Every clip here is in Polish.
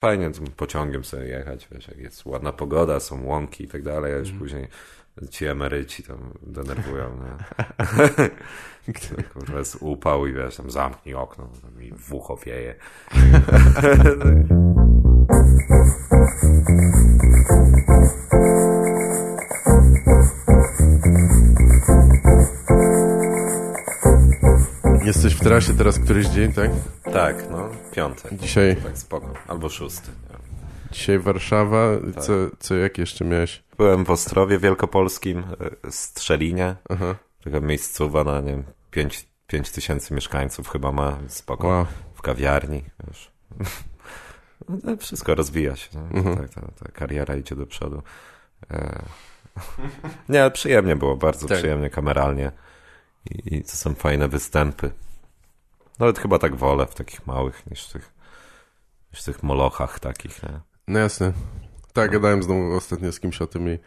fajnie tym pociągiem sobie jechać, wiesz, jak jest ładna pogoda, są łąki i tak dalej, a już Mhm. później ci emeryci tam denerwują, nie? Kurwa, jest upał i wiesz, tam zamknij okno, tam i w ucho wieje. Jesteś w trasie teraz któryś dzień, tak? Tak, no, piątek. Dzisiaj, Tak, spoko. Albo szósty. dzisiaj Warszawa. Tak. Co, co jak jeszcze miałeś? Byłem w Ostrowie Wielkopolskim, e, Strzelinie, Aha. taka miejscowa na, nie wiem, pięć, pięć tysięcy mieszkańców chyba ma, spoko. Wow. w kawiarni, wiesz. No, Wszystko rozwija się, no. Mhm. tak, ta, ta kariera idzie do przodu. E... Nie, ale przyjemnie było, bardzo Tak. przyjemnie, kameralnie I, i to są fajne występy. Nawet chyba tak wolę w takich małych niż w tych, niż w tych molochach takich, nie? No jasne. Tak, gadałem znowu ostatnio z kimś o tym i,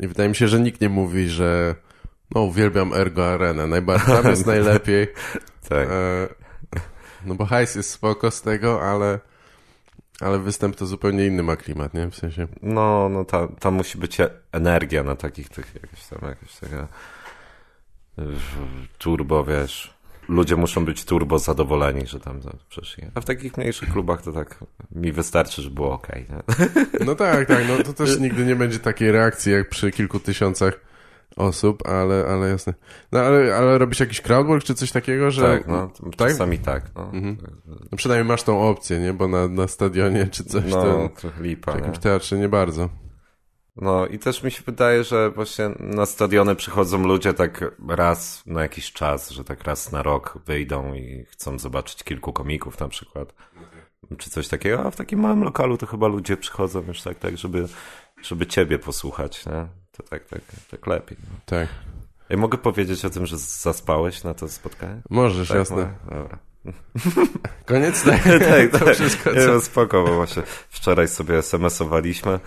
i wydaje mi się, że nikt nie mówi, że no uwielbiam Ergo Arenę. Najbardziej, tam jest najlepiej. Tak. E, no bo hajs jest spoko z tego, ale, ale występ to zupełnie inny ma klimat, nie? W sensie... No, no ta, tam musi być energia na takich tych, jakaś tam, jakaś taka turbo, wiesz. Ludzie muszą być turbo zadowoleni, że tam to przeszli. A w takich mniejszych klubach to tak mi wystarczy, że było ok. Nie? No tak, tak, no to też nigdy nie będzie takiej reakcji jak przy kilku tysiącach osób, ale, ale jasne. No ale, ale robisz jakiś crowdwork czy coś takiego, że... Tak, no. Tak? Czasami tak, no. Mhm. No przynajmniej masz tą opcję, nie? Bo na, na stadionie czy coś, No, to lipa, w nie? jakimś teatrze nie bardzo. No i też mi się wydaje, że właśnie na stadiony przychodzą ludzie tak raz na jakiś czas, że tak raz na rok wyjdą i chcą zobaczyć kilku komików na przykład. Czy coś takiego, a w takim małym lokalu to chyba ludzie przychodzą już tak, tak, żeby, żeby ciebie posłuchać, nie? To tak, tak, tak lepiej. No. Tak. Ja mogę powiedzieć o tym, że zaspałeś na to spotkanie? Możesz, Tak, jasne. no, Dobra. Koniec? Tak, tak, to tak. wszystko. Nie, Co... no spoko, bo właśnie wczoraj sobie SMS-owaliśmy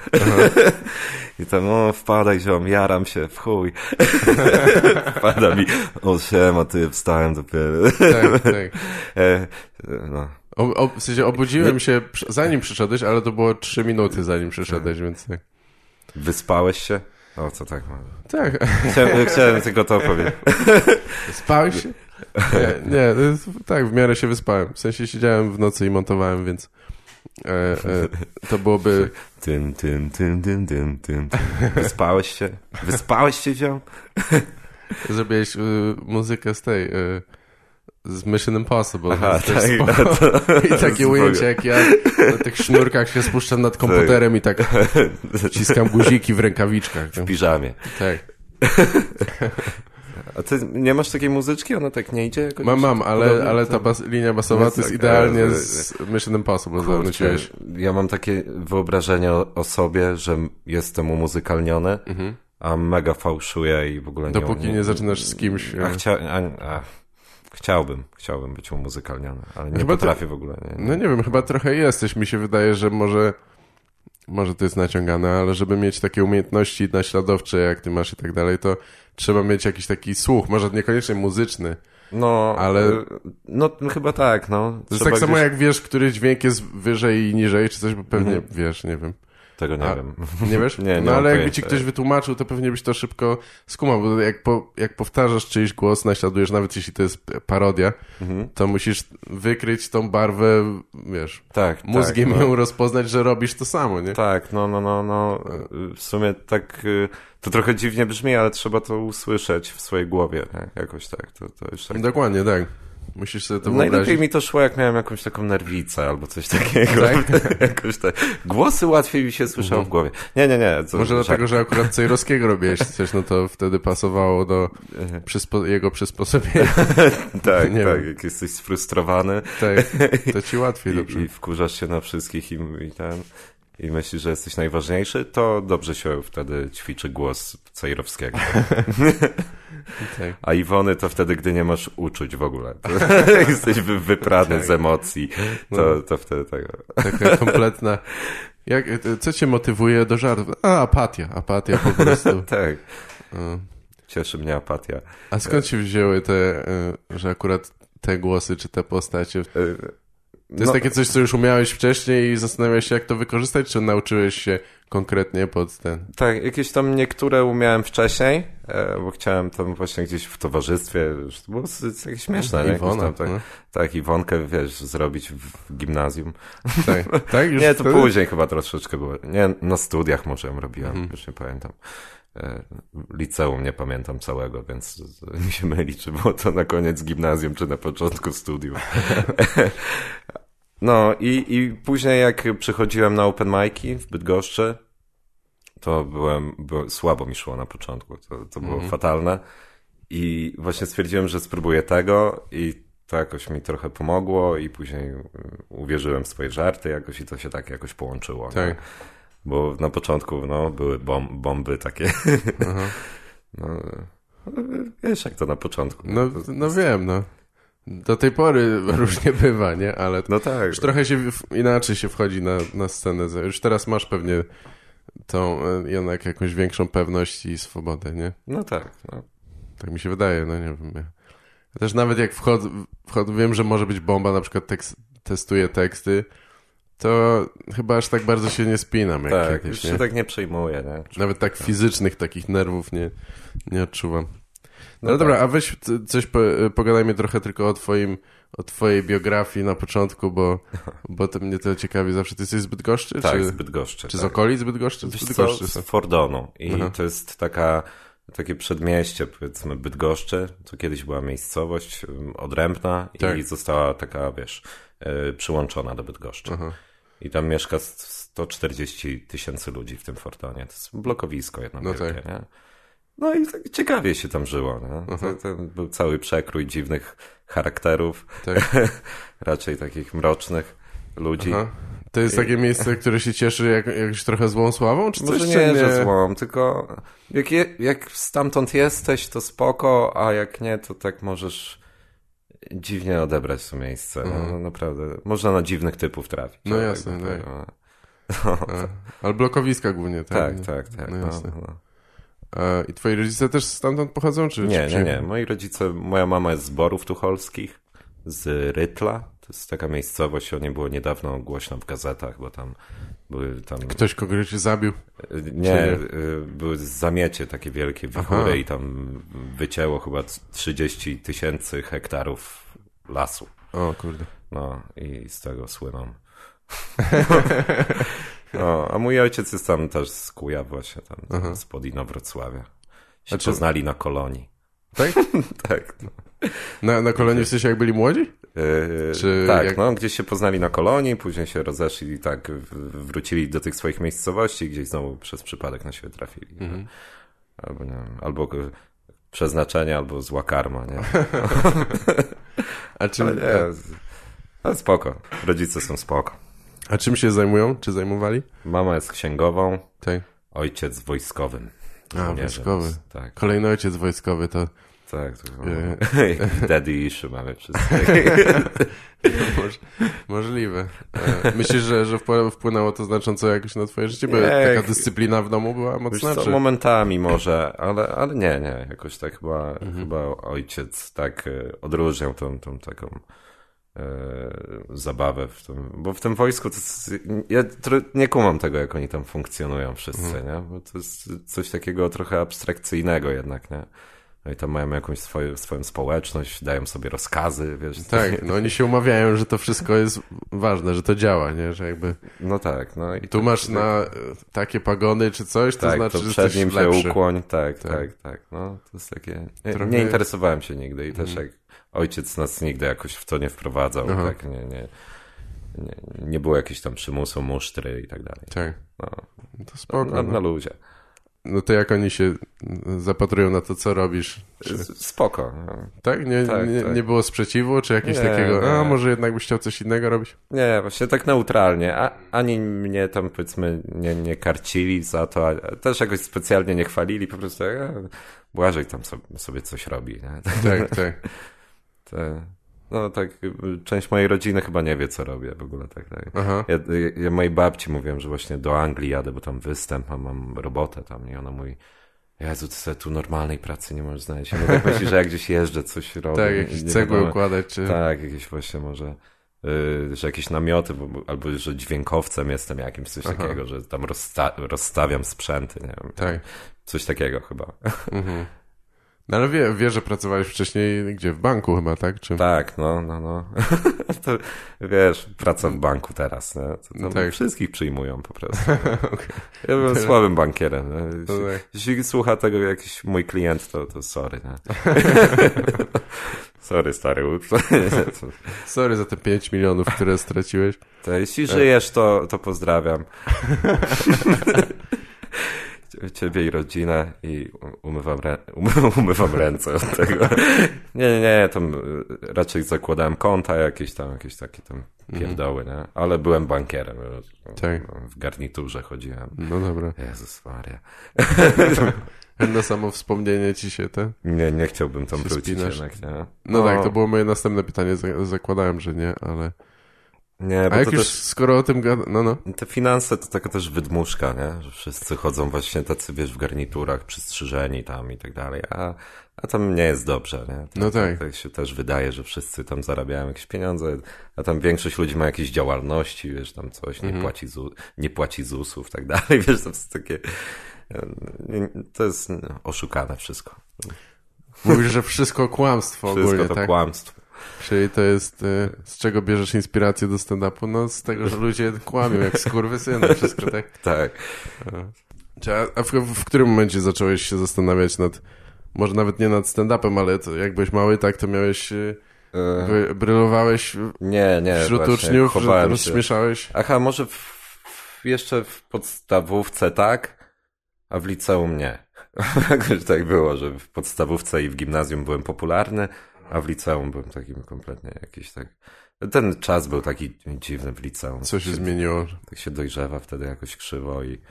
i tam, o, wpadaj ziom, jaram się, w chuj. Wpada mi, o siema, ty, wstałem dopiero. Tak, tak. E, no. O, o, w sensie obudziłem się zanim przyszedłeś, ale to było trzy minuty zanim przyszedłeś, więc tak. Wyspałeś się? O, co tak mam. Tak. Chciałem, chciałem tylko to powiedzieć. Spałeś się? Nie, nie, tak, w miarę się wyspałem. W sensie siedziałem w nocy i montowałem, więc e, e, to byłoby... Tym, tym, tym, tym, tym, tym. Wyspałeś się? Wyspałeś się, ziom? Zrobiłeś y, muzykę z tej... Y, z Mission Impossible. Aha, tak, spoko. a to- I takie spoko. ujęcie, jak ja na tych sznurkach się spuszczam nad komputerem i tak ciskam guziki w rękawiczkach. W piżamie. Tak. A ty nie masz takiej muzyczki? Ona tak nie idzie jakoś? Mam, mam, ale, podobnie? ale ta bas, linia basowa to jest tak, idealnie ale- z Mission Impossible Kurczę, zanuciłeś. ja mam takie wyobrażenie o, o sobie, że jestem umuzykalniony, a mega fałszuję i w ogóle nie... Mhm. Dopóki nie zaczynasz z kimś... A e, chcia, a, a, chciałbym, chciałbym być umuzykalniony, ale nie Chyba to- potrafię w ogóle. Nie, No nie wiem, chyba trochę jesteś. Mi się wydaje, że może... Może to jest naciągane, ale żeby mieć takie umiejętności naśladowcze, jak ty masz i tak dalej, to trzeba mieć jakiś taki słuch, może niekoniecznie muzyczny. No, Ale- ale... No chyba tak, no. To jest tak samo gdzieś- jak wiesz, który dźwięk jest wyżej i niżej, czy coś, bo pewnie Mhm. wiesz, nie wiem. Tego nie A- wiem. Nie wiesz? Nie, nie No ale jakby ci ktoś wytłumaczył, to pewnie byś to szybko skumał, bo jak, po, jak powtarzasz czyjś głos, naśladujesz, nawet jeśli to jest parodia, Mhm. to musisz wykryć tą barwę, wiesz, Tak, mózgiem tak, no. ją rozpoznać, że robisz to samo, nie? Tak, no, no, no, no. W sumie tak, y, to trochę dziwnie brzmi, ale trzeba to usłyszeć w swojej głowie, nie? jakoś tak, to, to już tak. Dokładnie, tak. Musisz sobie to Najlepiej wyobrazić. mi to szło, jak miałem jakąś taką nerwicę albo coś takiego. Tak? Jakoś tak. Głosy łatwiej mi się słyszało w głowie. Nie, nie, nie. To Może żart. dlatego, że akurat Cejrowskiego robiłeś coś, no to wtedy pasowało do Mhm. przyspo- jego przysposobienia. Tak, nie tak. wiem. Jak jesteś sfrustrowany Tak, to ci łatwiej dobrze. i, i wkurzasz się na wszystkich i, i ten... I myślisz, że jesteś najważniejszy, to dobrze się wtedy ćwiczy głos Cejrowskiego. Tak. A Iwony to wtedy, gdy nie masz uczuć w ogóle. To, jesteś wy, wyprany Tak. z emocji, No. to, to wtedy tego. Taka kompletna... Jak, co cię motywuje do żartów? A, apatia. Apatia po prostu. Tak, O. cieszy mnie apatia. A skąd się wzięły te, y, że akurat te głosy czy te postacie? To jest No. takie coś, co już umiałeś wcześniej i zastanawiałeś się, jak to wykorzystać, czy nauczyłeś się konkretnie pod ten... Tak, jakieś tam niektóre umiałem wcześniej, e, bo chciałem tam właśnie gdzieś w towarzystwie, to było takie śmieszne? Jakieś Iwona, tam, tak, no. tak, Iwonkę, wiesz, zrobić w gimnazjum. Tak, tak? Już nie, to wtedy? później chyba troszeczkę było. Nie, na studiach może ją robiłem, Mhm. już nie pamiętam. E, Liceum nie pamiętam całego, więc mi się myli, czy było to na koniec gimnazjum, czy na początku studiów. No i, i później jak przychodziłem na open mic'i w Bydgoszczy, to byłem, było, słabo mi szło na początku, to, to było Mhm. fatalne i właśnie stwierdziłem, że spróbuję tego i to jakoś mi trochę pomogło i później uwierzyłem w swoje żarty jakoś i to się tak jakoś połączyło. Tak. Nie? Bo na początku no, były bom, bomby takie. Aha. No, wiesz jak to na początku. No, to, no wiem, no. Do tej pory różnie bywa, nie? Ale no tak. już trochę się inaczej się wchodzi na, na scenę. Już teraz masz pewnie tą e, jednak jakąś większą pewność i swobodę, nie? No tak. No. Tak mi się wydaje, no nie wiem. Ja. Też nawet jak wchodzę, wchodzę, wiem, że może być bomba, na przykład tekst, testuję teksty, to chyba aż tak bardzo się nie spinam jak Tak, już kiedyś, się nie? tak nie przejmuję, nie? Nawet tak fizycznych takich nerwów nie, nie odczuwam. No, No ale dobra, tak. a weź coś, po, pogadajmy trochę tylko o twoim, o twojej biografii na początku, bo, bo to mnie to ciekawi zawsze. Ty jesteś z Bydgoszczy? Tak, czy, z Bydgoszczy. czy z tak. okolic Bydgoszczy? Z Wiesz co, Bydgoszczy z są. Fordonu. I Aha. to jest taka, takie przedmieście, powiedzmy, Bydgoszczy. To kiedyś była miejscowość odrębna Tak. i została taka, wiesz, y, przyłączona do Bydgoszczy. Aha. I tam mieszka st- 140 tysięcy ludzi w tym Fordonie. To jest blokowisko jedno No wielkie, tak. nie? No i tak ciekawie się tam żyło, nie? To był cały przekrój dziwnych charakterów, Tak. raczej takich mrocznych ludzi. Aha. To jest takie miejsce, które się cieszy jak, jakąś trochę złą sławą, czy coś? Może czy nie, że złą, tylko jak, je, jak stamtąd jesteś, to spoko, a jak nie, to tak możesz dziwnie odebrać to miejsce. No, Mhm. no, naprawdę. Można na dziwnych typów trafić. No tak jasne, tak. powiedział. No, A, ale blokowiska głównie, tak? tak, tak, tak. No No, jasne. no. A, I twoi rodzice też stamtąd pochodzą, czy? Nie, czy nie, nie. Moi rodzice, moja mama jest z Borów Tucholskich, z Rytla. To jest taka miejscowość, o niej było niedawno głośno w gazetach, bo tam były tam... Ktoś kogoś zabił? Nie, Czy y, były zamiecie takie wielkie wichury Aha. i tam wycięło chyba 30 tysięcy hektarów lasu. O kurde. No i z tego słyną. No, a mój ojciec jest tam też z Kujaw właśnie, tam Aha. spod Inowrocławia. Się A czy- poznali na kolonii. Tak? Tak. No. Na, na kolonii w sensie jak byli młodzi? Yy, tak, jak- no, gdzieś się poznali na kolonii, później się rozeszli i tak wrócili do tych swoich miejscowości i gdzieś znowu przez przypadek na siebie trafili. Mhm. Albo, nie wiem, albo przeznaczenie, albo zła karma, nie? A czym, Ale nie, ale spoko. Rodzice są spoko. a czym się zajmują? Czy zajmowali? Mama jest księgową, Tak. ojciec wojskowym. A, wojskowy. Tak, Kolejny ojciec wojskowy to tak. To, E. Daddy issue mamy wszyscy. moż, możliwe. E, Myślisz, że, że wpł- wpłynęło to znacząco jakoś na twoje życie? Bo taka dyscyplina w domu była mocna? Czy... momentami może, ale, ale nie, nie. Jakoś tak chyba, Mhm. chyba ojciec tak e, odróżniał tą, tą taką e, zabawę w tym, bo w tym wojsku to jest, ja nie kumam tego, jak oni tam funkcjonują wszyscy, Mhm. nie? Bo to jest coś takiego trochę abstrakcyjnego jednak, nie? No i tam mają jakąś swoją, swoją społeczność, dają sobie rozkazy, wiesz. Tak, no oni się umawiają, że to wszystko jest ważne, że to działa, nie? Że jakby No tak, no i tu tak- masz tak- na e, takie pagony czy coś, to tak, znaczy, to że przed nim się lepszy. ukłoń, tak, Tak. tak, tak, No, to jest takie... Nie, Trochę- nie interesowałem się nigdy i też Mhm. jak ojciec nas nigdy jakoś w to nie wprowadzał, Aha. tak, nie, nie, nie, nie było jakichś tam przymusu, musztry i tak dalej. Tak, No, to spoko. na, na No. luzie. No to jak oni się zapatrują na to, co robisz? Czy... Spoko. No. Tak? Nie, Tak, nie, tak. nie było sprzeciwu, czy jakieś Nie, takiego, nie. a może jednak byś chciał coś innego robić? Nie, właśnie tak neutralnie. A, ani mnie tam powiedzmy nie, nie karcili za to, a też jakoś specjalnie nie chwalili, po prostu e, Błażej tam sobie, sobie coś robi. Tak, tak. Te, no tak, część mojej rodziny chyba nie wie, co robię w ogóle. Tak, tak. Aha. Ja, ja, ja mojej babci mówiłem, że właśnie do Anglii jadę, bo tam występ, a mam robotę tam i ona mówi Jezu, ty sobie tu normalnej pracy nie możesz znaleźć. Ja mówię, tak myśli, że jak gdzieś jeżdżę, coś robię. Tak, jakieś cegły wiadomo. układać, czy... Tak, jakieś właśnie może y, że jakieś namioty, bo, albo że dźwiękowcem jestem jakimś, coś Aha. takiego, że tam rozsta rozstawiam sprzęty, nie wiem. Tak. Coś takiego chyba. Mhm. No ale wie, wie, że pracowałeś wcześniej gdzie? W banku chyba, tak? Czy... Tak, no, no, no. to, wiesz, praca w banku teraz, No tak. wszystkich przyjmują po prostu. Ja byłem słabym bankierem. Jeśli, No tak. jeśli słucha tego jakiś mój klient, to, to sorry, nie? sorry, stary. Sorry za te 5 milionów, które straciłeś. To jeśli żyjesz, to, to pozdrawiam. Ciebie i rodzinę i umywam, rę... umywam ręce od tego. Nie, nie, nie, tam y, raczej zakładałem konta jakieś tam, jakieś takie tam pierdoły, nie? Ale byłem bankierem. Tak. W garniturze chodziłem. No dobra. Jezus Maria. Na samo wspomnienie ci się te. Nie, nie chciałbym tam wrócić spinasz. jednak, nie? No, tak, to było moje następne pytanie. Za- Zakładałem, że nie, ale. Nie, bo A jak już też... skoro o tym gada... No, no. Te finanse to taka też wydmuszka, nie? Że wszyscy chodzą właśnie tacy, wiesz, w garniturach, przystrzyżeni tam i tak dalej, a, a tam nie jest dobrze, nie? No tak. Tak się też wydaje, że wszyscy tam zarabiają jakieś pieniądze, a tam większość ludzi ma jakieś działalności, wiesz, tam coś, Mhm. nie, płaci, ZU, nie płaci ZUS-ów i tak dalej, wiesz, to jest takie... To jest oszukane wszystko. Mówisz, że wszystko kłamstwo Wszystko ogólnie, to tak? kłamstwo. Czyli to jest... y, Z czego bierzesz inspirację do stand-upu? No z tego, że ludzie kłamią jak skurwysyny, wszystko tak. Tak. A w, w którym momencie zacząłeś się zastanawiać nad... Może nawet nie nad stand-upem, ale to jak byłeś mały, tak, to miałeś... E, Bry, brylowałeś Nie, nie, wśród uczniów, że rozśmieszałeś? Aha, może w, jeszcze w podstawówce tak, a w liceum nie. Jakoś tak było, że w podstawówce i w gimnazjum byłem popularny, a w liceum byłem takim kompletnie jakiś tak... Ten czas był taki dziwny w liceum. Co się Tak zmieniło? Tak się dojrzewa wtedy jakoś krzywo i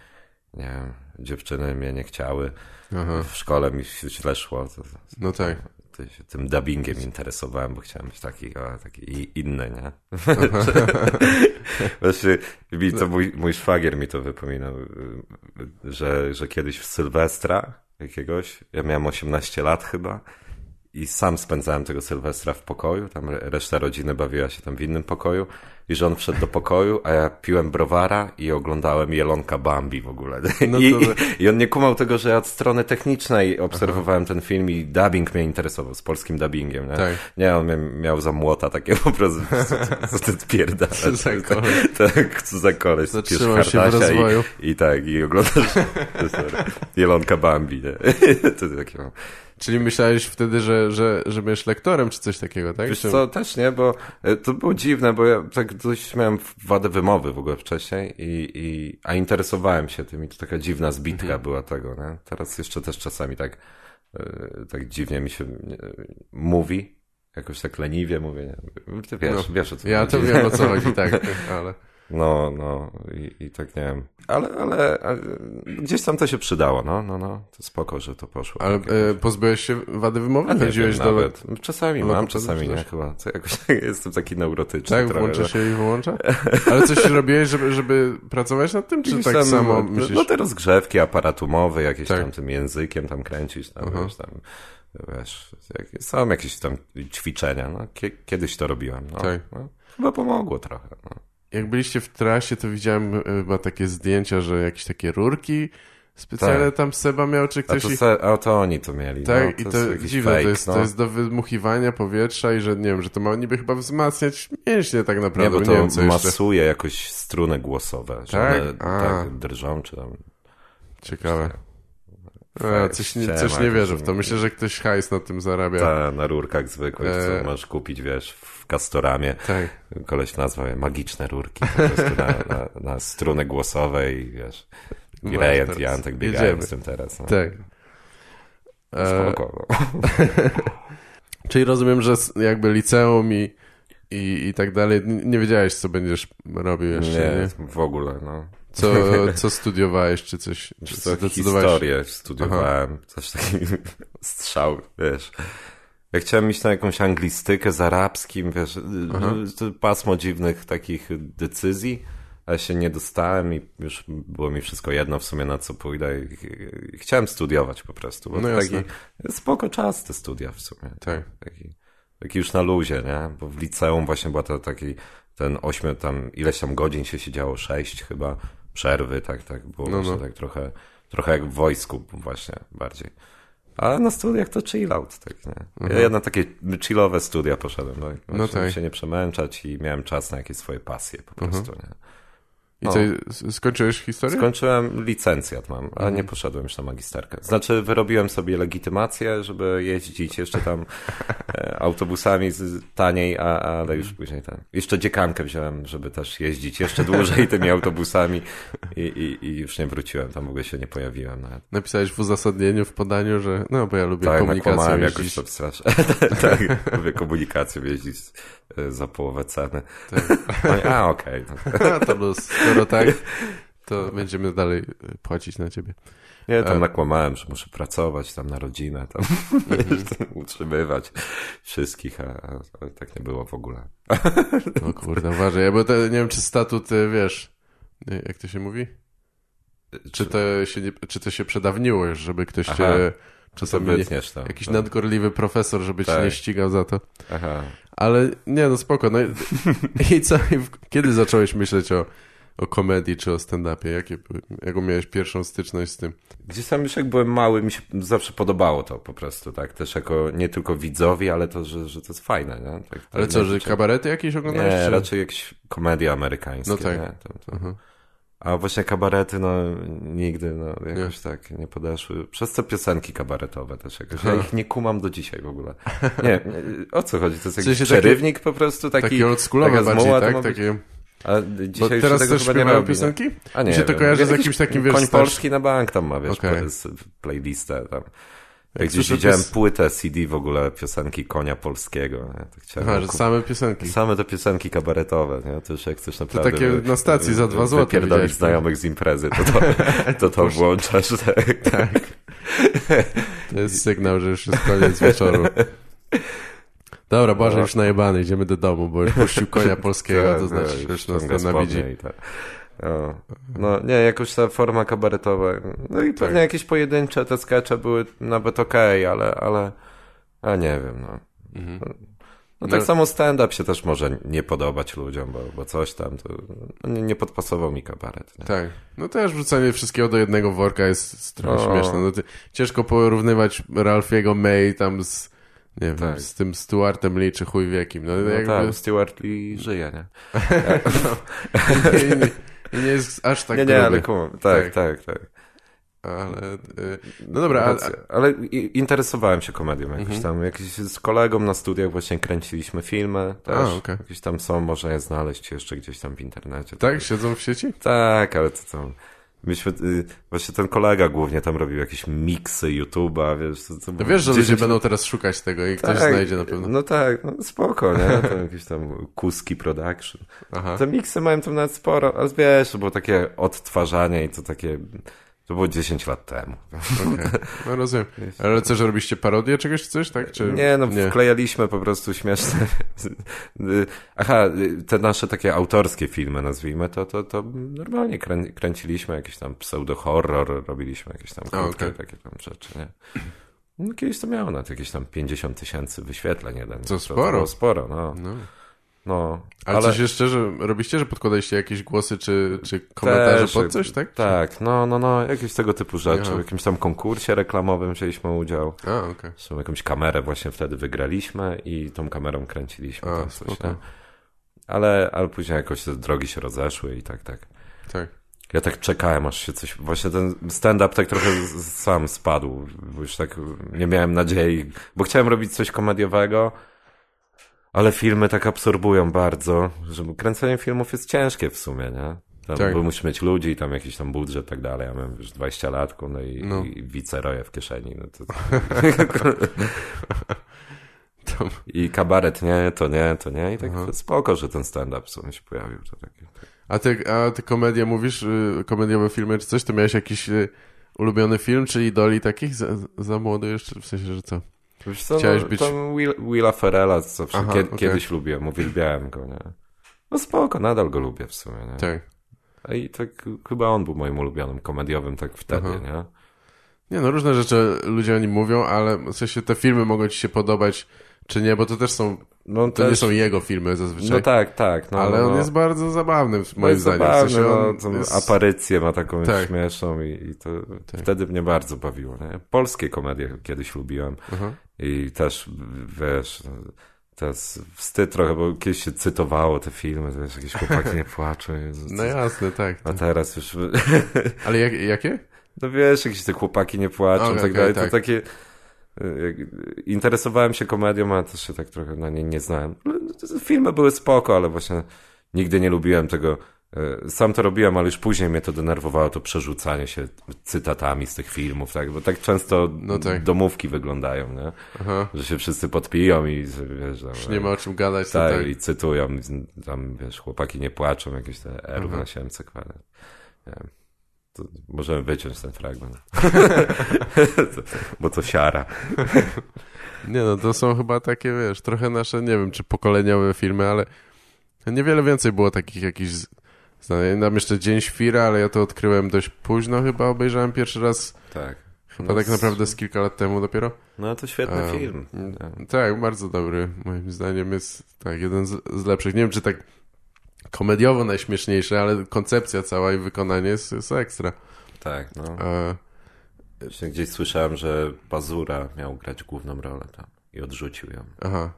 nie wiem, dziewczyny mnie nie chciały. Aha, W szkole mi się źle szło. To, no tak. to się tym dubbingiem interesowałem, bo chciałem być taki, o, taki inny, nie? Właśnie mi to mój, mój szwagier mi to wypominał, że, że kiedyś w Sylwestra jakiegoś, ja miałem 18 lat chyba i sam spędzałem tego Sylwestra w pokoju, tam re- reszta rodziny bawiła się tam w innym pokoju i że on wszedł do pokoju, a ja piłem browara i oglądałem Jelonka Bambi w ogóle. No I, to- i, on nie kumał tego, że ja od strony technicznej obserwowałem ten film i dubbing mnie interesował, z polskim dubbingiem, nie? Tak. Nie, on miał za młota takiego po prostu, co, ty odpierdalasz. Co za koleś. Tak, co za koleś. Zatrzymał się w rozwoju. I, I tak, i oglądasz Jelonka Bambi, nie? To takie mam. Czyli myślałeś wtedy, że, że, że będziesz lektorem, czy coś takiego, tak? Wiesz co, też nie, bo e, to było dziwne, bo ja tak dość miałem wadę wymowy w ogóle wcześniej, i, i, a interesowałem się tym i to taka dziwna zbitka Mhm. była tego, nie? Teraz jeszcze też czasami tak, e, tak dziwnie mi się e, mówi, jakoś tak leniwie mówię, nie? Ty wiesz, wiesz o co Ja chodzi. to wiem o co chodzi, tak, ale... No, no i, i tak nie wiem. Ale, ale gdzieś tam to się przydało, no, no, no. To spoko, że to poszło. Ale tak e, pozbyłeś się wady wymowy? A nie Chodziłeś do... nawet. Czasami do mam, czasami nie chyba. To jakoś tak jestem taki neurotyczny Tak, trochę. włącza że- się i wyłącza? Ale coś robiłeś, żeby, żeby pracować nad tym, czy tak tam, samo no, myślisz? No te rozgrzewki, aparat umowy, jakieś Tak. tam tym językiem tam kręcić, tam, Aha. wiesz, tam, wiesz, są jakieś tam ćwiczenia, no. Kie, kiedyś to robiłem, no. Tak. no. Chyba pomogło trochę, no. Jak byliście w trasie, to widziałem e, chyba takie zdjęcia, że jakieś takie rurki specjalne Tak. tam Seba miał, czy A ktoś... to, ich- se, a to oni to mieli, Tak, no, i to jest jakiś dziwne, fake, to, jest, no. to jest do wydmuchiwania powietrza i że, nie wiem, że to ma niby chyba wzmacniać mięśnie tak Nie, naprawdę, bo nie, to wiem co jeszcze. masuje jakoś struny głosowe, że Tak? one A. tak drżą, czy tam... Ciekawe. A, Fajnie, coś, nie, coś nie wierzę w to. Myślę, że ktoś hajs na tym zarabia. Ta, na rurkach zwykłych, E. co możesz kupić, wiesz, w Castoramie. Tak. Koleś nazwał je magiczne rurki po prostu na, na, na struny głosowe i wiesz, i Rejent i. Antek biegają Jedziemy. z tym teraz. No. Tak. E, Spoko, no. czyli rozumiem, że jakby liceum i, i, i tak dalej, nie wiedziałeś, co będziesz robił jeszcze, nie? Nie, w ogóle, no. Co, co studiowałeś, czy coś, czy co, historię studiowałem, coś taki strzał, wiesz. Ja chciałem iść na jakąś anglistykę z arabskim, wiesz, Aha. to pasmo dziwnych takich decyzji, ale się nie dostałem i już było mi wszystko jedno w sumie na co pójdę chciałem studiować po prostu, bo No taki spoko czas te studia w sumie. Tak. Taki, taki już na luzie, nie? Bo w liceum właśnie była to taki ten ośmiu tam, ileś tam godzin się siedziało, sześć chyba, przerwy, tak, tak, było No, no. tak trochę, trochę jak w wojsku właśnie bardziej. A na studiach to chill out, tak, nie? Ja na takie chillowe studia poszedłem, tak? No tak. się nie przemęczać i miałem czas na jakieś swoje pasje po prostu, nie? I No. co, skończyłeś historię? Skończyłem licencjat mam, ale Mhm. nie poszedłem już na magisterkę. Znaczy wyrobiłem sobie legitymację, żeby jeździć jeszcze tam e, autobusami z, taniej, a, ale Mhm. już później ten. Jeszcze dziekankę wziąłem, żeby też jeździć jeszcze dłużej tymi autobusami i, i, i już nie wróciłem, tam w ogóle się nie pojawiłem nawet. Napisałeś w uzasadnieniu, w podaniu, że no, bo ja lubię Tak, komunikację jakoś to strasznie. tak, lubię komunikację jeździć e, za połowę ceny. No i- A, okej. no. to luz. Skoro tak, to będziemy dalej y, płacić na ciebie. Nie, tam E. nakłamałem, że muszę pracować tam na rodzinę, tam Mhm. utrzymywać wszystkich, a, a, tak nie było w ogóle. O kurde, uważaj. Ja bo to, nie wiem, czy statut, y, wiesz, jak to się mówi? Czy to się, nie, czy to się przedawniło już, żeby ktoś Aha. cię czasami... Wytniesz tam. jakiś to. nadgorliwy profesor, żeby cię Tak. nie ścigał za to. Aha. Ale nie, no spoko. No, i- I co? Kiedy zacząłeś myśleć o, o komedii czy o stand-upie? Jakie, jaką miałeś pierwszą styczność z tym? Gdzieś tam już jak byłem mały, mi się zawsze podobało to po prostu, tak? Też jako nie tylko widzowi, ale to, że, że to jest fajne, nie? Tak, Ale co, nie- że kabarety jakieś oglądałeś? Nie, czy... raczej jakieś komedie amerykańskie, No tak. nie? Aha. A właśnie kabarety, no nigdy, no jakoś tak nie podeszły. Przez te piosenki kabaretowe też jakoś. Ja ich nie kumam do dzisiaj w ogóle. Nie, nie, o co chodzi? To jest jakiś sensie taki- przerywnik po prostu taki... Takie oldschoolowe taka bardziej, zmuła to tak? być? Takie... A Bo dzisiaj teraz się tego też chyba nie robi. piosenki? A nie Mi się to wiem. kojarzy z jakimś takim, wiesz, Koń polski na bank tam ma, wiesz, okay. playlistę tam. Jak gdzieś widziałem pios- płytę CD w ogóle piosenki konia polskiego. Nie? To chciałem Aha, że same piosenki. Same te piosenki kabaretowe, nie? To już jak chcesz naprawdę... takie wy- na stacji za dwa widziałeś, tak? znajomych z imprezy, to to, to, to włączasz. Tak. To jest sygnał, że już jest koniec wieczoru. Dobra, Boże, No. już najebany, idziemy do domu, bo już puścił konia polskiego, to Tak, znaczy, że już nas nienawidzi. tak. No, no, nie, jakoś ta forma kabaretowa. No i pewnie Tak. jakieś pojedyncze te skecze były nawet okej, ale, ale, a nie wiem, no. No tak No. samo stand-up się też może nie podobać ludziom, bo, bo coś tam, to no, nie, nie podpasował mi kabaret. Nie? Tak. No też wrzucanie wszystkiego do jednego worka jest, jest trochę O. śmieszne. No, ty, ciężko porównywać Ralfiego May tam z, nie wiem, Tak. z tym Stuartem Lee czy chuj w jakim. No, No jakby... tak, Stewart Lee żyje, nie? Nie, I nie jest aż tak nie, nie, ale kumam. Tak, Tak. tak, tak. Ale, y, no dobra. Ale i- interesowałem się komedią jakoś Mhm. tam. Jakiś z kolegą na studiach właśnie kręciliśmy filmy też. A, okej. Jakieś tam są, można je znaleźć jeszcze gdzieś tam w internecie. tak, siedzą w sieci? Tak, ale to tam... Myśmy, y, właśnie ten kolega głównie tam robił jakieś miksy YouTube'a, wiesz. To, to No wiesz, że 10 ludzie będą teraz szukać tego i ktoś tak, znajdzie na pewno. No tak, no spoko, nie? Tam jakieś tam kuski production. Aha. Te miksy mają tam nawet sporo, ale wiesz, to było takie odtwarzanie i to takie... To było 10 lat temu. Okej. No rozumiem. Ale co, że robiście parodię czegoś coś, tak? Czy... Nie, no wklejaliśmy po prostu śmieszne. Aha, te nasze takie autorskie filmy, nazwijmy to, to, to normalnie krę, kręciliśmy jakiś tam pseudo-horror, robiliśmy jakieś tam krótkie okej. takie tam rzeczy, nie? No, kiedyś to miało nawet jakieś tam 50 tysięcy wyświetleń jeden. Co sporo. To sporo, no. No. No Ale, coś jeszcze, że robiście, że podkładaliście jakieś głosy czy, czy komentarze Też, pod coś, tak? Tak, no, no, no, jakieś tego typu rzeczy. Aha. W jakimś tam konkursie reklamowym wzięliśmy udział. A, okej. Zresztą jakąś kamerę właśnie wtedy wygraliśmy i tą kamerą kręciliśmy A, tam coś, nie? Ale, ale później jakoś te drogi się rozeszły i tak, tak. Tak. Ja tak czekałem, aż się coś... Właśnie ten stand-up tak trochę sam spadł, bo już tak nie miałem nadziei, bo chciałem robić coś komediowego, ale filmy tak absorbują bardzo, że kręcenie filmów jest ciężkie w sumie, nie? Tam, Tak. Bo musisz mieć ludzi tam jakiś tam budżet i tak dalej. Ja miałem już 20 lat, no i, No. i wiceroje w kieszeni. No to, I kabaret nie, to nie, to nie. I tak Aha. spoko, że ten stand-up w sumie się pojawił. To takie, a ty, a ty komedię mówisz, y, komediowe filmy czy coś, to miałeś jakiś y, ulubiony film, czy idoli takich za, za młody jeszcze? W sensie, że co? Wiesz co, Chciałeś no, być- tam Will, Willa Ferrella zawsze Aha, kie- okej. kiedyś lubiłem, uwielbiałem go, nie? No spoko, nadal go lubię w sumie, nie? Tak. A I tak chyba on był moim ulubionym komediowym tak wtedy, Aha. nie? Nie no, różne rzeczy ludzie o nim mówią, ale w sensie te filmy mogą ci się podobać, czy nie, bo to też są no To nie są jego filmy zazwyczaj. No tak, tak. No, ale no, on no. jest bardzo zabawny, moim No jest zdaniem. zabawny, W sensie no, on jest- aparycję ma taką Tak. śmieszną i, i to Tak. wtedy mnie bardzo bawiło. Nie? Polskie komedie kiedyś lubiłem Aha. i też, wiesz, teraz wstyd trochę, bo kiedyś się cytowało te filmy, to wiesz, jakieś chłopaki nie płaczą. Jezu, No jasne, tak. A teraz już, Ale jak, jakie? no wiesz, jakieś te chłopaki nie płaczą, Okej, tak okej, dalej, tak. to takie... Interesowałem się komedią, ale też się tak trochę na niej nie znałem. Filmy były spoko, ale właśnie nigdy nie lubiłem tego. y, Sam to robiłem, ale już później mnie to denerwowało, to przerzucanie się cytatami z tych filmów, tak? Bo tak często No tak. domówki wyglądają, nie? Aha. Że się wszyscy podpiją i wiesz, tam, Już nie ma o czym gadać. Tak, tak. i cytują, tam wiesz, chłopaki nie płaczą, jakieś te R Aha. na siemce kwadrat. Nie wiem. To możemy wyciąć ten fragment. Bo to siara. Nie no, to są chyba takie, wiesz, trochę nasze, nie wiem, czy pokoleniowe filmy, ale niewiele więcej było takich jakichś... znanych. Tam jeszcze Dzień Świra, ale ja to odkryłem dość późno chyba, obejrzałem pierwszy raz, Tak. chyba No tak z- naprawdę z kilka lat temu dopiero. No to świetny Em, film. mm, Tak, bardzo dobry. Moim zdaniem jest tak, jeden z, z lepszych. Nie wiem, czy tak komediowo najśmieszniejszy, ale koncepcja cała i wykonanie jest, jest ekstra. Tak, no. E, Właśnie gdzieś słyszałem, że Pazura miał grać główną rolę tam i odrzucił ją. aha.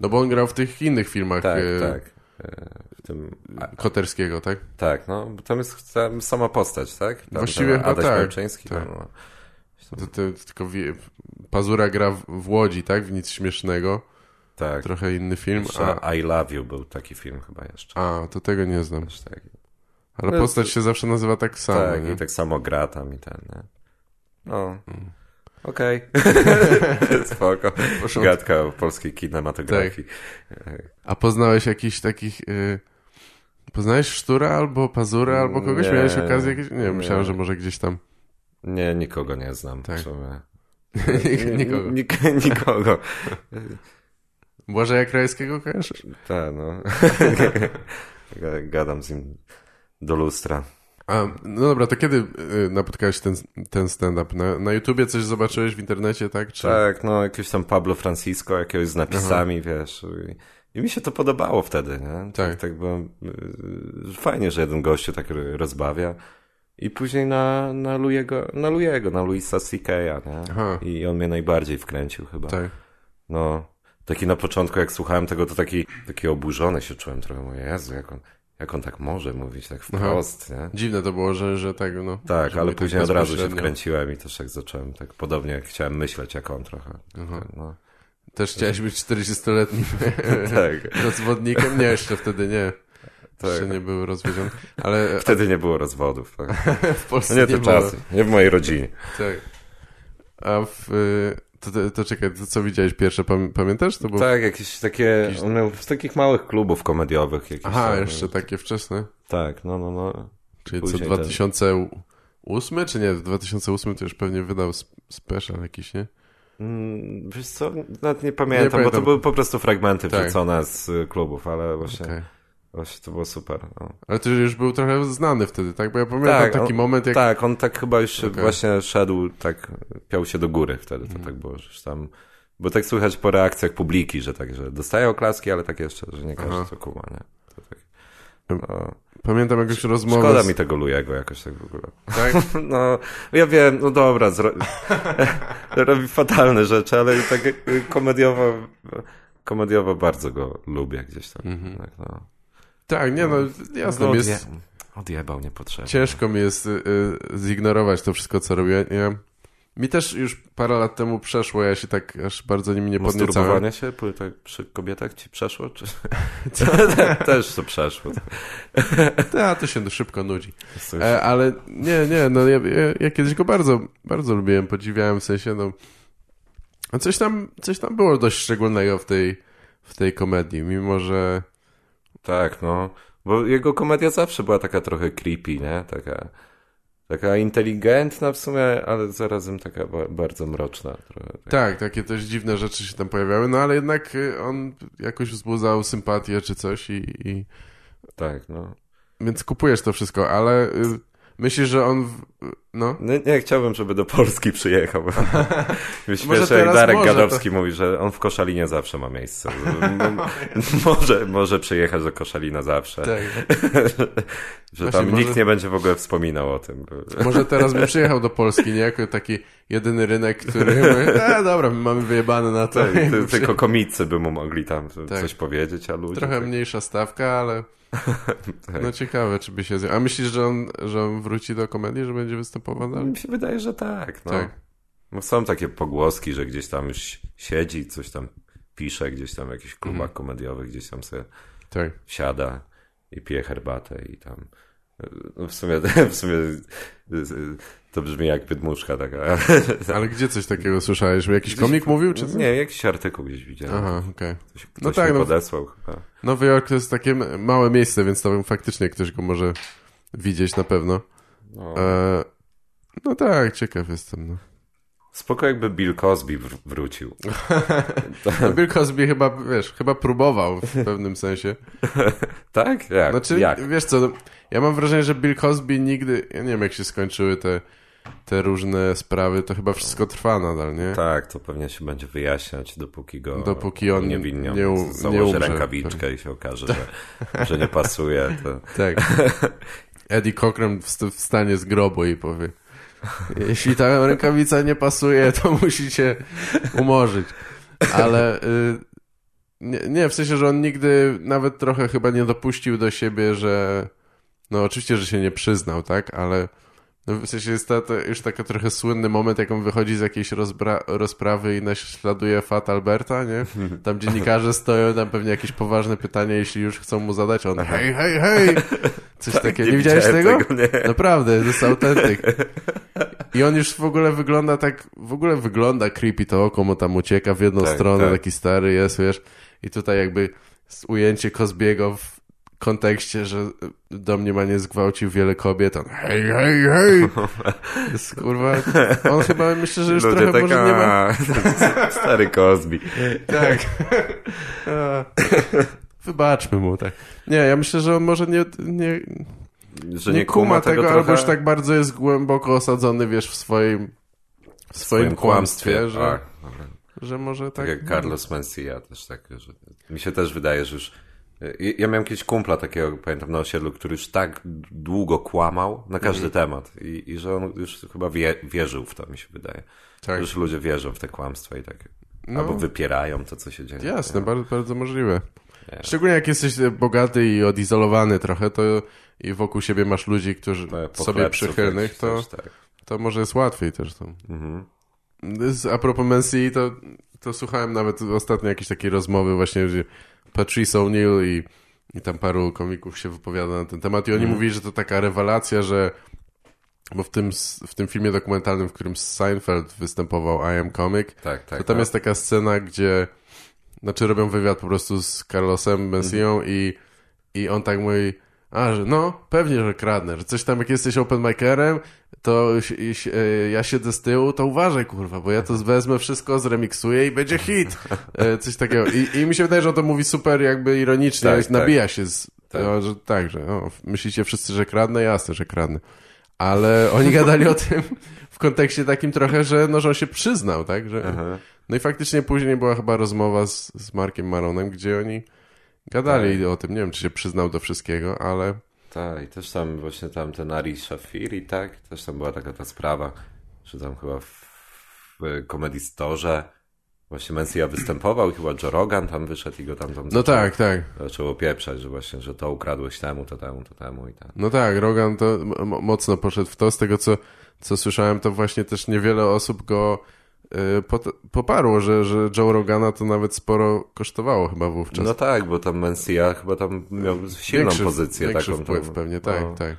No bo on grał w tych innych filmach Tak, e, tak. E, W tym... Koterskiego, tak? tak, no. Bo tam jest tam sama postać, tak? Tam, Właściwie tam Adaś tak, Małczyński, tak. tam, no. To, to, tylko wie, Pazura gra w, w Łodzi, tak? W nic śmiesznego. Tak. Trochę inny film. Jeszcze A, I Love You był taki film chyba jeszcze. a to tego nie znam. Taki. Ale No, postać się zawsze nazywa tak samo, tak, nie? i tak samo gra tam i ten, nie? No. Okej. Spoko. porządku. Gadka o polskiej kinematografii. A poznałeś jakichś takich... Y... Poznałeś Sztura albo Pazura albo kogoś? Nie, Miałeś okazję jakieś? Nie, nie. myślałem, że może gdzieś tam. Nie, nikogo nie znam. Tak. Nikogo. Nik- nikogo. Błażeja Krajewskiego kojarzysz? Tak, no. Gadam z nim do lustra. A, no dobra, to kiedy y, napotkałeś ten, ten stand-up? Na, na YouTubie coś zobaczyłeś w internecie, tak? Czy... Tak, no jakiegoś tam Pablo Francisco, jakiegoś z napisami, wiesz. I, I mi się to podobało wtedy, nie? Tak. Tak, tak byłem, y, fajnie, że jeden gościu tak rozbawia. I później na, na Lujego, na Lujego, na Luisa C.K.'a, nie? Aha. I on mnie najbardziej wkręcił chyba. Tak. No, taki na początku, jak słuchałem tego, to taki, taki oburzony się czułem trochę. Mówię, Jezu, jak on, jak on tak może mówić, tak wprost, nie? Dziwne to było, że, że tak, no. Tak, ale tak później od razu się wkręciłem i też tak zacząłem, tak podobnie jak chciałem myśleć jak on trochę. Aha. No, Też chciałeś być 40-letnim tak, rozwodnikiem? Nie, jeszcze wtedy nie. tak. Jeszcze nie były rozwiedzione. Ale Wtedy nie było rozwodów. Tak. w Polsce No nie te było. czasy, nie w mojej rodzinie. Tak. A w... y, To, to, to czekaj, to co widziałeś pierwsze, pam- pamiętasz? To było... Tak, jakieś takie, Jakiś- on miał z takich małych klubów komediowych. Jakieś Aha, tam, jeszcze takie wczesne. Tak, no, no, no. Czyli co, Później 2008 czy nie? W 2008 to już pewnie wydał sp- special jakiś, nie? Mm, Wiesz co, nawet nie pamiętam, bo pamiętam. to były po prostu fragmenty Tak. wrzucone z klubów, ale właśnie, Okej. Właśnie to było super. No. Ale to już był trochę znany wtedy, tak? Bo ja pamiętam Tak, taki on- moment, jak... Tak, on tak chyba już Okej. właśnie szedł, tak piął się do góry wtedy, to tak było, że już tam... Bo tak słychać po reakcjach publiki, że tak, że dostaje oklaski, ale tak jeszcze, że nie każdy Aha. to kuma, nie? To tak, no. Pamiętam jakąś rozmowę... Szkoda z... mi tego Lujego jakoś tak w ogóle. Tak? No, ja wiem, no dobra, zro... robi fatalne rzeczy, ale tak y, komediowo, komediowo bardzo go lubię gdzieś tam. Mhm. Tak, no. Tak, nie no, No, odje... jest... Odjebał niepotrzebnie. Ciężko mi jest y, y, zignorować to wszystko, co robię. Ja... Mi też już parę lat temu przeszło, ja się tak aż bardzo nimi nie podniecałem. Masturbowanie się przy, tak, przy kobietach ci przeszło? Czy... Też to przeszło. A, to się szybko nudzi. E, ale nie, nie, no ja, ja, ja kiedyś go bardzo, bardzo lubiłem, podziwiałem, w sensie, no... no Coś tam, coś tam było dość szczególnego w tej, w tej komedii, mimo że... Tak, no. Bo jego komedia zawsze była taka trochę creepy, nie? Taka, taka inteligentna w sumie, ale zarazem taka ba bardzo mroczna. Trochę, tak. Tak, takie też dziwne rzeczy się tam pojawiały, no ale jednak y, on jakoś wzbudzał sympatię czy coś i... i... tak, no. Więc kupujesz to wszystko, ale y, Myślisz, że on... W... No? Nie, nie chciałbym, żeby do Polski przyjechał. Śmieszę, jak Darek może, Gadowski mówi, że on w Koszalinie zawsze ma miejsce. Może, może przyjechać do Koszalina zawsze. Tak. że Właśnie, tam może- nikt nie będzie w ogóle wspominał o tym. Może teraz bym przyjechał do Polski, nie? Jako taki jedyny rynek, który... E, dobra, my mamy wyjebane na to. Ty, ty, tylko komicy by mu mogli tam Tak. coś powiedzieć, a ludzie... Trochę tak- mniejsza stawka, ale... Tak. No ciekawe, czy by się... A myślisz, że on, że on wróci do komedii, że będzie występował dalej? Mi się wydaje, że tak. No. Tak. No są takie pogłoski, że gdzieś tam już siedzi, coś tam pisze, gdzieś tam w jakichś klubach Mhm. komediowych, gdzieś tam sobie Tak. siada i pije herbatę i tam... No w sumie, w sumie to brzmi jak wydmuszka taka. Ale gdzie coś takiego słyszałeś? Jakiś komik mówił, czy co? Nie, jakiś artykuł gdzieś widziałem. Aha, okej. Ktoś No tak, no. podesłał chyba. Nowy Jork to jest takie małe miejsce, więc tam faktycznie ktoś go może widzieć na pewno. No. E, no tak, ciekaw jestem. No. Spoko jakby Bill Cosby wr- wrócił. No Bill Cosby chyba, wiesz, chyba próbował w pewnym sensie. Tak? Jak? Znaczy, Jak? wiesz co, no, ja mam wrażenie, że Bill Cosby nigdy, ja nie wiem jak się skończyły te, te różne sprawy, to chyba wszystko trwa nadal, nie? Tak, to pewnie się będzie wyjaśniać, dopóki go Dopóki on uniewinnią. nie u- nie umrze. rękawiczkę i się okaże, że, że nie pasuje. To... Tak. Eddie Cochran wst- wstanie z grobu i powie jeśli ta rękawica nie pasuje, to musicie umorzyć. Ale y, nie, nie, w sensie, że on nigdy nawet trochę chyba nie dopuścił do siebie, że no oczywiście, że się nie przyznał, tak? Ale no, w sensie jest to, już taki trochę słynny moment, jak on wychodzi z jakiejś rozprawy i naśladuje Fat Alberta, nie? Tam dziennikarze stoją, tam pewnie jakieś poważne pytania, jeśli już chcą mu zadać, on hej, hej, hej! Coś takiego. Nie, widziałeś Tak, widziałem tego? Nie. Naprawdę, to jest autentyk. I on już w ogóle wygląda tak, w ogóle wygląda creepy, to oko mu tam ucieka w jedną Tak, stronę, tak. taki stary jest, wiesz. I tutaj jakby ujęcie Kozbiego w kontekście, że do mnie ma nie zgwałcił wiele kobiet, on hej, hej, hej! Jest, kurwa, on chyba, myślę, że już Ludzie trochę tak, może nie ma... "A, Stary Cosby. Tak. Wybaczmy mu, tak. Nie, ja myślę, że on może nie, nie, Że nie, kuma tego, trochę albo już tak bardzo jest głęboko osadzony, wiesz, w swoim, w swoim, kłamstwie, że, Tak, że może tak... tak jak Carlos Mencia też tak, że mi się też wydaje, że już ja- ja miałem kiedyś kumpla takiego, pamiętam na osiedlu, który już tak długo kłamał na każdy Mhm. temat i, i że on już chyba wie, wierzył w to, mi się wydaje. Tak. Już ludzie wierzą w te kłamstwa i tak No. albo wypierają to, co się dzieje. Jasne, bardzo, bardzo możliwe. Nie. Szczególnie jak jesteś e, bogaty i odizolowany trochę, to i wokół siebie masz ludzi, którzy No, po sobie przychylnych, to, tak. to może jest łatwiej też. To. Mhm. A propos Mensi, to, to słuchałem nawet ostatnio jakiejś takiej rozmowy właśnie, gdzie Patrice O'Neill i, i tam paru komików się wypowiada na ten temat i oni Mhm. mówili, że to taka rewelacja, że bo w tym, w tym filmie dokumentalnym, w którym Seinfeld występował I Am Comic, Tak, tak. to tam tak. jest taka scena, gdzie znaczy robią wywiad po prostu z Carlosem Mencią Mhm. i, i on tak mówi, a, że no, pewnie, że kradnę, że coś tam, jak jesteś open micerem, to e, ja siedzę z tyłu, to uważaj, kurwa, bo ja to wezmę wszystko, zremiksuję i będzie hit. E, Coś takiego. I, I mi się wydaje, że on to mówi super jakby ironicznie, Tak, nabija się z, Tak. o, że tak, że o, myślicie wszyscy, że kradnę? Jasne, że kradnę. Ale oni gadali o tym w kontekście takim trochę, że, no, że on się przyznał, tak, że... Aha. No i faktycznie później była chyba rozmowa z, z Markiem Maronem, gdzie oni gadali o tym. Nie wiem, czy się przyznał do wszystkiego, ale Tak, i też tam właśnie tam ten Ari Shafiri, tak? Też tam była taka ta sprawa, że tam chyba w, w Comedy Store właśnie Mencia występował i chyba Joe Rogan tam wyszedł i go tam, tam no zaczął, tak, tak. zaczął opieprzać, że właśnie, że to ukradłeś temu, to temu, to temu i tak. No tak, Rogan to mocno poszedł w to. Z tego, co, co słyszałem, to właśnie też niewiele osób go poparło, że, że Joe Rogana to nawet sporo kosztowało chyba wówczas. No tak, bo tam Mencia chyba tam miał silną Większy- pozycję większy taką. wpływ tam, pewnie, tak, no. tak.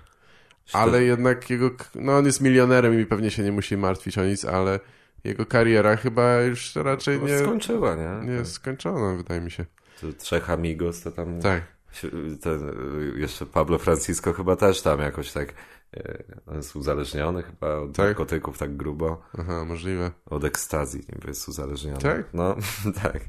Ale jednak jego, no on jest milionerem i pewnie się nie musi martwić o nic, ale jego kariera chyba już raczej nie, skończyła, nie? nie jest skończona, wydaje mi się. To trzech amigos, to tam Tak. ten, y, jeszcze Pablo Francisco chyba też tam jakoś tak y, on jest uzależniony chyba od Tak? narkotyków tak grubo, Aha, możliwe. od ekstazji niby jest uzależniony. Tak? No, tak.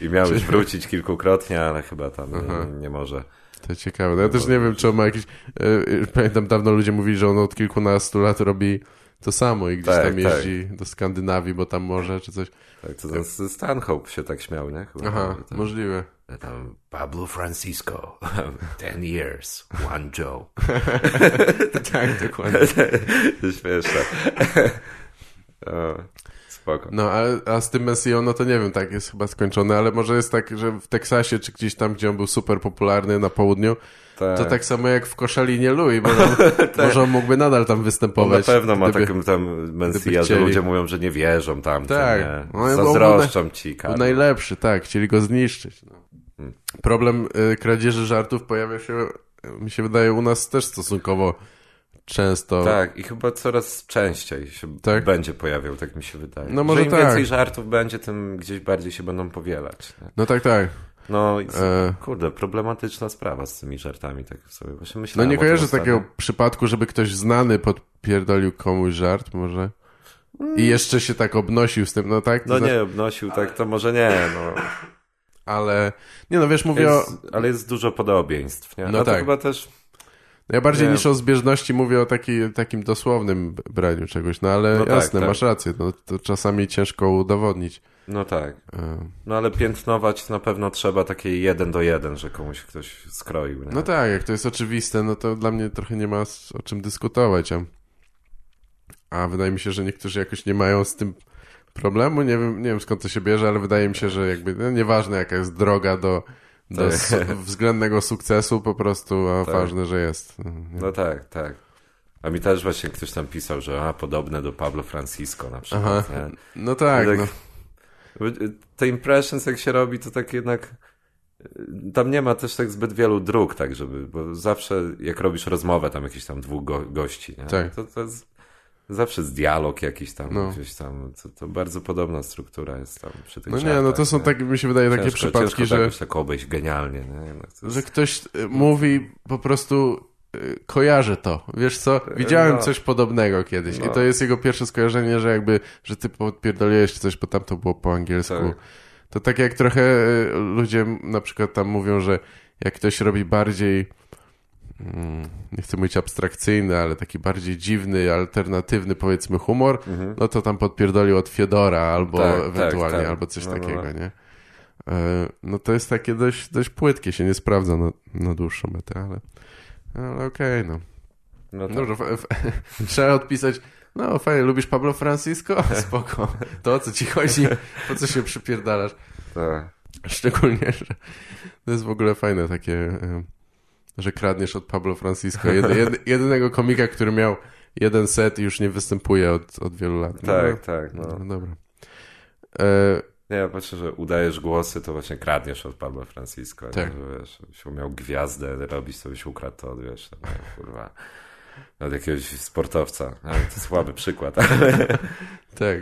I miał już wrócić kilkukrotnie, ale chyba tam nie, nie może. To ciekawe. No ja też nie wiem, czy on ma jakiś... e, Pamiętam, dawno ludzie mówili, że on od kilkunastu lat robi to samo i gdzieś Tak, tam jeździ do Skandynawii, bo tam może, czy coś. Tak, to ten Stanhope się tak śmiał, nie? Chyba, Aha, tam, możliwe. Tam Pablo Francisco, 10 years, one Joe. tak, dokładnie. Śmieszne. spoko. No, a, a z tym Messią, no to nie wiem, tak jest chyba skończone, ale może jest tak, że w Teksasie, czy gdzieś tam, gdzie on był super popularny na południu, Tak. to tak samo jak w Koszalinie Louis, może, on, może on mógłby nadal tam On na występować. pewno ma gdyby taką tam Messia, że ludzie mówią, że nie wierzą tam. Tak. Nie? No, bo Zazdroszczą ci. Najlepszy, tak, chcieli go zniszczyć. No. Problem y, kradzieży żartów pojawia się, mi się wydaje, u nas też stosunkowo często. Tak, i chyba coraz częściej się Tak? będzie pojawiał, tak mi się wydaje. No może że im tak. więcej żartów będzie, tym gdzieś bardziej się będą powielać. Nie? No tak, tak. No i E, kurde, problematyczna sprawa z tymi żartami, tak sobie właśnie no myślałem. nie o tym kojarzę takiego przypadku, żeby ktoś znany podpierdolił komuś żart, może? I jeszcze się tak obnosił z tym, no tak? No nie, obnosił tak, to może nie, no. Ale, nie no wiesz, mówię o... Jest, ale jest dużo podobieństw, nie? No A to tak. chyba też... Ja bardziej Nie. niż o zbieżności mówię o taki, takim dosłownym braniu czegoś, no ale No tak, jasne, tak. masz rację, no to czasami ciężko udowodnić. No tak. E, No ale piętnować na pewno trzeba takie jeden do jeden, że komuś ktoś skroił, nie? No tak, jak to jest oczywiste, no to dla mnie trochę nie ma o czym dyskutować. A, a wydaje mi się, że niektórzy jakoś nie mają z tym problemu. Nie wiem, nie wiem skąd to się bierze, ale wydaje mi się, że jakby no, nieważne jaka jest droga do, do Tak. su względnego sukcesu po prostu, a Tak. ważne, że jest. No, nie? No tak, tak. A mi też właśnie ktoś tam pisał, że a, podobne do Pablo Francisco na przykład? No tak, Tak. no. Te impressions jak się robi, to tak jednak tam nie ma też tak zbyt wielu dróg, tak żeby, bo zawsze jak robisz rozmowę tam jakichś tam dwóch go, gości, nie? Tak. To, to jest, zawsze jest dialog jakiś tam, No. gdzieś tam, to, to bardzo podobna struktura jest tam przy tych No nie, żartach, no to są nie? tak, mi się wydaje, takie Ciężko- przypadki, ciężko że... tak jakoś tak obejść genialnie, nie? To jest... że ktoś y, mówi po prostu y, kojarzę to. Wiesz co? Widziałem no. coś podobnego kiedyś. I No. to jest jego pierwsze skojarzenie, że jakby, że ty podpierdoliłeś coś, bo tam to było po angielsku. Tak. To tak jak trochę y, ludzie na przykład tam mówią, że jak ktoś robi bardziej nie chcę mówić abstrakcyjny, ale taki bardziej dziwny, alternatywny powiedzmy humor, Mhm. no to tam podpierdolił od Fiodora albo Tak, tak, ewentualnie, tak. albo coś No, no, takiego, no. nie? E, No to jest takie dość, dość płytkie, się nie sprawdza na, na dłuższą metę, ale, ale okej, no. No tak. Dobrze, trzeba odpisać, no fajnie, lubisz Pablo Francisco? Spoko. To o co ci chodzi? Po co się przypierdalasz? tak. Szczególnie, że to jest w ogóle fajne takie, że kradniesz od Pablo Francisco. Jedy, jedy, jedynego komika, który miał jeden set i już nie występuje od, od wielu lat. No, Tak, tak, no. no dobra. E, Nie, ja patrzę, że udajesz głosy, to właśnie kradniesz od Pablo Francisco. Tak. Nie? Że wiesz, się umiał gwiazdę robić, to byś ukradł to, wiesz, no, kurwa. Od jakiegoś sportowca. Ale to słaby przykład, ale tak.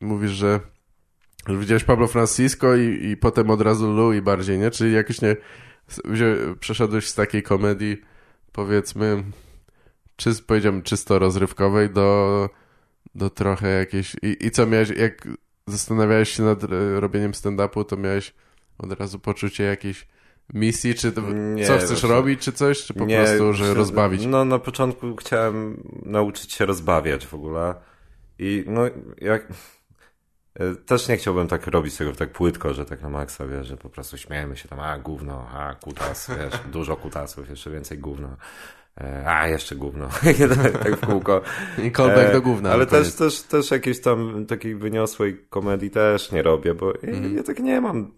Mówisz, że, widziałeś Pablo Francisco i, i potem od razu Louis bardziej, nie? Czyli jakoś nie... Przeszedłeś z takiej komedii, powiedzmy, czy, powiedziałbym, czysto rozrywkowej do, do trochę jakiejś... I, I co miałeś, jak zastanawiałeś się nad e, robieniem stand-upu, to miałeś od razu poczucie jakiejś misji, czy to, Nie, co chcesz właśnie- robić, czy coś, czy po nie, prostu, że rozbawić? No, na początku chciałem nauczyć się rozbawiać w ogóle. I no, jak... e, Też nie chciałbym tak robić tego tak płytko, że tak na maksa, wiesz, że po prostu śmiejemy się tam, a gówno, a kutas, wiesz, dużo kutasów, jeszcze więcej gówno, e, a jeszcze gówno, tak w kółko. I callback E, do gówna. Ale też, też, też jakiejś tam takiej wyniosłej komedii też nie robię, bo ja, Mhm. ja tak nie mam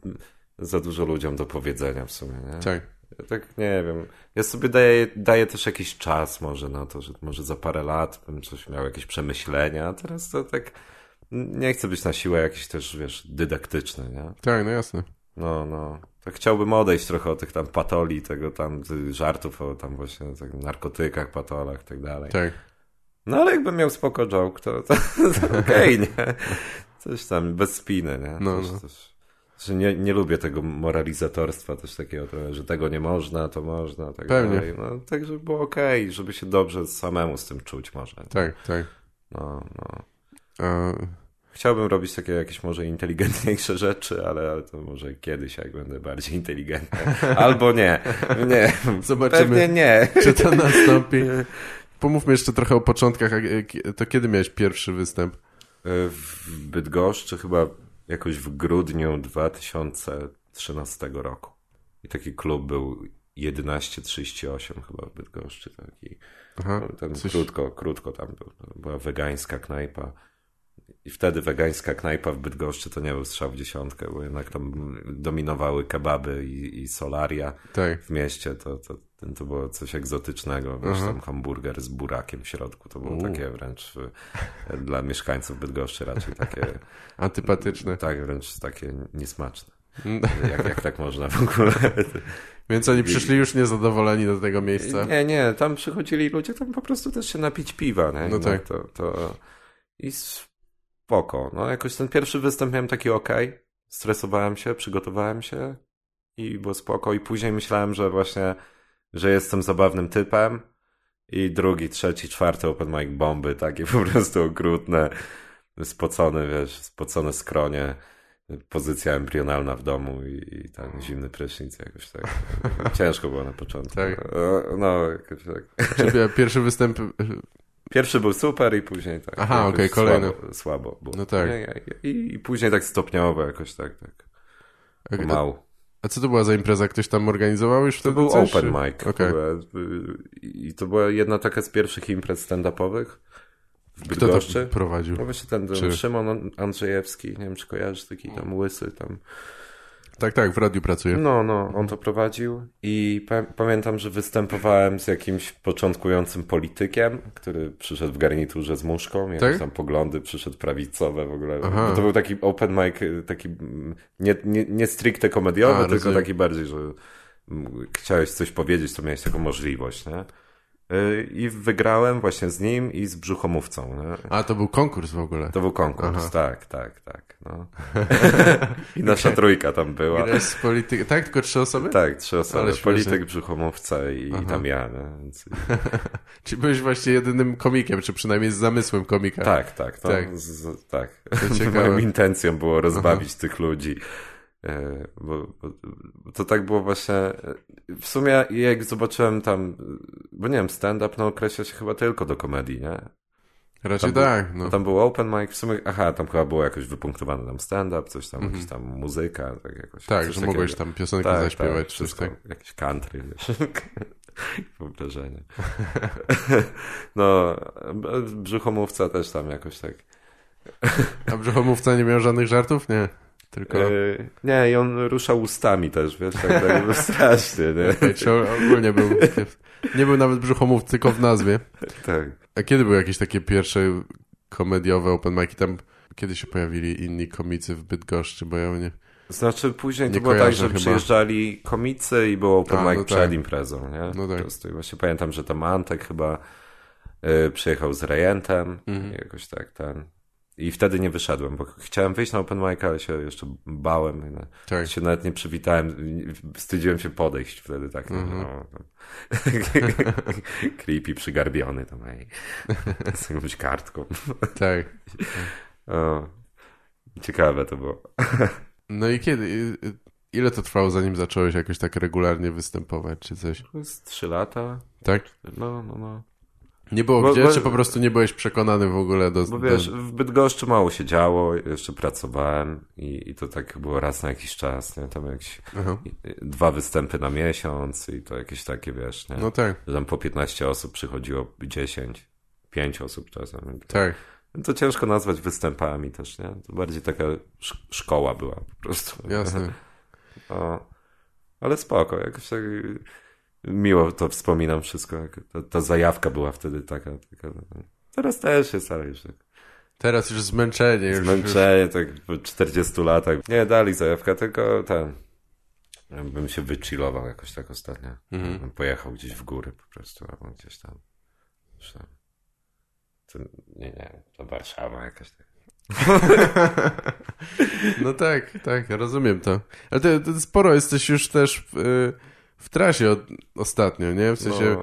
za dużo ludziom do powiedzenia w sumie, nie? Tak. Ja tak nie wiem. Ja sobie daję, daję też jakiś czas może na to, że może za parę lat bym coś miał, jakieś przemyślenia, a teraz to tak nie chcę być na siłę jakiś też, wiesz, dydaktyczny, nie? Tak, no jasne. No, no. Tak chciałbym odejść trochę od tych tam patoli, tego tam żartów o tam właśnie tak, narkotykach, patolach i tak dalej. Tak. No ale jakbym miał spoko joke, to, to, to okej, nie? Coś tam, bez spiny, nie? No, też, no. Że nie, nie lubię tego moralizatorstwa też takiego trochę, że tego nie można, to można, tak Pewnie. dalej. No, tak, żeby było okej, żeby się dobrze samemu z tym czuć może. nie? Tak, tak. No, no. A, Chciałbym robić takie jakieś może inteligentniejsze rzeczy, ale, to może kiedyś, jak będę bardziej inteligentny. Albo nie. Nie. Zobaczymy, Pewnie nie. czy to nastąpi. Pomówmy jeszcze trochę o początkach. E, To kiedy miałeś pierwszy występ? W Bydgoszczy chyba jakoś w grudniu 2013 roku. I taki klub był 1138 chyba w Bydgoszczy. Taki, Aha, tam coś- krótko, krótko tam był. Była wegańska knajpa. I wtedy wegańska knajpa w Bydgoszczy to nie był strzał w dziesiątkę, bo jednak tam dominowały kebaby i, i solaria Tak. w mieście. To, to, to było coś egzotycznego. Wiesz, tam hamburger z burakiem w środku. To było U. takie wręcz e, dla mieszkańców Bydgoszczy raczej takie Antypatyczne. tak, wręcz takie niesmaczne. Mm. Jak, jak tak można w ogóle? Więc oni przyszli już niezadowoleni do tego miejsca. Nie, nie, tam przychodzili ludzie tam po prostu też się napić piwa, nie? No tak. To, to... I spoko. No jakoś ten pierwszy występ miałem taki okej. Stresowałem się, przygotowałem się i było spoko. I później myślałem, że właśnie, że jestem zabawnym typem. I drugi, trzeci, czwarty open mic bomby, takie po prostu okrutne, spocone, wiesz, spocone skronie, pozycja embrionalna w domu i, i zimny prysznic jakoś tak. Ciężko było na początku. Tak. No, jakoś tak. Pierwszy występ... Pierwszy był super i później tak. Aha, okej, kolejny. Słabo, słabo było. No tak. I, i, później tak stopniowo jakoś tak, tak. A, Pomału. a co to była za impreza? Ktoś tam organizował już To wtedy był coś, open mic. To była, I to była jedna taka z pierwszych imprez stand-upowych w Kto to prowadził? No właśnie ten, ten Czy- Szymon Andrzejewski, nie wiem czy kojarzysz, taki tam łysy tam. Tak, tak, w radiu pracuje. No, no, on to prowadził i pa pamiętam, że występowałem z jakimś początkującym politykiem, który przyszedł w garniturze z muszką, jakieś Tak? tam poglądy, przyszedł prawicowe w ogóle. Aha. To był taki open mic, taki mm, nie, nie, nie stricte komediowy, A, tylko rozumiem. taki bardziej, że mm, chciałeś coś powiedzieć, to miałeś taką możliwość, nie? Y, I wygrałem właśnie z nim i z brzuchomówcą, nie? A, to był konkurs w ogóle. To był konkurs, Aha. tak, tak, tak. No. I nasza trójka tam była. Z polityk... Tak, tylko trzy osoby? Tak, trzy osoby. Ale. Polityk, brzuchomówca i, Aha. tam ja. Więc... Czy byłeś właśnie jedynym komikiem, czy przynajmniej z zamysłem komika? Tak, tak. No, Tak. Z, tak. ciekawe. Moją intencją było rozbawić tych ludzi. E, Bo, bo, bo to tak było właśnie. e, W sumie, jak zobaczyłem tam, bo nie wiem, stand-up no, określa się chyba tylko do komedii, nie? Raczej Tam był- tak, no. Tam był open mic, w sumie, aha, tam chyba było jakoś wypunktowane tam stand-up, coś tam, Mhm. jakaś tam muzyka, tak jakoś. Tak, że takiego. mogłeś tam piosenkę tak, zaśpiewać, tak, wszystko, tak. jakieś country, wiesz. Wyobrażenie. no, brzuchomówca też tam jakoś tak. A brzuchomówca nie miał żadnych żartów? Nie. Tylko... E, nie, i on ruszał ustami też, wiesz, tak, tak był strasznie, nie? Okej, czy ogólnie był... Nie był nawet brzuchomów, tylko w nazwie. Tak. A kiedy były jakieś takie pierwsze komediowe open mic'i tam? Kiedy się pojawili inni komicy w Bydgoszczy, bo ja nie... Znaczy później Nie to było tak, że chyba. przyjeżdżali komicy i był open A, mic no przed tak. imprezą, nie? No tak. Po prostu. I właśnie pamiętam, że tam Antek chyba y, przyjechał z Rejentem, Mhm. jakoś tak ten. I wtedy nie wyszedłem, bo chciałem wyjść na open mic, ale się jeszcze bałem. Tak. się nawet nie przywitałem, wstydziłem się podejść wtedy tak. no, Mhm. No, no. Creepy, przygarbiony tam, ej, z jakąś kartką. Tak. O, ciekawe to było. No i kiedy? Ile to trwało, zanim zacząłeś jakoś tak regularnie występować, czy coś? Jest trzy lata. Tak? No, no, no. Nie było Bo- gdzie, bo- czy po prostu nie byłeś przekonany w ogóle do... Bo do... wiesz, w Bydgoszczy mało się działo, jeszcze pracowałem i, i to tak było raz na jakiś czas, nie? Tam jakieś Aha. dwa występy na miesiąc i to jakieś takie, wiesz, nie? No tak, Tam po 15 osób przychodziło 10, 5 osób czasem. tak. To ciężko nazwać występami też, nie? To bardziej taka sz- szkoła była po prostu. Jasne. Ale spoko, jakoś tak miło to wspominam wszystko. jak Ta, ta zajawka była wtedy taka, taka. Teraz też jest, ale już tak Teraz już zmęczenie. Już, już... zmęczenie, tak po 40 latach. Nie, dali zajawka, tylko ten. Bym się wychillował jakoś tak ostatnio. Mhm. Pojechał gdzieś w góry po prostu, albo gdzieś tam. Tam. To, nie, nie, to Warszawa jakaś tak. No tak, tak, rozumiem to. Ale ty, ty sporo jesteś już też w, y, w trasie od, ostatnio, nie? W sensie, No,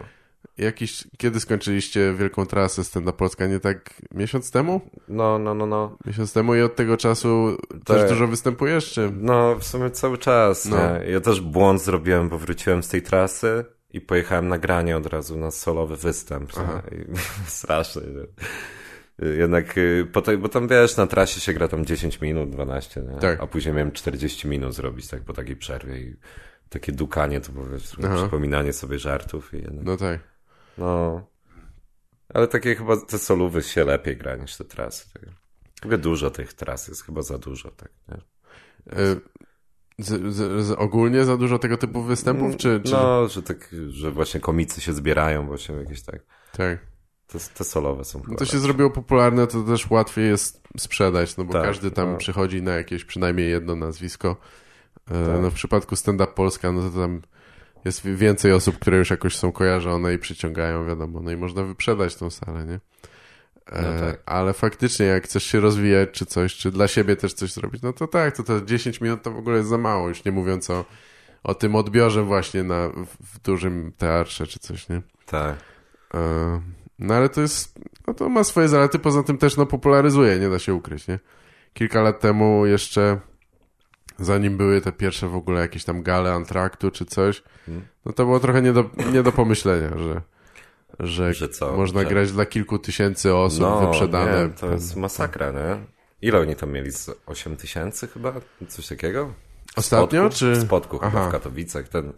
jakiś, kiedy skończyliście wielką trasę stand Polska? Nie tak miesiąc temu? No, no, no, no. Miesiąc temu i od tego czasu Tak. też dużo występujesz, czy? No, w sumie cały czas, No. nie? Ja też błąd zrobiłem, bo wróciłem z tej trasy i pojechałem na granie od razu na solowy występ. Strasznie. nie? Jednak, y, po tej, bo tam wiesz, na trasie się gra tam 10 minut, 12, nie? Tak. a później miałem 40 minut zrobić, tak, po takiej przerwie i takie dukanie to było, wiesz, przypominanie sobie żartów i jednak, No tak. no. Ale takie chyba te solówy się lepiej gra niż te trasy. Tak. W ogóle dużo tych tras jest, chyba za dużo, tak? Y, Z, z, z, ogólnie za dużo tego typu występów, czy... czy... No, że tak, że właśnie komicy się zbierają, właśnie jakieś tak. Tak. Te, te solowe są No chyba to się zrobiło popularne, to też łatwiej jest sprzedać, no bo Tak, każdy tam no. przychodzi na jakieś przynajmniej jedno nazwisko. E, Tak. No w przypadku Stand Up Polska, no to tam jest więcej osób, które już jakoś są kojarzone i przyciągają, wiadomo, no i można wyprzedać tą salę, nie? E, No tak. Ale faktycznie, jak chcesz się rozwijać, czy coś, czy dla siebie też coś zrobić, no to tak, to te 10 minut to w ogóle jest za mało, już nie mówiąc o, o tym odbiorze właśnie na, w, w dużym teatrze, czy coś, nie? Tak. E, No ale to jest, no to ma swoje zalety, poza tym też no popularyzuje, nie da się ukryć, nie? Kilka lat temu jeszcze, zanim były te pierwsze w ogóle jakieś tam gale antraktu czy coś, Hmm. no to było trochę nie do, nie do pomyślenia, że, że, Że co? można Że- grać dla kilku tysięcy osób No, wyprzedane. nie, to jest masakra, nie? Ile oni tam mieli? Z 8 tysięcy chyba? Coś takiego? Ostatnio, Spodku? czy- W Spodku chyba Aha. w Katowicach, ten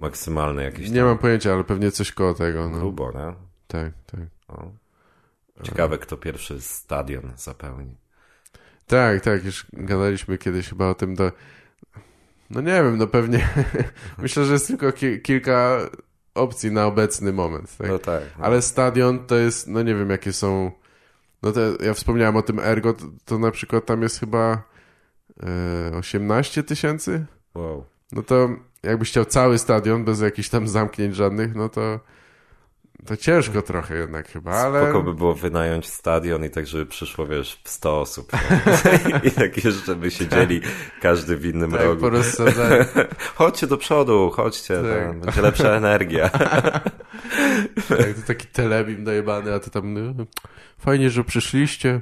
maksymalny jakiś Nie tam mam pojęcia, ale pewnie coś koło tego, no. grubo, nie? Tak, tak. No. Ciekawe, kto pierwszy stadion zapełni. Tak, tak, już gadaliśmy kiedyś chyba o tym do... No nie wiem, no pewnie myślę, że jest tylko ki kilka opcji na obecny moment, tak? No tak. No. Ale stadion to jest, no nie wiem jakie są... No to ja wspomniałem o tym Ergo, to, to na przykład tam jest chyba e, 18 tysięcy? Wow. No to jakbyś chciał cały stadion bez jakichś tam zamknięć żadnych, no to to ciężko trochę jednak chyba, ale... Spoko by było wynająć stadion i tak, żeby przyszło, wiesz, 100 osób. I tak jeszcze by siedzieli każdy w innym Tak, rogu. porozsadzać. Chodźcie do przodu, chodźcie, Tak. tam, będzie lepsza energia. Tak, to taki telebim dojebany, a ty tam, no, fajnie, że przyszliście.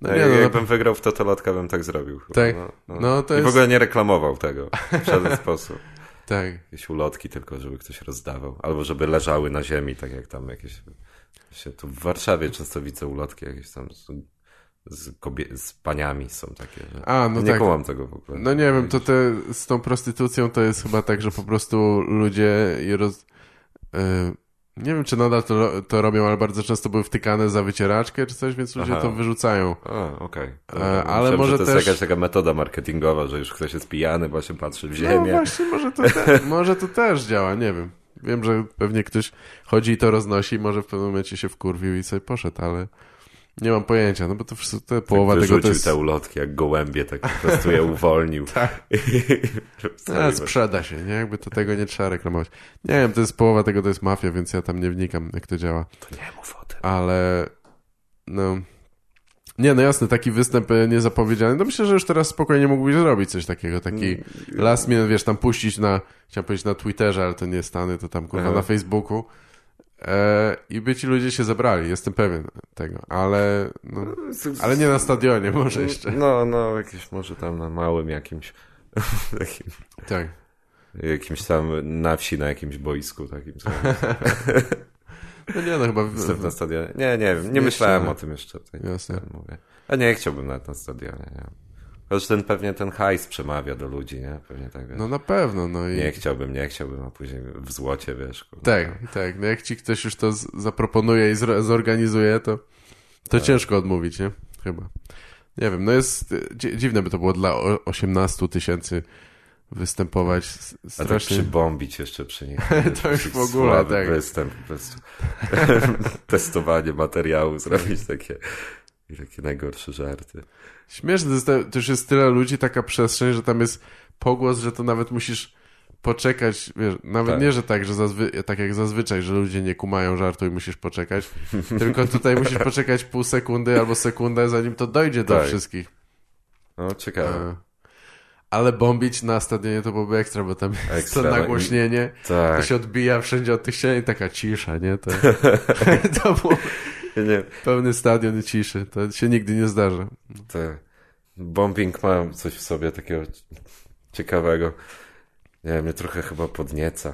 No nie, no, Jakbym wygrał w Totolotka, bym tak zrobił. Chyba. Tak. No, no. no to I w jest... ogóle nie reklamował tego w żaden sposób. Tak, Jakieś ulotki tylko, żeby ktoś rozdawał. Albo żeby leżały na ziemi, tak jak tam jakieś... Się tu w Warszawie często widzę ulotki jakieś tam z, kobie- z paniami są takie. Że... a, no nie tak. kumam tego w ogóle. No nie wiem, to te, z tą prostytucją to jest chyba tak, że po prostu ludzie roz... e, nie wiem, czy nadal to, to robią, ale bardzo często były wtykane za wycieraczkę czy coś, więc ludzie Aha. to wyrzucają. A, okej. E, Dobra, ale myślałem, może że to też- jest jakaś taka metoda marketingowa, że już ktoś jest pijany, właśnie patrzy w No ziemię. właśnie, może to, te, może to też działa, nie wiem. Wiem, że pewnie ktoś chodzi i to roznosi, może w pewnym momencie się wkurwił i sobie poszedł, ale nie mam pojęcia, no bo to wszystko, te, połowa tak tego to jest... te ulotki jak gołębie, tak po prostu je uwolnił. Tak. A, sprzeda się, nie? Jakby to tego nie trzeba reklamować. Nie wiem, to jest połowa tego, to jest mafia, więc ja tam nie wnikam, jak to działa. To nie mów o tym. Ale no... Nie, no jasne, taki występ e, niezapowiedziany. No myślę, że już teraz spokojnie mógłbyś zrobić coś takiego, taki Mm. last minute, wiesz, tam puścić na, chciałem powiedzieć na Twitterze, ale to nie Stany, to tam kurwa Aha. na Facebooku i by ci ludzie się zebrali, jestem pewien tego, ale no, ale nie na stadionie może jeszcze. No, no, jakieś może tam na małym jakimś, takim, Tak. jakimś tam na wsi, na jakimś boisku takim. No nie, no chyba... Występ na stadionie. Nie, nie wiem, nie Jeszcze myślałem o tym jeszcze. Tutaj, Jasne. mówię. A nie chciałbym nawet na stadionie, nie. Chociaż ten pewnie ten hajs przemawia do ludzi, nie? Pewnie tak, wiesz. No na pewno, no i... Nie chciałbym, nie chciałbym, a później w złocie, wiesz. kurwa. Tak, tak. No jak ci ktoś już to zaproponuje i zorganizuje, to, to Tak. ciężko odmówić, nie? Chyba. Nie wiem, no jest... dzi- Dziwne by to było dla o- 18 tysięcy występować. S- A tak Strasznie... przybombić jeszcze przy nich. To już w ogóle, tak. występ, testowanie materiału, zrobić takie takie najgorsze żarty. Śmieszne, to, jest, jest tyle ludzi, taka przestrzeń, że tam jest pogłos, że to nawet musisz poczekać, wiesz, nawet Tak. nie, że tak, że zazwy- tak jak zazwyczaj, że ludzie nie kumają żartu i musisz poczekać, tylko tutaj musisz poczekać pół sekundy albo sekundę, zanim to dojdzie do Tak. wszystkich. No, ciekawe. E, Ale bombić na stadionie to byłoby ekstra, bo tam jest Ekstra, to no i- nagłośnienie, Tak. to się odbija wszędzie od tych ścian i taka cisza, nie? To, to był Nie, pełny stadion i ciszy. To się nigdy nie zdarza. te bombing ma coś w sobie takiego ciekawego. Nie wiem, mnie trochę chyba podnieca.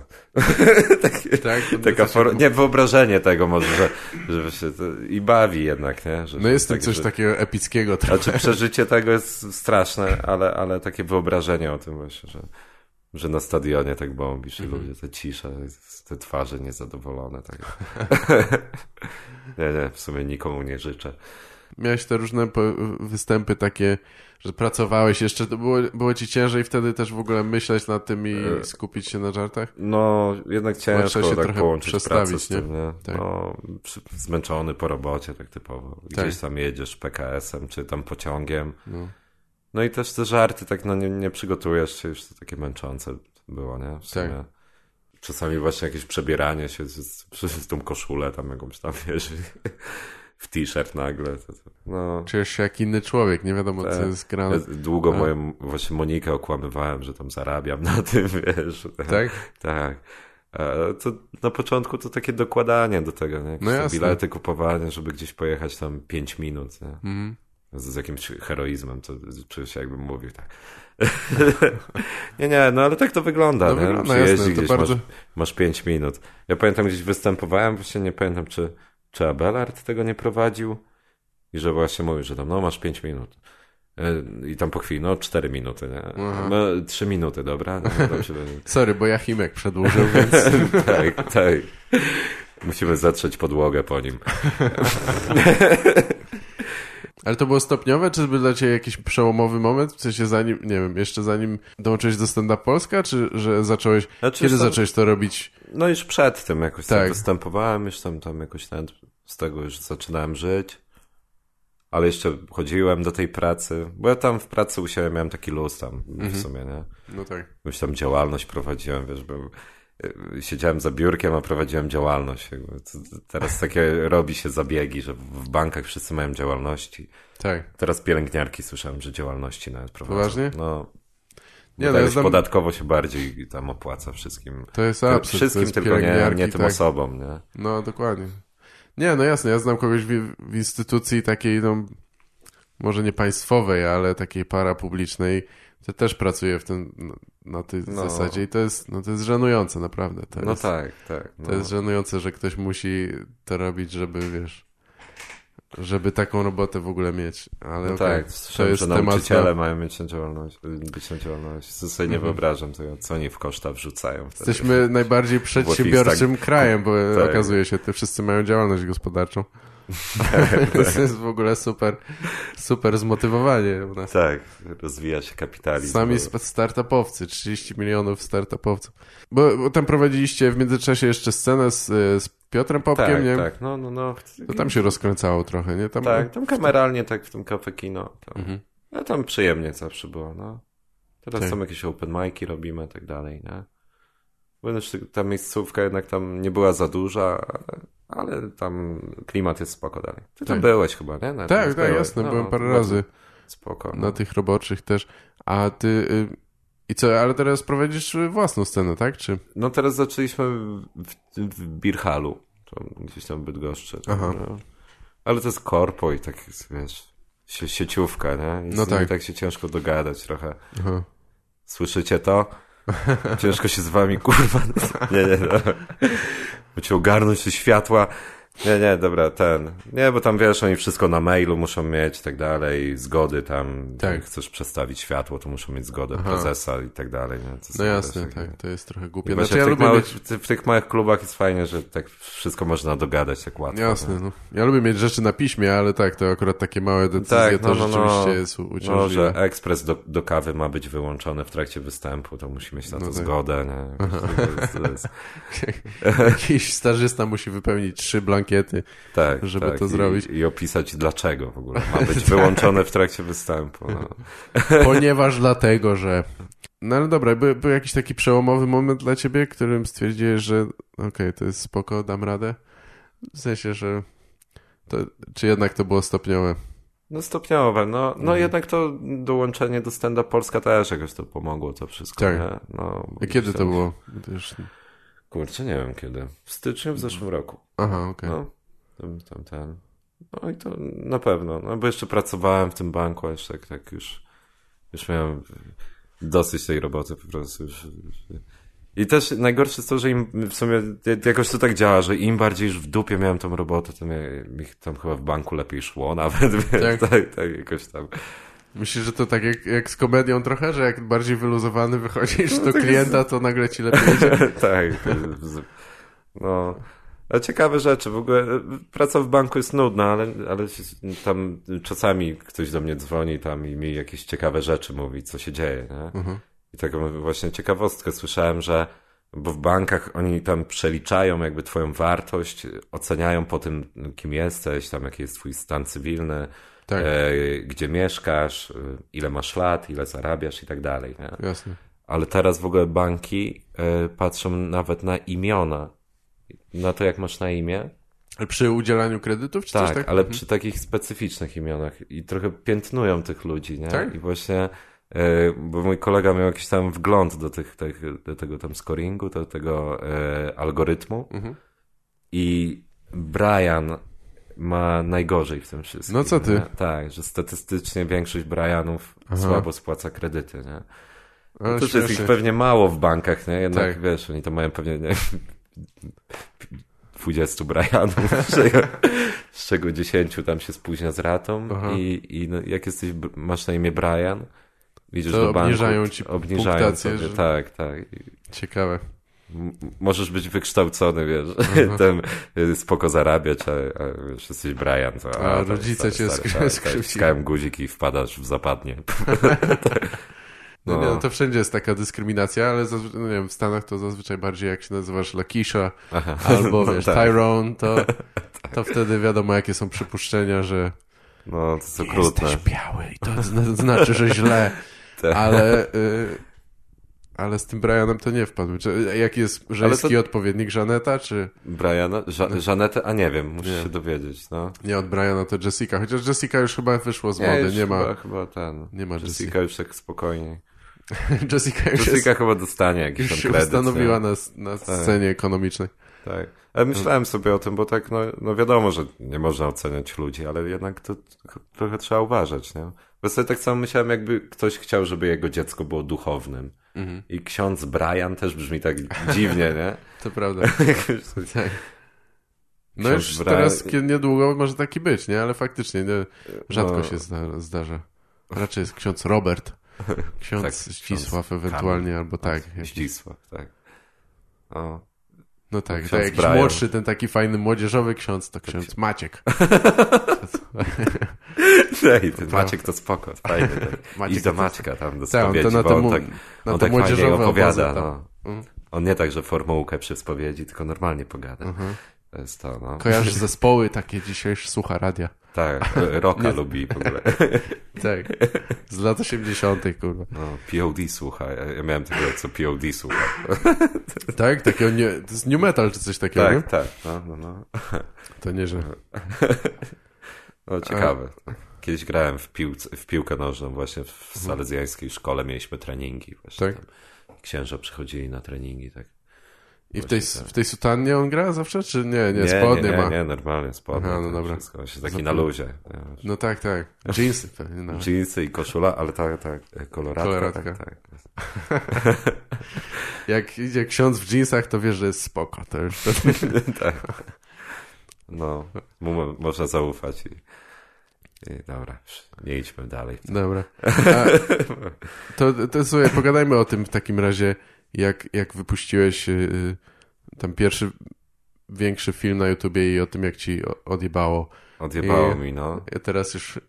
Takie, Tak? taka for... Nie, wyobrażenie tego może, że, że się to... i bawi jednak, nie? Że, No jest tak, coś że... takiego epickiego trochę. Znaczy przeżycie tego jest straszne, ale, ale takie wyobrażenie o tym właśnie, że, że na stadionie tak bombisz i Mhm. ludzie, te cisza, te twarze niezadowolone. Tak. nie, nie, w sumie nikomu nie życzę. Miałeś te różne występy takie, że pracowałeś jeszcze, to było, było ci ciężej wtedy też w ogóle myśleć nad tym i E, skupić się na żartach? No, jednak ciężko się tak połączyć pracę z nie? tym, nie? Tak. No, zmęczony po robocie, tak typowo. Gdzieś Tak. tam jedziesz PKS-em, czy tam pociągiem. No. No i też te żarty, tak no nie, nie przygotujesz się, już to takie męczące było, nie? W sumie. Tak. Czasami właśnie jakieś przebieranie się z, z, z tą koszulę tam jakąś tam, wiesz, w t-shirt nagle. To, to, no. Czujesz się jak inny człowiek, nie wiadomo co Tak. jest grane. Ja długo No. moją właśnie Monikę okłamywałem, że tam zarabiam na tym, wiesz. Tak? Tak. E, To na początku to takie dokładanie do tego, nie? Jakieś No bilety kupowanie, żeby gdzieś pojechać tam 5 minut, nie? Mhm. Z, z jakimś heroizmem, to czuję się jakbym mówił tak. nie, nie, no ale tak to wygląda, No nie? wygląda, Przyjeździ jasne, gdzieś, bardzo- masz, masz 5 minut. Ja pamiętam, gdzieś występowałem, właśnie nie pamiętam, czy, czy Abelard tego nie prowadził i że właśnie mówił, że tam, no masz 5 minut. E, I tam po chwili, no 4 minuty, nie? Aha. No 3 minuty, dobra? No, się Sorry, bo ja Chimek przedłużył, więc... tak, tak. Musimy zatrzeć podłogę po nim. Ale to było stopniowe, czy był dla ciebie jakiś przełomowy moment? W sensie zanim, nie wiem, jeszcze zanim dołączyłeś do Stand Up Polska, czy że zacząłeś... Znaczy, Kiedy już tam- zacząłeś to robić? No już przed tym jakoś Tak. tak. występowałem, już tam, tam jakoś nawet z tego już zaczynałem żyć. Ale jeszcze chodziłem do tej pracy, bo ja tam w pracy u siebie miałem taki luz tam w sumie, nie? No tak. Jakąś tam działalność prowadziłem, wiesz, był, y, siedziałem za biurkiem, a prowadziłem działalność. Teraz takie robi się zabiegi, że w bankach wszyscy mają działalności. Tak. Teraz pielęgniarki słyszałem, że działalności nawet prowadzą. Poważnie? No. Nie, no no, znam- podatkowo się bardziej tam opłaca wszystkim. To jest absurd. wszystkim, jest tylko nie, nie tym tak. osobom, nie? No, dokładnie. Nie, no jasne, ja znam kogoś w, w instytucji takiej, no, może nie państwowej, ale takiej parapublicznej, to też pracuje w tym, na, tej No. zasadzie i to jest, no to jest żenujące, naprawdę. To No jest, tak, tak. No. To jest żenujące, że ktoś musi to robić, żeby, wiesz, żeby taką robotę w ogóle mieć. Ale no okej, tak, to jest że temat nauczyciele na... mają mieć na działalność, być na działalność. To sobie nie Mhm. wyobrażam tego, co oni w koszta wrzucają. Wtedy. Jesteśmy najbardziej przedsiębiorczym krajem, bo tak. okazuje się, że wszyscy mają działalność gospodarczą. Tak, To jest w ogóle super, super zmotywowanie u nas. tak, rozwija się kapitalizm. Sami startupowcy, 30 milionów startupowców. Bo, bo tam prowadziliście w międzyczasie jeszcze scenę z, y, z Piotrem Popkiem, tak, nie? tak, no, no, no. To tam się rozkręcało trochę, nie? Tam, Tak, tam kameralnie, tak, w tym kafe kino. Tam, Mhm. no, tam przyjemnie zawsze było, no. Teraz Tak. są jakieś open mic'i robimy i tak dalej, nie? Bo znaczy, ta miejscówka jednak tam nie była za duża, ale, tam klimat jest spoko dalej. Ty tam Tak. byłeś chyba, nie? Na Tak, tak, jasne, No, byłem parę bardzo razy Spoko. na No. tych roboczych też. A ty... Y, I co, ale teraz prowadzisz y, własną scenę, tak? Czy... no teraz zaczęliśmy w, w Birhalu, gdzieś tam w Bydgoszczy. tam, Aha. no. Ale to jest korpo i tak wiesz, sie, sieciówka, nie? I No tak. tak się ciężko dogadać trochę. Aha. Słyszycie to? Ciężko się z wami, kurwa. Nie, nie, no. Muszę ogarnąć te światła. Nie, nie, dobra, ten. Nie, bo tam wiesz, oni wszystko na mailu muszą mieć i tak dalej, zgody tam. Tak. Jak chcesz przestawić światło, to muszą mieć zgodę Aha. prezesa i tak dalej. Nie? No jasne, tak, to jest trochę głupie. Znaczy, ja w, tych lubię małych, mieć... w, tych małych klubach jest fajnie, że tak wszystko można dogadać tak łatwo. Jasne, nie? no. Ja lubię mieć rzeczy na piśmie, ale tak, to akurat takie małe decyzje Tak, to no, no, no. rzeczywiście jest u- No, uciążliwe. że ekspres do, do kawy ma być wyłączony w trakcie występu, to musi mieć na to No tak. zgodę, nie? Jakiś starzysta musi wypełnić trzy blankiety. tak, Żeby tak. to I, zrobić. I opisać dlaczego w ogóle ma być wyłączone w trakcie występu. No. Ponieważ dlatego, że... No ale dobra, był, był jakiś taki przełomowy moment dla ciebie, którym stwierdziłeś, że okej, to jest spoko, dam radę? W sensie, że... To, czy jednak to było stopniowe? No stopniowe, no, no Mhm. jednak to dołączenie do Stand Up Polska też jakoś to pomogło to wszystko, Tak. No, A kiedy to było? Już... Kurczę, nie wiem kiedy. W styczniu w zeszłym roku. Aha, okej. No, tam, ten. No i to na pewno, no bo jeszcze pracowałem w tym banku, a już tak, tak już, już miałem dosyć tej roboty po prostu już. I też najgorsze jest to, że im w sumie jakoś to tak działa, że im bardziej już w dupie miałem tą robotę, to mi, mi tam chyba w banku lepiej szło nawet, tak, tak, tak jakoś tam. Myślisz, że to tak jak, jak z komedią trochę, że jak bardziej wyluzowany wychodzisz No do tak klienta, to nagle ci lepiej idzie? tak. No. A ciekawe rzeczy. W ogóle praca w banku jest nudna, ale, ale tam czasami ktoś do mnie dzwoni tam i mi jakieś ciekawe rzeczy mówi, co się dzieje. Nie? Mhm. I taką właśnie ciekawostkę słyszałem, że bo w bankach oni tam przeliczają jakby twoją wartość, oceniają po tym, kim jesteś, tam jaki jest twój stan cywilny, Tak, e, gdzie mieszkasz, e, ile masz lat, ile zarabiasz i tak dalej. Nie? jasne. Ale teraz w ogóle banki e, patrzą nawet na imiona. Na to, jak masz na imię. Przy udzielaniu kredytów, czy Tak, coś tak? ale Mhm. przy takich specyficznych imionach. I trochę piętnują tych ludzi, nie? Tak? I właśnie, e, bo mój kolega miał jakiś tam wgląd do, tych, tych, do tego tam scoringu, do tego e, algorytmu. Mhm. I Brian ma najgorzej w tym wszystkim. No co ty? Nie? Tak, że statystycznie większość Brianów Aha. słabo spłaca kredyty, nie? No to, że jest ich pewnie mało w bankach, nie? Jednak Tak. wiesz, oni to mają pewnie nie, 20 Brianów, z czego, z czego 10 tam się spóźnia z ratą Aha. i, i no, jak jesteś, masz na imię Brian, idziesz To do banku, obniżają ci obniżają punktację, sobie, że- tak, tak. Ciekawe. Możesz być wykształcony, wiesz, Mhm. y, spoko zarabiać, a, a wiesz, jesteś Brian, to, A to rodzice cię tak, tak, skrzywdzili. guzik i wpadasz w zapadnie. No, No. Nie, no to wszędzie jest taka dyskryminacja, ale no nie wiem, w Stanach to zazwyczaj bardziej jak się nazywasz Lakisha Aha. albo No wiesz, tak. Tyrone, to, to wtedy wiadomo jakie są przypuszczenia, że No, to jest okrutne. jesteś biały i to zna- znaczy, że źle, Tak. ale, y, ale z tym Brianem to nie wpadł. Czy, jaki jest żeński to- odpowiednik Żaneta, czy Briana? Ża- Żanetę? A nie wiem, muszę Nie. się dowiedzieć, no. nie od Briana to Jessica, chociaż Jessica już chyba wyszło z mody, już nie ma, Chyba, chyba ten. nie ma Jessica. Jessica już tak spokojniej. Jessica już, Jessica jest, chyba dostanie jakiś już tam kredyt. nie? na, na scenie ekonomicznej. Tak. Ale myślałem sobie o tym, bo tak, no, no wiadomo, że nie można oceniać ludzi, ale jednak to trochę trzeba uważać, nie? Bo sobie tak samo myślałem, jakby ktoś chciał, żeby jego dziecko było duchownym. Mhm. I ksiądz Brian też brzmi tak dziwnie, nie? To prawda. Tak. No Ksiądz już Brian- teraz niedługo może taki być, nie? Ale faktycznie nie, rzadko No. się zda, zdarza. Raczej jest ksiądz Robert, ksiądz Tak, Zdzisław ksiądz ewentualnie, Kamil. albo tak. Zdzisław, tak. O. No tak, ksiądz tak jakiś Brian. młodszy, ten taki fajny młodzieżowy ksiądz, to ksiądz Maciek. Ej, ty Maciek to spoko, fajnie. Tak. Maciek Idź do to- Maćka tam do Tak, on to spowiedzi, na bo on tak, na on tak fajnie opowiada. No. Mm. On nie tak, że formułkę przy spowiedzi, tylko normalnie pogada. Mhm. To jest to, no. Kojarzysz zespoły takie dzisiaj, już słucha radia. Tak, rocka lubi w ogóle. Tak, z lat 80 kurwa. No, POD słucha. Ja, miałem tego, co POD słucha. Tak, takiego nie, to jest new metal czy coś takiego, nie? Tak, tak, no, no, no. To nie, że... No, ciekawe. Kiedyś grałem w, piłce, w piłkę nożną właśnie w salezjańskiej szkole, mieliśmy treningi. Właśnie Mhm. Tak. księża przychodzili na treningi, tak. I w tej, w tej sutannie on gra zawsze, czy nie? Nie, spodnie nie, ma. Nie, normalnie spodnie. Aha, no tak, dobra. Wszystko. Właśnie taki na luzie. nie? No tak, tak. Jeansy pewnie nawet. Jeansy i koszula, ale tak, tak, koloratka. Koloratka. Tak, tak. Jak idzie ksiądz w jeansach, to wiesz, że jest spoko. To już to... tak. No, mu mo- można zaufać i, i dobra, nie idźmy dalej. Dobra. A, to, to słuchaj, pogadajmy o tym w takim razie, jak, jak wypuściłeś y, tam pierwszy większy film na YouTubie i o tym, jak ci odjebało. Odjebało I- mi, no. Ja teraz już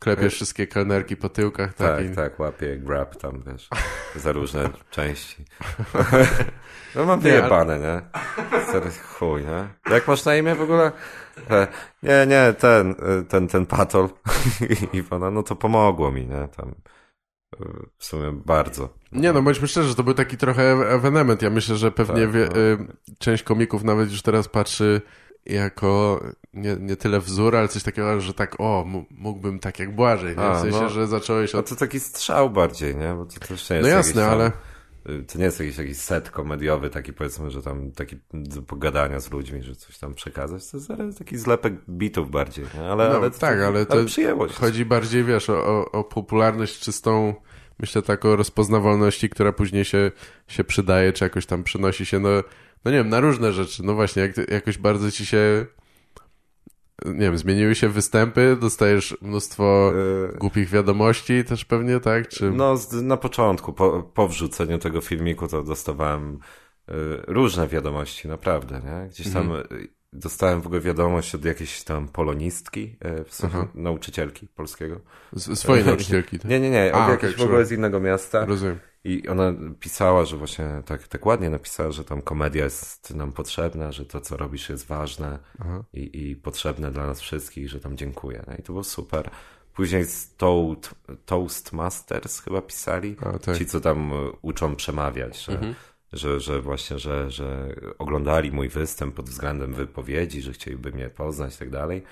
klepiesz wszystkie kelnerki po tyłkach. Tak, Tak, i... tak, łapię grab tam, wiesz, za różne części. No mam wyjebane, nie? Stary chuj, nie? Jak masz na imię w ogóle? E, Nie, nie, ten, e, ten, ten patol Iwana, no to pomogło mi, nie? Tam e, w sumie bardzo. Nie no, bądźmy szczerzy, to był taki trochę ewenement. Ja myślę, że pewnie Tak, wie, no. y, część komików nawet już teraz patrzy jako nie, nie tyle wzór, ale coś takiego, że tak, o, mógłbym tak jak Błażej, nie? w sensie, no, że zacząłeś od... No to taki strzał bardziej, nie? Bo to też nie jest no jasne, tam, ale... To nie jest jakiś, jakiś set komediowy, taki powiedzmy, że tam taki do pogadania z ludźmi, że coś tam przekazać. To jest taki zlepek bitów bardziej, nie? Ale, no, ale tak, ale to chodzi bardziej, wiesz, o, o popularność czystą myślę tak o rozpoznawalności, która później się, się przydaje, czy jakoś tam przynosi się, no, no nie wiem, na różne rzeczy. No właśnie, jak, jakoś bardzo ci się nie wiem, zmieniły się występy, dostajesz mnóstwo yy... głupich wiadomości też pewnie, tak? Czy... No, na początku, po, po wrzuceniu tego filmiku, to dostawałem yy, różne wiadomości, naprawdę, nie? Gdzieś tam mhm. dostałem w ogóle wiadomość od jakiejś tam polonistki, yy, w sensie nauczycielki polskiego. Z, swojej nauczycielki, tak? Nie, nie, nie, od A, jakiejś w ogóle z innego miasta. Rozumiem. I ona pisała, że właśnie tak, tak ładnie napisała, że tam komedia jest nam potrzebna, że to, co robisz, jest ważne i, i potrzebne dla nas wszystkich, że tam dziękuję. No I to było super. Później z Toast, Toastmasters chyba pisali, A, tak. ci, co tam e, uczą przemawiać, że, mhm. że, że właśnie, że, że oglądali mój występ pod względem wypowiedzi, że chcieliby mnie poznać i tak dalej.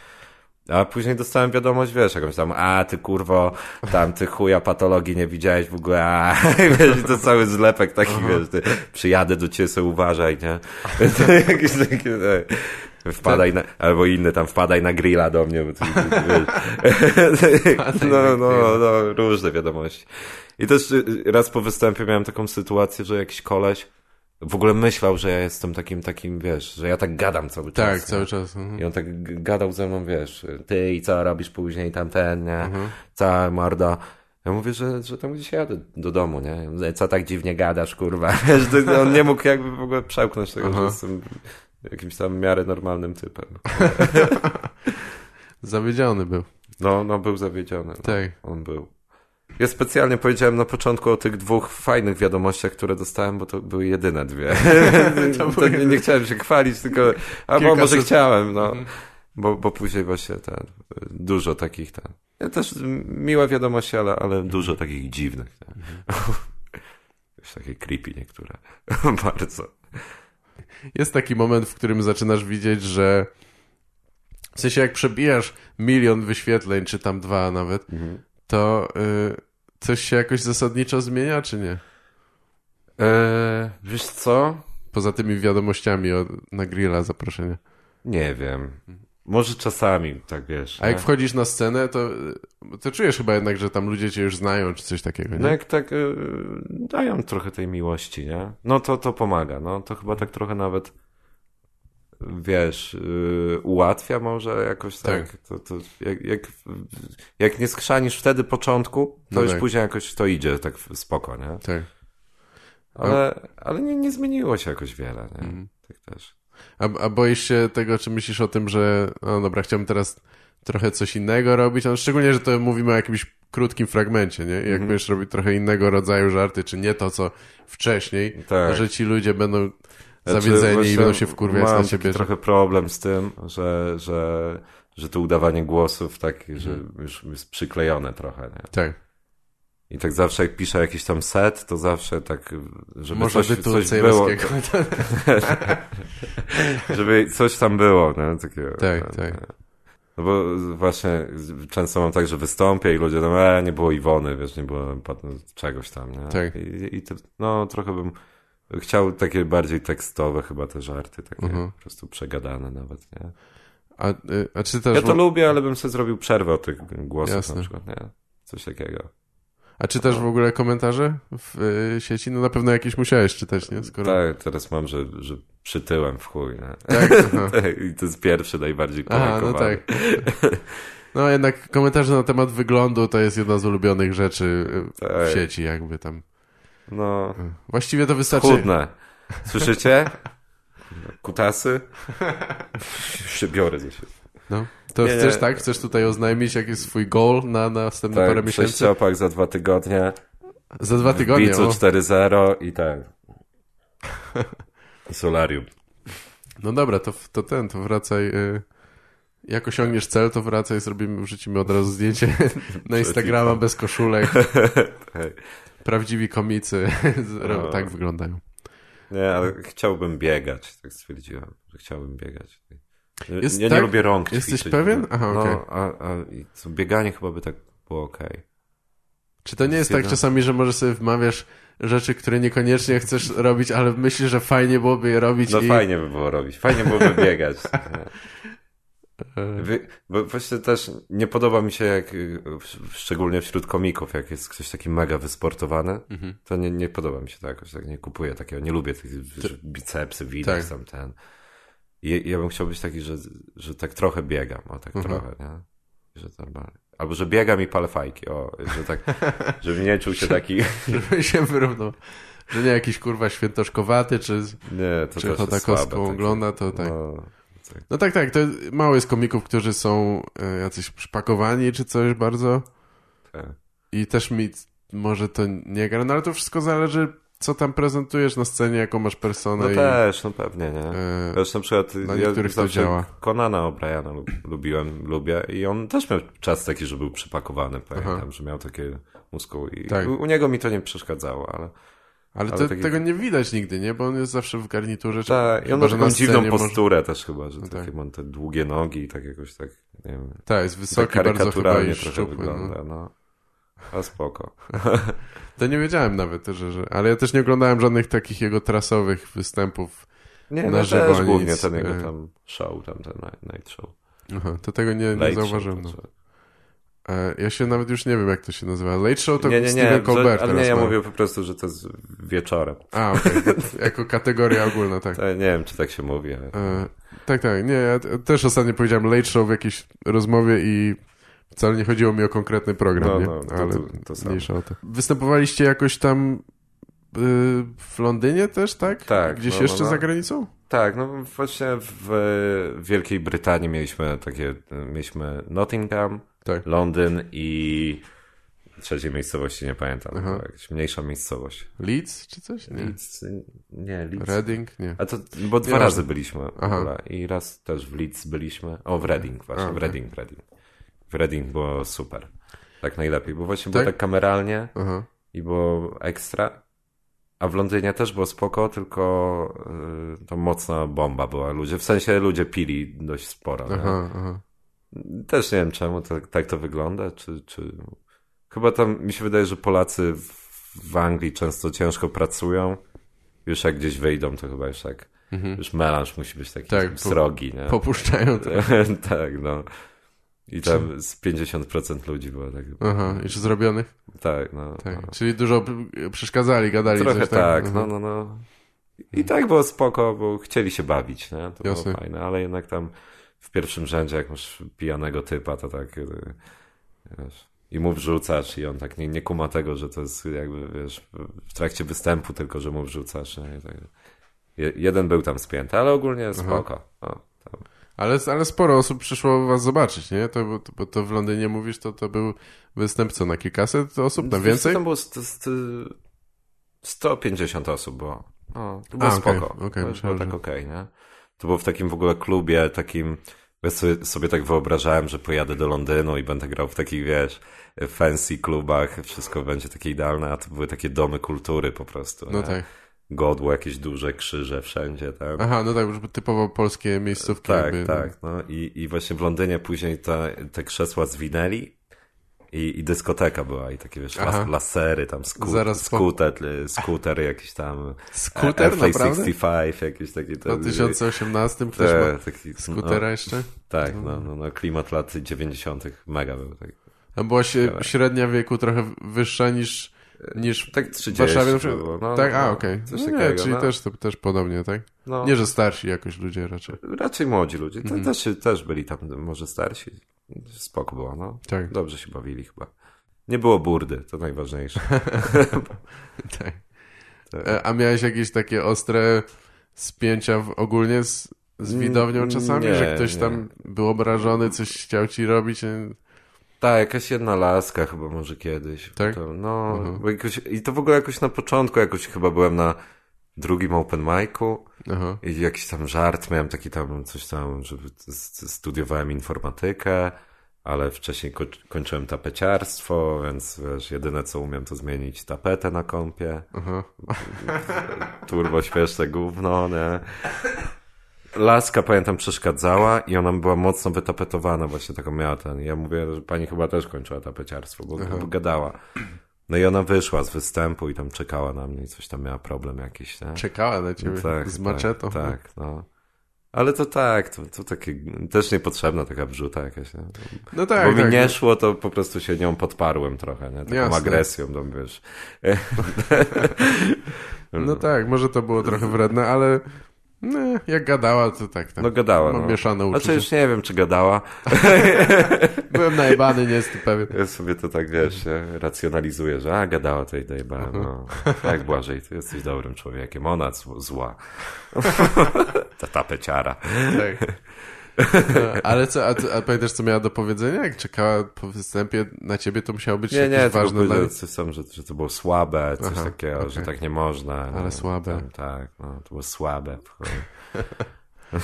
A później dostałem wiadomość, wiesz, jakąś tam, a ty kurwo, tam ty chuja patologii nie widziałeś w ogóle, a wiesz, to cały zlepek taki, Aha. wiesz, ty, przyjadę do ciebie, sobie uważaj, nie? Jakieś takie, nie, wpadaj na, albo inny tam, wpadaj na grilla do mnie, bo ty, wiesz. no, no, no, różne wiadomości. I też y, raz po występie miałem taką sytuację, że jakiś koleś, w ogóle myślał, że ja jestem takim, takim, wiesz, że ja tak gadam cały czas. Tak, cały czas. Mhm. I on tak gadał ze mną, wiesz, ty i co robisz później, tamten, nie? Mhm. Cała morda. Ja mówię, że, że tam gdzieś jadę do domu, nie? Co tak dziwnie gadasz, kurwa? On nie mógł jakby w ogóle przełknąć tego, Aha. że jestem jakimś tam miarę normalnym typem. zawiedziony był. No, no był zawiedziony. No. Tak. On był. Ja specjalnie powiedziałem na początku o tych dwóch fajnych wiadomościach, które dostałem, bo to były jedyne dwie. to nie, nie, chciałem się chwalić, tylko... Albo może chciałem, no. Mhm. Bo, bo później właśnie ten, dużo takich ten... Ja też miłe wiadomości, ale, ale dużo takich dziwnych. Mhm. Już takie creepy niektóre. Bardzo. Jest taki moment, w którym zaczynasz widzieć, że w sensie jak przebijasz milion wyświetleń, czy tam dwa nawet, mhm. To... Y coś się jakoś zasadniczo zmienia, czy nie? Eee, wiesz co? Poza tymi wiadomościami o, na grilla zaproszenia. Nie wiem. Może czasami, tak wiesz. A jak wchodzisz na scenę, to, to czujesz chyba jednak, że tam ludzie cię już znają, czy coś takiego, nie? No jak tak y, dają trochę tej miłości, nie? No to, to pomaga, no. To chyba tak trochę nawet wiesz, yy, ułatwia może jakoś tak. tak. To, to jak, jak, jak nie skrzanisz wtedy początku, to no już tak. później jakoś to idzie tak spoko, nie? Tak. Ale, ale nie, nie zmieniło się jakoś wiele, nie? Mhm. Tak też. A, a boisz się tego, czy myślisz o tym, że no dobra, chciałbym teraz trochę coś innego robić, no, szczególnie, że to mówimy o jakimś krótkim fragmencie, nie? Jak mhm. będziesz robić trochę innego rodzaju żarty, czy nie to, co wcześniej, tak. że ci ludzie będą zawiedzeni i będą się wkurwiać na ciebie. trochę problem z tym, że, że, że to udawanie głosów tak, że mhm. już jest przyklejone trochę, nie? Tak. I tak zawsze jak piszę jakiś tam set, to zawsze tak, żeby Może coś, coś było. żeby coś tam było, nie? Takiego, tak, tak. No bo właśnie często mam tak, że wystąpię i ludzie no, e, nie było Iwony, wiesz, nie było czegoś tam, nie? Tak. I, i to, no trochę bym Chciał takie bardziej tekstowe chyba te żarty, takie mhm. po prostu przegadane nawet, nie? A, y, a czy też... Ja to lubię, ale bym sobie zrobił przerwę od tych głosów Jasne. na przykład, nie? Coś takiego. A czytasz w ogóle komentarze w y, sieci? No na pewno jakieś musiałeś czytać, nie? Skoro... Tak, teraz mam, że, że przytyłem w chuj, nie? Tak? I to jest pierwszy najbardziej. Aha, no tak. No jednak komentarze na temat wyglądu to jest jedna z ulubionych rzeczy y, tak. w sieci, jakby tam. No. Właściwie to wystarczy. Chudne. Słyszycie? Kutasy? się biorę siebie. No. To nie, chcesz nie. tak? Chcesz tutaj oznajmić jaki jest swój goal na, na następne tak, parę miesięcy? Sześciopak za dwa tygodnie. Za dwa tygodnie? Bicu 4.0 i tak. Solarium. No dobra, to, to ten, to wracaj. Y, jak osiągniesz cel, to wracaj, zrobimy, wrzucimy od razu zdjęcie na Instagrama bez koszulek. Prawdziwi komicy no. tak wyglądają. Nie, ale chciałbym biegać, tak stwierdziłem, że chciałbym biegać. Jest ja tak? nie lubię rąk Jesteś ćwiczyć. pewien? Aha, no, okej. a, a co, bieganie chyba by tak było okej. Czy to nie jest Jest tak jedna- czasami, że może sobie wmawiasz rzeczy, które niekoniecznie chcesz robić, ale myślisz, że fajnie byłoby je robić No i... fajnie by było robić, fajnie byłoby biegać. E, Wy, bo właśnie też nie podoba mi się, jak y, szczególnie wśród komików, jak jest ktoś taki mega wysportowany, Mhm. to nie, nie podoba mi się to jakoś, tak nie kupuję takiego, nie lubię tych bicepsy, widać Tak. tam ten. I ja bym chciał być taki, że, że tak trochę biegam, o tak Mhm. trochę, nie? Że tam, albo że biegam i palę fajki, o, że tak, żebym nie czuł się taki, Żeby się wyrównał. Że nie jakiś kurwa świętoszkowaty, czy, nie, to czy Chodakowską ogląda, to tak. No, tak. No tak, tak, to mało jest komików, którzy są e, jacyś przypakowani, czy coś bardzo. tak. I też mi może to nie gra, no ale to wszystko zależy, co tam prezentujesz na scenie, jaką masz personę. No i, też, no pewnie, nie? e, Też na przykład Dla ja niektórych to działa. Conana O'Briana lub, lubiłem, lubię i on też miał czas taki, że był przypakowany, pamiętam, Aha. że miał takie muskuły i Tak. u, u niego mi to nie przeszkadzało, ale ale ale taki- tego nie widać nigdy, nie? Bo on jest zawsze w garniturze. Tak, i on ma taką dziwną scenie może- posturę też chyba, że No takie tak. ma te długie nogi i tak jakoś tak, nie wiem, Tak, jest tak wysoki bardzo chyba i trochę szczupły. No. wygląda, no. A spoko. To nie wiedziałem nawet, że, że... Ale ja też nie oglądałem żadnych takich jego trasowych występów. Nie, Na no żywo też nic, głównie ten jego e. tam show, tam ten night- night show. Aha, to tego nie, nie zauważyłem. show, No. To? E, ja się nawet już nie wiem, jak to się nazywa. Late Show to Nie, nie, nie, Stephen Colbert że, ale nie, ja ma. mówię po prostu, że to jest wieczorem. A, okej. jako kategoria ogólna, tak. To, nie wiem, czy tak się mówi, ale... E, tak, tak. Nie, ja też ostatnio powiedziałem Late Show w jakiejś rozmowie i wcale nie chodziło mi o konkretny program, No, nie? no, to- Ale to- to mniejsza o to. Występowaliście jakoś tam y, w Londynie też, tak? Tak, Gdzieś no, no, jeszcze no. za granicą? Tak, no właśnie w Wielkiej Brytanii mieliśmy takie, mieliśmy Nottingham, Tak. Londyn i trzeciej miejscowości nie pamiętam, Aha. jakaś mniejsza miejscowość. Leeds czy coś? Nie. Leeds, nie, Leeds. Reading? Nie. A to, bo dwa Nie razy ważne. byliśmy i raz też w Leeds byliśmy, o w Reading właśnie, A, w. Reading, Reading. W Reading było super, tak najlepiej, bo właśnie Tak? było tak kameralnie Aha. i było ekstra, a w Londynie też było spoko, tylko y, to mocna bomba była. Ludzie, w sensie ludzie pili dość sporo. Aha, aha. Też nie wiem czemu tak, tak to wygląda, czy, czy... Chyba tam mi się wydaje, że Polacy w, Anglii często ciężko pracują. Już jak gdzieś wyjdą, to chyba już tak, już melanż musi być taki Tak, po- srogi, nie? Popuszczają to. tak, no. I tam z 50% ludzi było tak. Aha, już zrobionych? Tak, no. Tak. no. Czyli dużo przeszkadzali, gadali Trochę coś, tak, Aha. no, no, no. I tak było spoko, bo chcieli się bawić, nie? To Jasne. było fajne, ale jednak tam w pierwszym rzędzie, jak masz pijanego typa, to tak y, wiesz, i mu wrzucasz i on tak nie, nie kuma tego, że to jest jakby, wiesz, w trakcie występu tylko, że mu wrzucasz, nie? I tak, je, jeden był tam spięty, ale ogólnie spoko. O, tam. Ale, ale sporo osób przyszło was zobaczyć, nie? To, bo, to w Londynie mówisz, to, to był występco na kilkaset osób, na więcej? Tam było st- st- 150 osób było. O, to było A, spoko. okej, to było myślałem, tak że- okej, nie? To było w takim w ogóle klubie, takim... Ja sobie, sobie tak wyobrażałem, że pojadę do Londynu i będę grał w takich, wiesz, fancy klubach, wszystko będzie takie idealne, a to były takie domy kultury po prostu. No nie? tak. Godło, jakieś duże krzyże wszędzie tam. Aha, no tak, już typowo polskie miejscówki. Tak, jakby, tak. No. I, I właśnie w Londynie później te, te krzesła zwinęli i, i dyskoteka była i takie wiesz, Aha. lasery tam, sku, Zaraz po- skuter, y, skuter jakiś tam. Skuter, naprawdę? FA65, jakiś taki. W tam, 2018 ktoś te, ma taki, skutera no, jeszcze? Tak, no, no, no, klimat lat 90. mega był. Tak, Tam była średnia wieku trochę wyższa niż, niż tak w 30 Warszawie na przykład. no, tak, no, a okej. Coś No nie, czyli no. też, to, też podobnie, tak? No, Nie, że starsi jakoś ludzie raczej. Raczej młodzi ludzie. To też, też byli tam może starsi. Spoko było, no. Tak. Dobrze się bawili chyba. Nie było burdy, to najważniejsze. tak. E, A miałeś jakieś takie ostre spięcia w, ogólnie z, z widownią Mm, czasami, nie, że ktoś nie. tam był obrażony, coś chciał ci robić? Tak, jakaś jedna laska chyba może kiedyś. Tak? No, Mhm. bo jakoś, I to w ogóle jakoś na początku, jakoś chyba byłem na drugim open micu Aha. i jakiś tam żart, miałem taki tam coś tam, że studiowałem informatykę, ale wcześniej ko kończyłem tapeciarstwo, więc wiesz, jedyne co umiem to zmienić tapetę na. Aha. turbo śmieszne gówno, nie? Laska, pamiętam, przeszkadzała i ona była mocno wytapetowana, właśnie taką miała ten. Ja mówię, że pani chyba też kończyła tapeciarstwo, bo, bo gadała. No i ona wyszła z występu i tam czekała na mnie i coś tam miała problem jakiś, nie? Czekała na ciebie tak, z maczetą. Tak, tak, no. Ale to tak, to, to takie też niepotrzebna taka wrzuta jakaś, nie? No tak, Bo mi tak. nie szło, to po prostu się nią podparłem trochę, nie? Taką Jasne. agresją, tam wiesz. No tak, może to było trochę wredne, ale no, jak gadała, to tak. tak. No gadała, Mam no. mieszane uczucia. Znaczy już nie wiem, czy gadała. Byłem najebany, nie jestem pewien. Ja sobie to tak, wiesz, racjonalizuję, że a, gadała to i dojebała, no. Tak, Błażej, ty jesteś dobrym człowiekiem, ona zła. Ta tapeciara. Tak. No, ale co, a, ty- a pamiętasz, co miała do powiedzenia? Jak czekała po występie na ciebie, to musiało być Nie, jakieś nie, ważne dla coś tam, że, że to było słabe, coś Aha, takiego, okej. że tak nie można. Ale no, słabe. Tam, tak, no, to było słabe.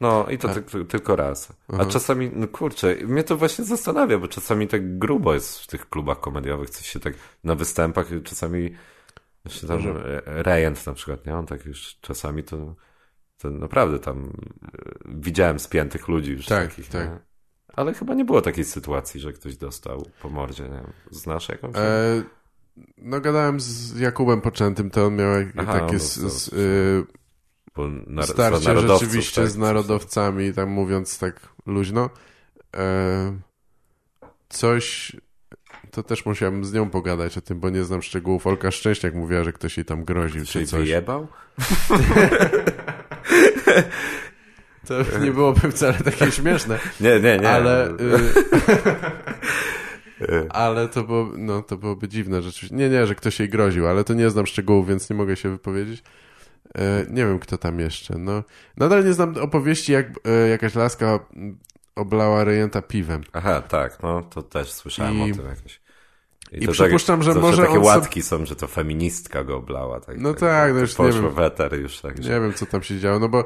No i to Tak. ty, tylko raz. A czasami, no kurczę, mnie to właśnie zastanawia, bo czasami tak grubo jest w tych klubach komediowych, coś się tak na występach, czasami jeszcze tam Że- Rejent na przykład, nie? On tak już czasami to, to naprawdę tam e, widziałem spiętych ludzi już Tak, takich, tak. nie? Ale chyba nie było takiej sytuacji, że ktoś dostał po mordzie, nie wiem. Znasz jakąś? E, no gadałem z Jakubem Poczętym, to on miał Aha, takie on dostał, s, y, Bo na, za starcie rzeczywiście tak, z narodowcami, tam mówiąc tak luźno. E, coś, to też musiałem z nią pogadać o tym, bo nie znam szczegółów. Olka Szczęśniak mówiła, że ktoś jej tam groził, Czy czy coś. wyjebał? To nie byłoby wcale takie śmieszne, Nie, nie, nie. ale... Y, ale to, było, no, to byłoby dziwne rzeczywiście. Nie, nie, że ktoś jej groził, ale to nie znam szczegółów, więc nie mogę się wypowiedzieć. E, nie wiem, kto tam jeszcze. No, nadal nie znam opowieści, jak e, jakaś laska mm, oblała rejenta piwem. Aha, tak, no to też słyszałem I- o tym jakoś. i przypuszczam, że to, może takie łatki są, że to feministka go oblała. Tak, No tak, no to już nie wiem. w eter już tak. Nie Że... wiem, co tam się działo, no bo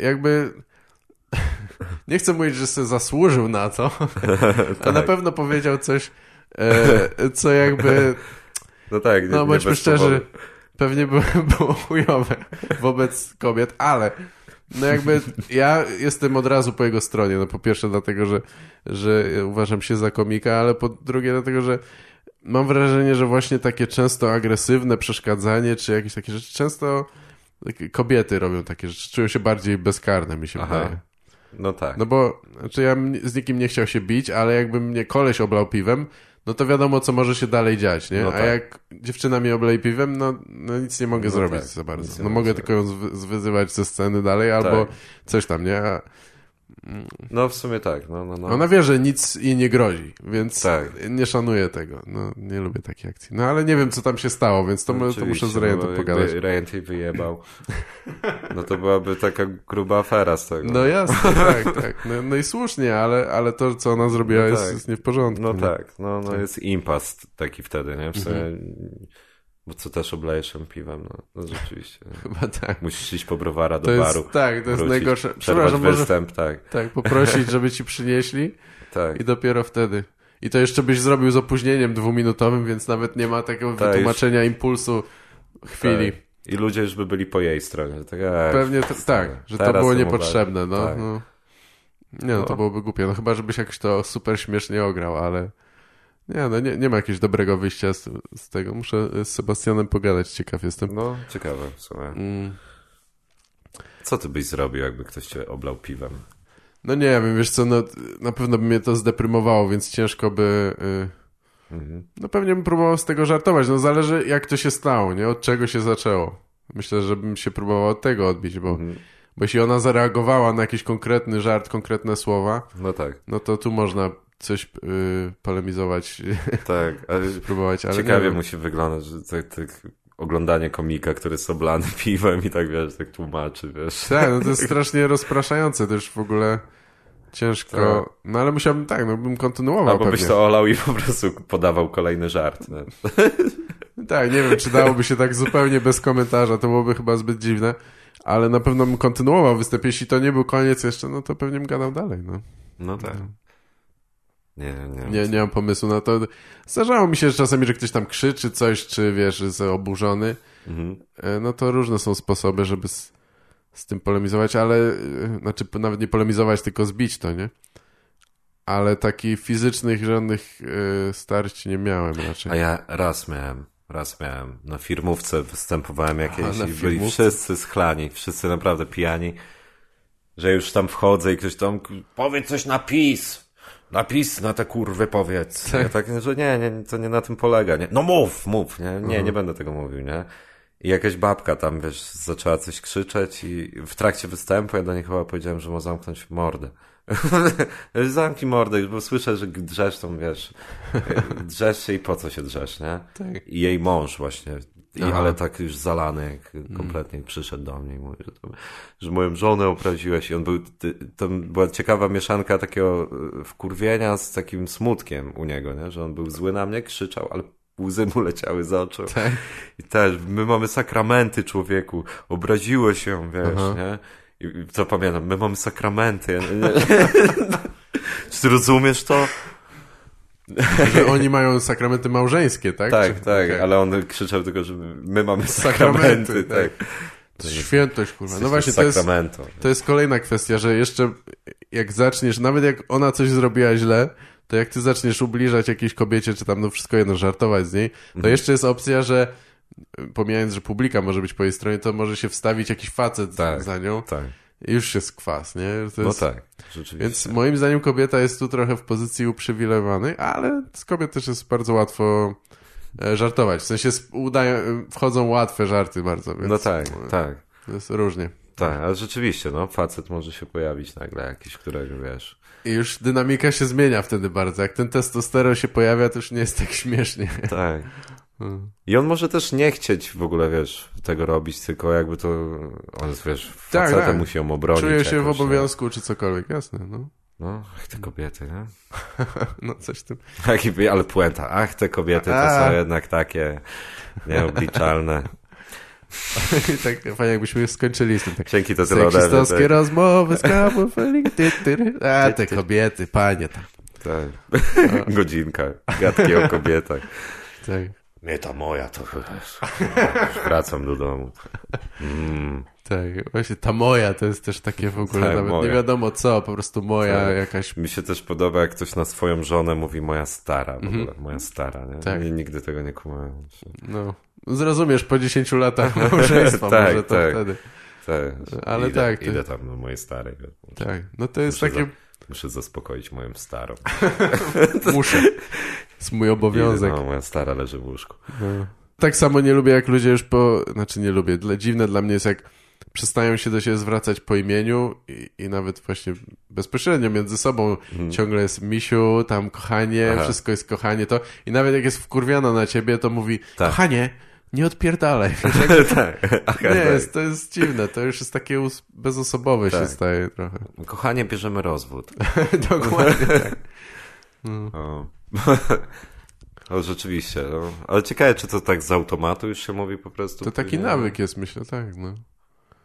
jakby... nie chcę mówić, że sobie zasłużył na to, a na pewno powiedział coś, e, co jakby... No tak, nie, No bądźmy szczerzy, powodu. pewnie było, było chujowe wobec kobiet, ale no jakby ja jestem od razu po jego stronie. No po pierwsze dlatego, że, że uważam się za komika, ale po drugie dlatego, że mam wrażenie, że właśnie takie często agresywne przeszkadzanie, czy jakieś takie rzeczy, często takie kobiety robią takie rzeczy, czują się bardziej bezkarne, mi się Aha. wydaje. No tak. No bo, znaczy ja z nikim nie chciał się bić, ale jakby mnie koleś oblał piwem, no to wiadomo, co może się dalej dziać, nie? No A tak. jak dziewczyna mnie obleje piwem, no, no nic nie mogę No zrobić tak, za bardzo. No mogę tylko ją zwyzywać ze sceny dalej, albo Tak. coś tam, nie? A No w sumie tak, no, no, no. ona wie, że nic jej nie grozi, więc Tak. nie szanuję tego. No, nie lubię takich akcji. No ale nie wiem, co tam się stało, więc to, to muszę z Rejentem no, pogadać. Jakby Rejent jej wyjebał. No to byłaby taka gruba afera z tego. No jasne, tak, tak. No, no i słusznie, ale, ale to, co ona zrobiła, No jest, tak. jest nie w porządku. No tak, no, no jest impas taki wtedy, nie? W sumie, bo co też oblejesz piwem, no, no rzeczywiście. Chyba tak. Musisz iść po browara do To jest, baru. tak, to jest wrócić, najgorsze. Przepraszam, może występ, tak, tak, poprosić, żeby ci przynieśli tak. i dopiero wtedy. I to jeszcze byś zrobił z opóźnieniem dwuminutowym, więc nawet nie ma takiego Tak, wytłumaczenia impulsu chwili. Tak. I ludzie już by byli po jej stronie. Tak, Pewnie to, tak, że to było niepotrzebne, no. tak. no. Nie no, to No. byłoby głupie. No chyba, żebyś jakoś to super śmiesznie ograł, ale nie, no nie, nie ma jakiegoś dobrego wyjścia z, z tego. Muszę z Sebastianem pogadać, ciekaw jestem. No, ciekawe w sumie. Mm. Co ty byś zrobił, jakby ktoś cię oblał piwem? No nie wiem, wiesz co, no, na pewno by mnie to zdeprymowało, więc ciężko by... Y, Mhm. no pewnie bym próbował z tego żartować. No zależy jak to się stało, nie? Od czego się zaczęło. Myślę, że bym się próbował od tego odbić, bo, Mhm. bo jeśli ona zareagowała na jakiś konkretny żart, konkretne słowa, No tak, no to tu można coś y, polemizować, tak. Ale próbować, ale ciekawie musi wyglądać, że tak, tak oglądanie komika, który jest oblany piwem i tak wiesz, tak tłumaczy, wiesz. Tak, no to jest strasznie rozpraszające też w ogóle. Ciężko. Tak. No ale musiałbym, tak, no bym kontynuował Albo pewnie. byś to olał i po prostu podawał kolejny żart. Nie? Tak, nie wiem, czy dałoby się tak zupełnie bez komentarza, to byłoby chyba zbyt dziwne, ale na pewno bym kontynuował występ. Jeśli to nie był koniec jeszcze, no to pewnie bym gadał dalej, no. No tak. Nie, nie. Nie, nie mam pomysłu na to. Zdarzało mi się że czasami, że ktoś tam krzyczy coś, czy wiesz, jest oburzony. Mhm. E, No to różne są sposoby, żeby z, z tym polemizować, ale y, znaczy nawet nie polemizować, tylko zbić to, nie? Ale takich fizycznych żadnych y, starć nie miałem raczej. A ja raz miałem, raz miałem. Na firmówce występowałem jakieś Aha, i byli firmówce? wszyscy schlani, wszyscy naprawdę pijani, że już tam wchodzę i ktoś tam, powiedz coś na PiS, na PiS, na te kurwy powiedz. Ja tak, że nie, nie, to nie na tym polega, nie. No mów, mów, nie, nie, nie będę tego mówił, nie. I jakaś babka tam, wiesz, zaczęła coś krzyczeć i w trakcie występu ja do niej chyba powiedziałem, że ma zamknąć mordę. Zamknij mordę, bo słyszę, że drzesz tą, wiesz, drzesz się i po co się drzesz, nie? Tak. I jej mąż właśnie, i, Aha. ale tak już zalany, jak kompletnie przyszedł do mnie i mówi, że, to, że moją żonę obraziłeś i on był, to była ciekawa mieszanka takiego e, wkurwienia z takim smutkiem u niego, nie? że on był zły na mnie, krzyczał, ale łzy mu leciały z oczu. Tak. I też, my mamy sakramenty, człowieku, obraziło się, wiesz, Aha. nie? I, co pamiętam, my mamy sakramenty. Czy ty rozumiesz to? Że oni mają sakramenty małżeńskie, tak? Tak, Czy- tak, okej. ale on krzyczał tylko, że my mamy Sakramenty, sakramenty, tak. Jest Świętość, kurwa. No właśnie, to jest, to jest kolejna kwestia, że jeszcze jak zaczniesz, nawet jak ona coś zrobiła źle, to jak ty zaczniesz ubliżać jakiejś kobiecie, czy tam no wszystko jedno, żartować z niej, to Mhm. jeszcze jest opcja, że pomijając, że publika może być po jej stronie, to może się wstawić jakiś facet Tak. za nią Tak. I już jest kwas, nie? To No jest, tak, rzeczywiście. Więc moim zdaniem kobieta jest tu trochę w pozycji uprzywilejowanej, ale z kobiet też jest bardzo łatwo e, żartować. W sensie udają, wchodzą łatwe żarty bardzo, więc No tak, tak. to jest różnie. Tak, ale rzeczywiście, no, facet może się pojawić nagle jakiś, którego wiesz. I już dynamika się zmienia wtedy bardzo. Jak ten testosteron się pojawia, to już nie jest tak śmiesznie. Tak. Hmm. I on może też nie chcieć w ogóle, wiesz, tego robić, tylko jakby to, on jest, wiesz, Tak, facetem tak. musi ją obronić. Czuje się w jakoś, obowiązku, czy cokolwiek, jasne, no. No, ach, te kobiety, nie? No, coś w tym. Jaki- Ale puenta, ach, te kobiety to są jednak takie nieobliczalne. Tak fajnie, jakbyśmy już skończyli z tym. Tak. Dzięki to tyle ode. Seksistowskie Tak, rozmowy z. A, te kobiety, panie tam. tak. Godzinka, gadki o kobietach. Tak. Nie ta moja, to wracam do domu. Mm, Tak, właśnie ta moja to jest też takie w ogóle Tak, nawet moja. nie wiadomo co, po prostu moja Tak. jakaś. Mi się też podoba, jak ktoś na swoją żonę mówi moja stara, w ogóle, moja stara, nie? Mhm. Tak. Nie, nigdy tego nie kumałem. No, zrozumiesz po 10 latach małżeństwa, Tak, może to tak. wtedy. Tak, Ale idę, tak, to- Idę tam do mojej starej. Tak, no to jest takie, za, muszę zaspokoić moją starą. muszę. jest mój obowiązek. No, moja stara leży w łóżku. No. Tak samo nie lubię, jak ludzie już po... Znaczy nie lubię. Dziwne dla mnie jest, jak przestają się do siebie zwracać po imieniu i, i nawet właśnie bezpośrednio między sobą ciągle jest misiu, tam kochanie. Aha. wszystko jest kochanie, to i nawet jak jest wkurwiana na ciebie, to mówi Tak. kochanie, nie odpierdalaj. tak. Aha, nie, tak. jest, to jest dziwne, to już jest takie bezosobowe się Tak. staje trochę. Kochanie, bierzemy rozwód. Dokładnie tak. O. o, rzeczywiście. No. Ale ciekawe, czy to tak z automatu już się mówi po prostu? To taki później? nawyk jest, myślę, tak, no.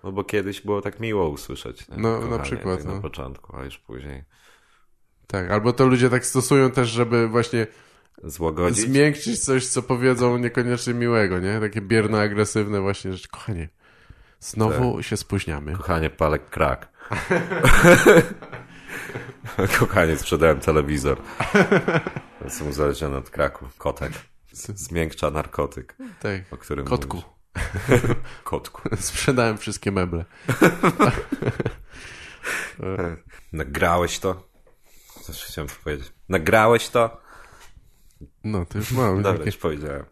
No bo kiedyś było tak miło usłyszeć. Nie? No, na Kochanie, przykład, tak no. Na początku, a już później Tak, albo to ludzie tak stosują też, żeby właśnie złagodzić. zmiękczyć coś, co powiedzą niekoniecznie miłego, nie? Takie bierno-agresywne właśnie rzeczy. Kochanie, znowu Tak. się spóźniamy. Kochanie, palę krak. Kochanie, sprzedałem telewizor. Jestem uzależniony od kraku. Kotek. Zmiękcza narkotyk, Tak, o którym kotku. mówisz. Kotku. Sprzedałem wszystkie meble. Nagrałeś to? Coś chciałem powiedzieć. Nagrałeś to? No, to już mam. Dobra, już powiedziałem.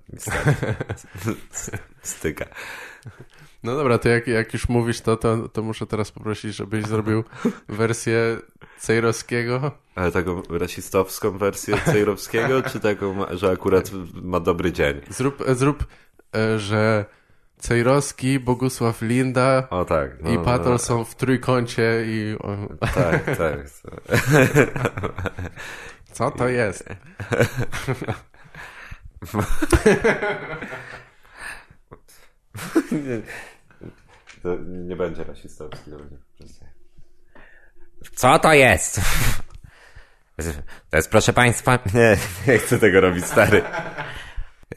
Styka. No dobra, to jak, jak już mówisz to, to, to muszę teraz poprosić, żebyś zrobił wersję Cejrowskiego. Ale taką rasistowską wersję Cejrowskiego, czy taką, że akurat ma dobry dzień? Zrób, zrób e, że Cejrowski, Bogusław Linda O tak. no, i no, Patol są w trójkącie i... Tak, tak. co to jest? nie, to nie będzie rasistowski. Dobrze. Co to jest? To jest, proszę państwa... Nie, nie chcę tego robić, stary.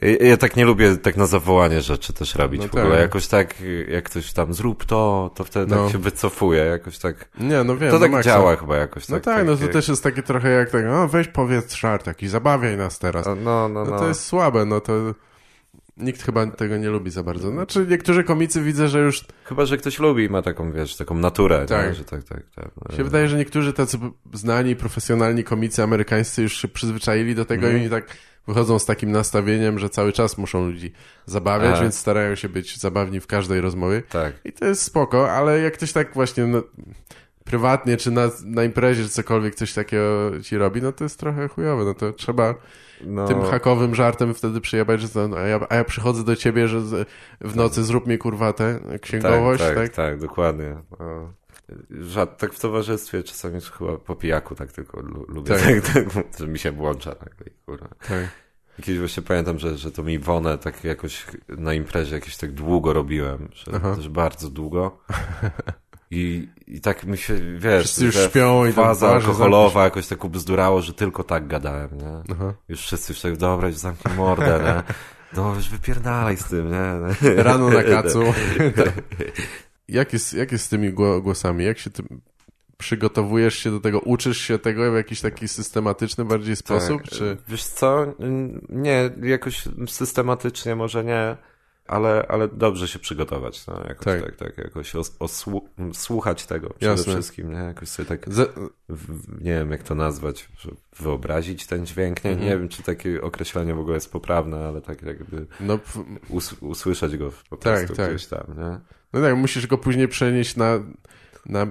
Ja, tak nie lubię tak na zawołanie rzeczy też robić No w ogóle. tak. Jakoś tak, jak ktoś tam zrób to, to wtedy No. tak się wycofuje, jakoś tak. Nie, no wiem, To no tak maksa. działa chyba jakoś No tak. tak, no to jak- też jest takie trochę jak tak, no weź powiedz żart taki, zabawiaj nas teraz. No, no, No no. to jest słabe, no to nikt chyba tego nie lubi za bardzo. Znaczy niektórzy komicy widzę, że już Chyba, że ktoś lubi i ma taką, wiesz, taką naturę, Tak. nie? że tak, tak, tak. No. się wydaje, że niektórzy tacy znani, profesjonalni komicy amerykańscy już się przyzwyczaili do tego Mhm. i oni tak wychodzą z takim nastawieniem, że cały czas muszą ludzi zabawiać, Aha. więc starają się być zabawni w każdej rozmowie. Tak. I to jest spoko, ale jak ktoś tak właśnie no, prywatnie, czy na, na imprezie, czy cokolwiek coś takiego ci robi, no to jest trochę chujowe, no to trzeba No, tym hakowym żartem wtedy przyjebać, że to, no, a, ja, a ja przychodzę do ciebie, że w nocy zrób mi kurwa tę księgowość, tak, tak? tak, tak, dokładnie. No. Żart, tak w towarzystwie czasami chyba po pijaku tak tylko lu- lubię, Tak. tak. Tak, że mi się włącza. Tak, i kurwa. tak. Kiedyś właśnie pamiętam, że, że to mi Wonę tak jakoś na imprezie jakieś tak długo robiłem, że Aha. też bardzo długo. I, I tak mi się, wiesz, Wszyscy już śpią i faza alkoholowa jakoś tak ubzdurało, że tylko tak gadałem, nie? Aha. Już wszyscy już tak, dobra, już zamknij mordę, nie? No, już wypierdalaj z tym, nie? Rano na kacu. jak, jest, jak jest z tymi gło- głosami? Jak się tym przygotowujesz się do tego? Uczysz się tego w jakiś taki systematyczny bardziej sposób? Tak. Czy... Wiesz co? Nie, jakoś systematycznie może nie, ale, ale dobrze się przygotować, no, jakoś Tak. tak, tak, jakoś os, osłu- słuchać tego przede Jasne. wszystkim, nie? Jakoś sobie tak, Ze... w, nie wiem jak to nazwać, wyobrazić ten dźwięk, nie, Mhm. nie wiem czy takie określenie w ogóle jest poprawne, ale tak jakby No, us, usłyszeć go po Tak, prostu tak. gdzieś tam, nie? No tak, musisz go później przenieść na, na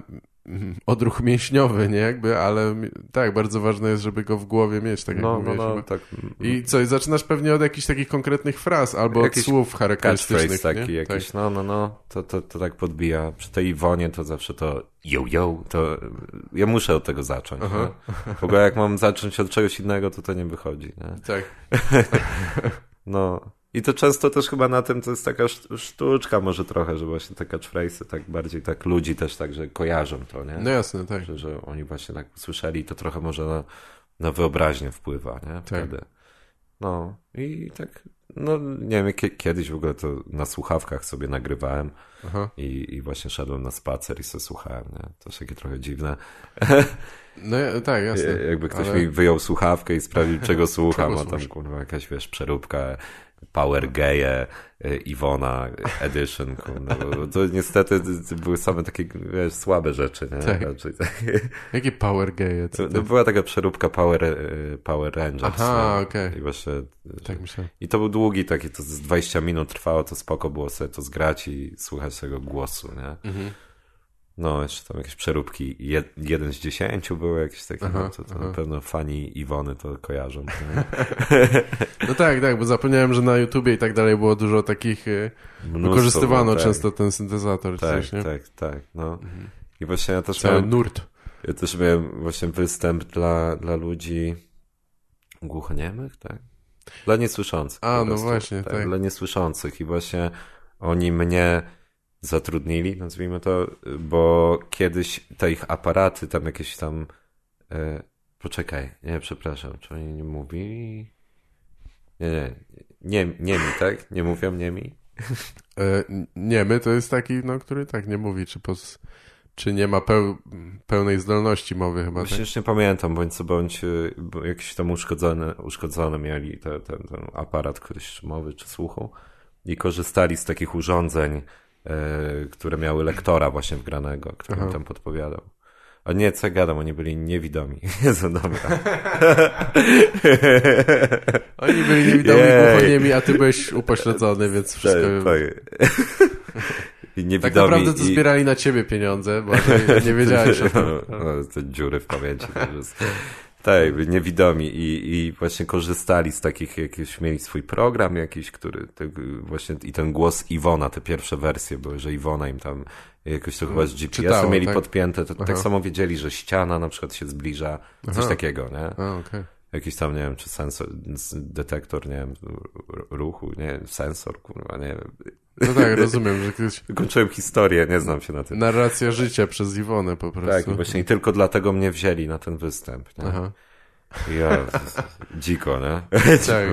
odruch mięśniowy, nie? Jakby, ale tak, bardzo ważne jest, żeby go w głowie mieć, tak jak No, no, mówiłeś no, chyba. tak. I co, i zaczynasz pewnie od jakichś takich konkretnych fraz albo od Jakiś słów charakterystycznych, taki nie? jakiś, Tak. no, no, no, to, to, to tak podbija. Przy tej Iwonie to zawsze to yo, yo, to ja muszę od tego zacząć. W ogóle jak mam zacząć od czegoś innego, to to nie wychodzi. Nie? Tak. No. I to często też chyba na tym to jest taka szt- sztuczka może trochę, że właśnie te catchphrase'y tak bardziej tak ludzi też tak, że kojarzą to, nie? No jasne, tak. Że, że oni właśnie tak usłyszeli i to trochę może na, na wyobraźnię wpływa, nie? Wtedy. No i tak, no nie wiem, kie- kiedyś w ogóle to na słuchawkach sobie nagrywałem i, i właśnie szedłem na spacer i sobie słuchałem, nie? To jest takie trochę dziwne. No ja- tak, jasne. E, Jakby ktoś Ale- mi wyjął słuchawkę i sprawdził, czego słucham, Czego a tam kurwa jakaś, wiesz, przeróbka Power Gaye, e, Iwona Edition, To niestety były same takie, wiesz, słabe rzeczy, nie? Tak. Raczej tak. Jakie power geje? Co to? była taka przeróbka Power, e, Power Rangers. Aha, okej. I właśnie... Tak. I to był długi taki, to z 20 minut trwało, to spoko było sobie to zgrać i słuchać tego głosu, nie? Mhm. No, jeszcze tam jakieś przeróbki, jed, jeden z dziesięciu były jakieś takie, Aha, no, to, to na pewno fani Iwony to kojarzą. No tak, tak, bo zapomniałem, że na YouTubie i tak dalej było dużo takich... e, Mnóstwo Wykorzystywano tak, często ten syntezator Tak, coś, nie? Mhm. tak, tak, no. I właśnie ja też Cały miałem, nurt. ja też miałem właśnie występ dla, dla ludzi głuchoniemych, tak? Dla niesłyszących. A, no prostu, właśnie, tak. Dla niesłyszących i właśnie oni mnie zatrudnili, nazwijmy to, bo kiedyś te ich aparaty tam jakieś tam e, poczekaj, nie, przepraszam, czy oni nie mówili? Nie, nie, nie, nie mi, tak? Nie mówią nie mi? E, Niemy to jest taki, no, który tak nie mówi, czy, pos, czy nie ma peł, pełnej zdolności mowy chyba, Właśnie tak? już nie pamiętam, bądź co bądź y, bo jakiś tam uszkodzony, uszkodzony mieli te, ten, ten aparat któryś mowy czy słuchu i korzystali z takich urządzeń, które miały lektora właśnie wgranego, który Aha. tam podpowiadał. A nie, co gadam, oni byli niewidomi. Jezu, dobra. Oni byli niewidomi, głuchoniemi, a ty byłeś upośledzony, więc wszystko... Tak, I niewidomi. Tak naprawdę to i... zbierali na ciebie pieniądze, bo nie, nie wiedziałeś o tym. No, no, te dziury w pamięci. Tak, niewidomi i, i właśnie korzystali z takich, jakiś, mieli swój program jakiś, który te, właśnie i ten głos Iwona, te pierwsze wersje były, że Iwona im tam jakoś to chyba z GPS-em mieli tak? podpięte, to, tak Aha. samo wiedzieli, że ściana na przykład się zbliża, coś Aha. takiego, nie? A, okej. Jakiś tam, nie wiem, czy sensor, detektor, nie wiem, ruchu, nie wiem, sensor, kurwa, nie wiem. No tak, rozumiem, że ktoś... Kończyłem historię, nie znam się na tym. Narracja życia przez Iwonę po prostu. Tak, i właśnie i tylko dlatego mnie wzięli na ten występ. Nie? Aha. Ja, dziko, nie? Tak.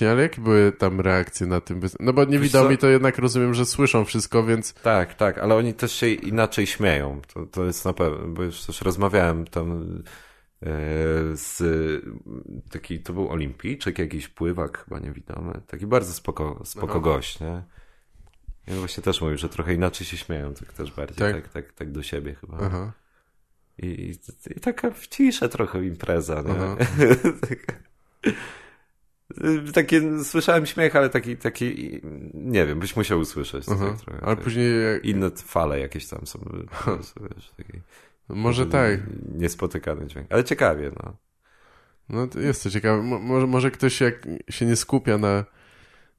Nie, ale jakie były tam reakcje na tym? wys- No bo niewidomi to jednak rozumiem, że słyszą wszystko, więc Tak, tak, ale oni też się inaczej śmieją. To, to jest na pewno, bo już też rozmawiałem tam e, z taki, to był olimpijczyk, jakiś pływak chyba niewidomy. Taki bardzo spoko, spoko Aha. gość, nie? On właśnie też mówił, że trochę inaczej się śmieją, tak też bardziej, Tak. tak, tak, tak, do siebie chyba. aha. I, i, I taka w ciszę trochę impreza, nie? Takie, słyszałem śmiech, ale taki, taki, nie wiem, byś musiał usłyszeć. aha. tak trochę, Ale tak. później jak, Inne fale jakieś tam są. Wiesz, taki, może tak. Niespotykany dźwięk. Ale ciekawie, no. No to jest to ciekawe. Mo- Może, może ktoś jak się nie skupia na,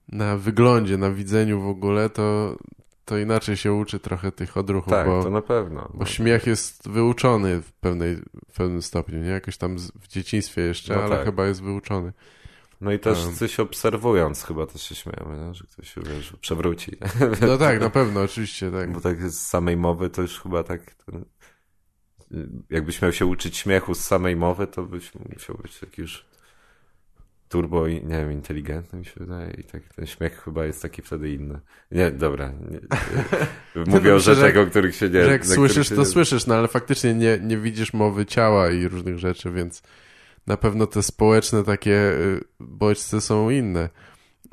na wyglądzie, na widzeniu w ogóle, to, to inaczej się uczy trochę tych odruchów, Tak, bo, to na pewno. bo śmiech jest wyuczony w, pewnej, w pewnym stopniu, nie? Jakoś tam w dzieciństwie jeszcze, No ale tak. chyba jest wyuczony. No i też Um. coś obserwując chyba też się śmiejemy, nie? że ktoś się wiesz, przewróci. No tak, na pewno, oczywiście, tak. Bo tak z samej mowy to już chyba tak... To, jakbyś miał się uczyć śmiechu z samej mowy, to byś musiał być taki już turbo, nie wiem, inteligentny mi się wydaje i tak ten śmiech chyba jest taki wtedy inny. Nie, dobra. Nie, mówię o że rzeczach, jak- o których się nie... Że jak słyszysz, to nie- słyszysz, no ale faktycznie nie, nie widzisz mowy ciała i różnych rzeczy, więc na pewno te społeczne takie y, bodźce są inne.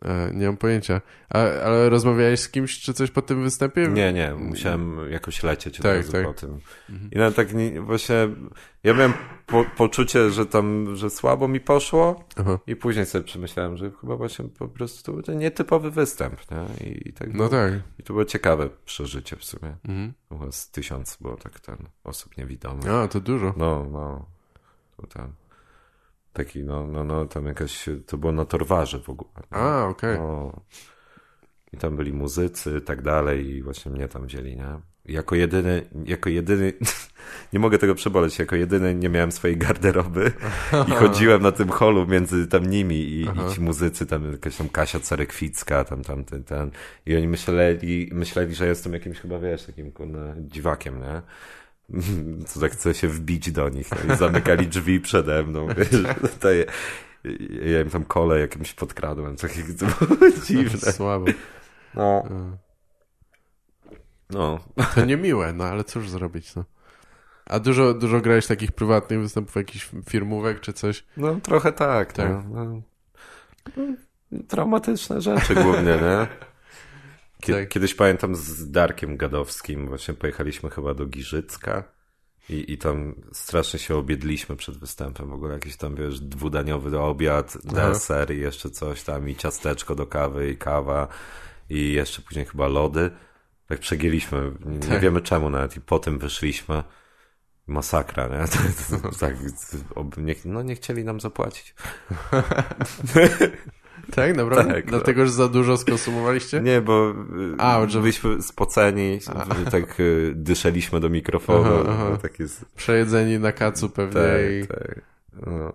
E, Nie mam pojęcia. A, ale rozmawiałeś z kimś czy coś po tym występie? Nie, nie, musiałem jakoś lecieć od Tak, razu tak. po tym. I nawet tak nie, właśnie, ja miałem po, poczucie, że tam, że słabo mi poszło Aha. i później sobie przemyślałem, że chyba właśnie po prostu to był nietypowy występ, nie? I, i tak No było, tak. I to było ciekawe przeżycie w sumie. Mhm. Chyba z tysiąc było tak ten osób niewidomych. A, to dużo. No, no. To tam. Taki, no, no, no, tam jakaś, to było na Torwarze w ogóle. nie? A, okej. No. I tam byli muzycy i tak dalej i właśnie mnie tam wzięli, nie? Jako jedyny, jako jedyny, nie mogę tego przeboleć, jako jedyny nie miałem swojej garderoby i chodziłem na tym holu między tam nimi i, Aha. i ci muzycy, tam jakaś tam Kasia Cerekwicka, tam, tam, ten, ten. I oni myśleli, myśleli, że jestem jakimś chyba, wiesz, takim kurna dziwakiem, nie? Co tak chce się wbić do nich. No, I zamykali drzwi przede mną, wiesz, to ja, ja im tam kole jakimś podkradłem, to było dziwne. Słabo. No, E, no. To niemiłe, no ale cóż zrobić, no. A dużo, dużo grałeś takich prywatnych występów, jakichś firmówek czy coś? No trochę tak, Tak. No, no. No, Traumatyczne rzeczy głównie, nie? Kie- Tak. Kiedyś pamiętam z Darkiem Gadowskim, właśnie pojechaliśmy chyba do Giżycka i, i tam strasznie się obiedliśmy przed występem. W ogóle jakiś tam, wiesz, dwudaniowy obiad, deser i jeszcze coś tam i ciasteczko do kawy i kawa i jeszcze później chyba lody. Tak przegięliśmy, nie, Tak. wiemy czemu nawet i potem wyszliśmy. Masakra, nie? Tak, no nie chcieli nam zapłacić. Tak, naprawdę? Tak, no. Dlatego, że za dużo skonsumowaliście? Nie, bo A, A, że- byliśmy spoceni, tak y, dyszeliśmy do mikrofonu. Aha, aha. no, Tak jest, Przejedzeni na kacu pewnie tak, tak. No.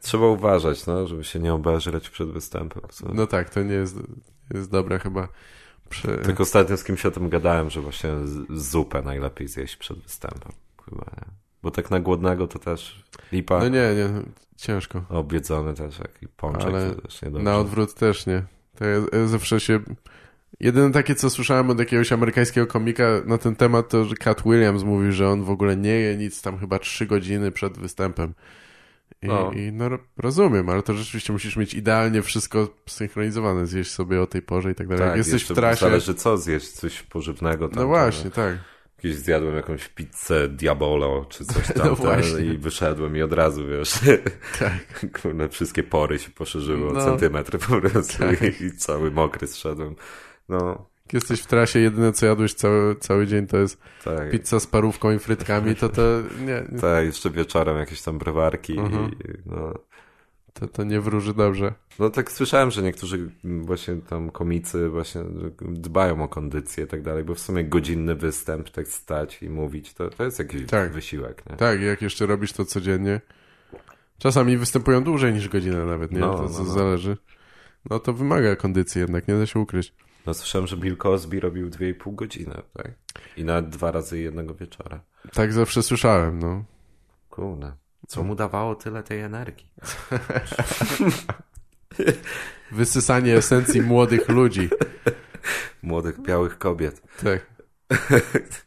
Trzeba uważać, no, żeby się nie obeżreć przed występem. Co? No tak, to nie jest, jest dobre chyba. Prze... Tak ostatnio z kimś o tym gadałem, że właśnie zupę najlepiej zjeść przed występem. Chyba, nie? Bo tak na głodnego to też lipa, No nie, nie, ciężko. obiedzony też, jak i pączek Ale też. Na odwrót też nie. To ja, ja zawsze się... Jedyne takie, co słyszałem od jakiegoś amerykańskiego komika na ten temat, to że Cat Williams mówił, że on w ogóle nie je nic tam chyba trzy godziny przed występem. I No. i no ro- rozumiem, ale to rzeczywiście musisz mieć idealnie wszystko synchronizowane, zjeść sobie o tej porze i tak dalej. Jak tak, jesteś jeszcze w trasie... Zależy co zjeść, coś pożywnego. Tam, No właśnie, tak. Jakieś zjadłem jakąś pizzę Diabolo czy coś tam, No i wyszedłem i od razu, wiesz, Tak. kurde, wszystkie pory się poszerzyły o No. centymetr po prostu Tak. i, cały mokry zszedłem. No, jesteś w trasie, jedyne co jadłeś cały, cały dzień to jest tak. pizza z parówką i frytkami, to to nie, nie- Tak, jeszcze wieczorem jakieś tam browarki Mhm. i no, to, to nie wróży dobrze. no tak słyszałem, że niektórzy właśnie tam komicy właśnie dbają o kondycję i tak dalej, bo w sumie godzinny występ, tak stać i mówić, to, to jest jakiś Tak. wysiłek, nie? Tak, jak jeszcze robisz to codziennie. Czasami występują dłużej niż godzinę nawet, nie? No, to, no, no. zależy. No to wymaga kondycji jednak, nie da się ukryć. No słyszałem, że Bill Cosby robił 2,5 godziny, tak? I nawet dwa razy jednego wieczora. Tak zawsze słyszałem, no. Kurde. Co mu dawało tyle tej energii? Wysysanie esencji młodych ludzi. Młodych, białych kobiet. Tak.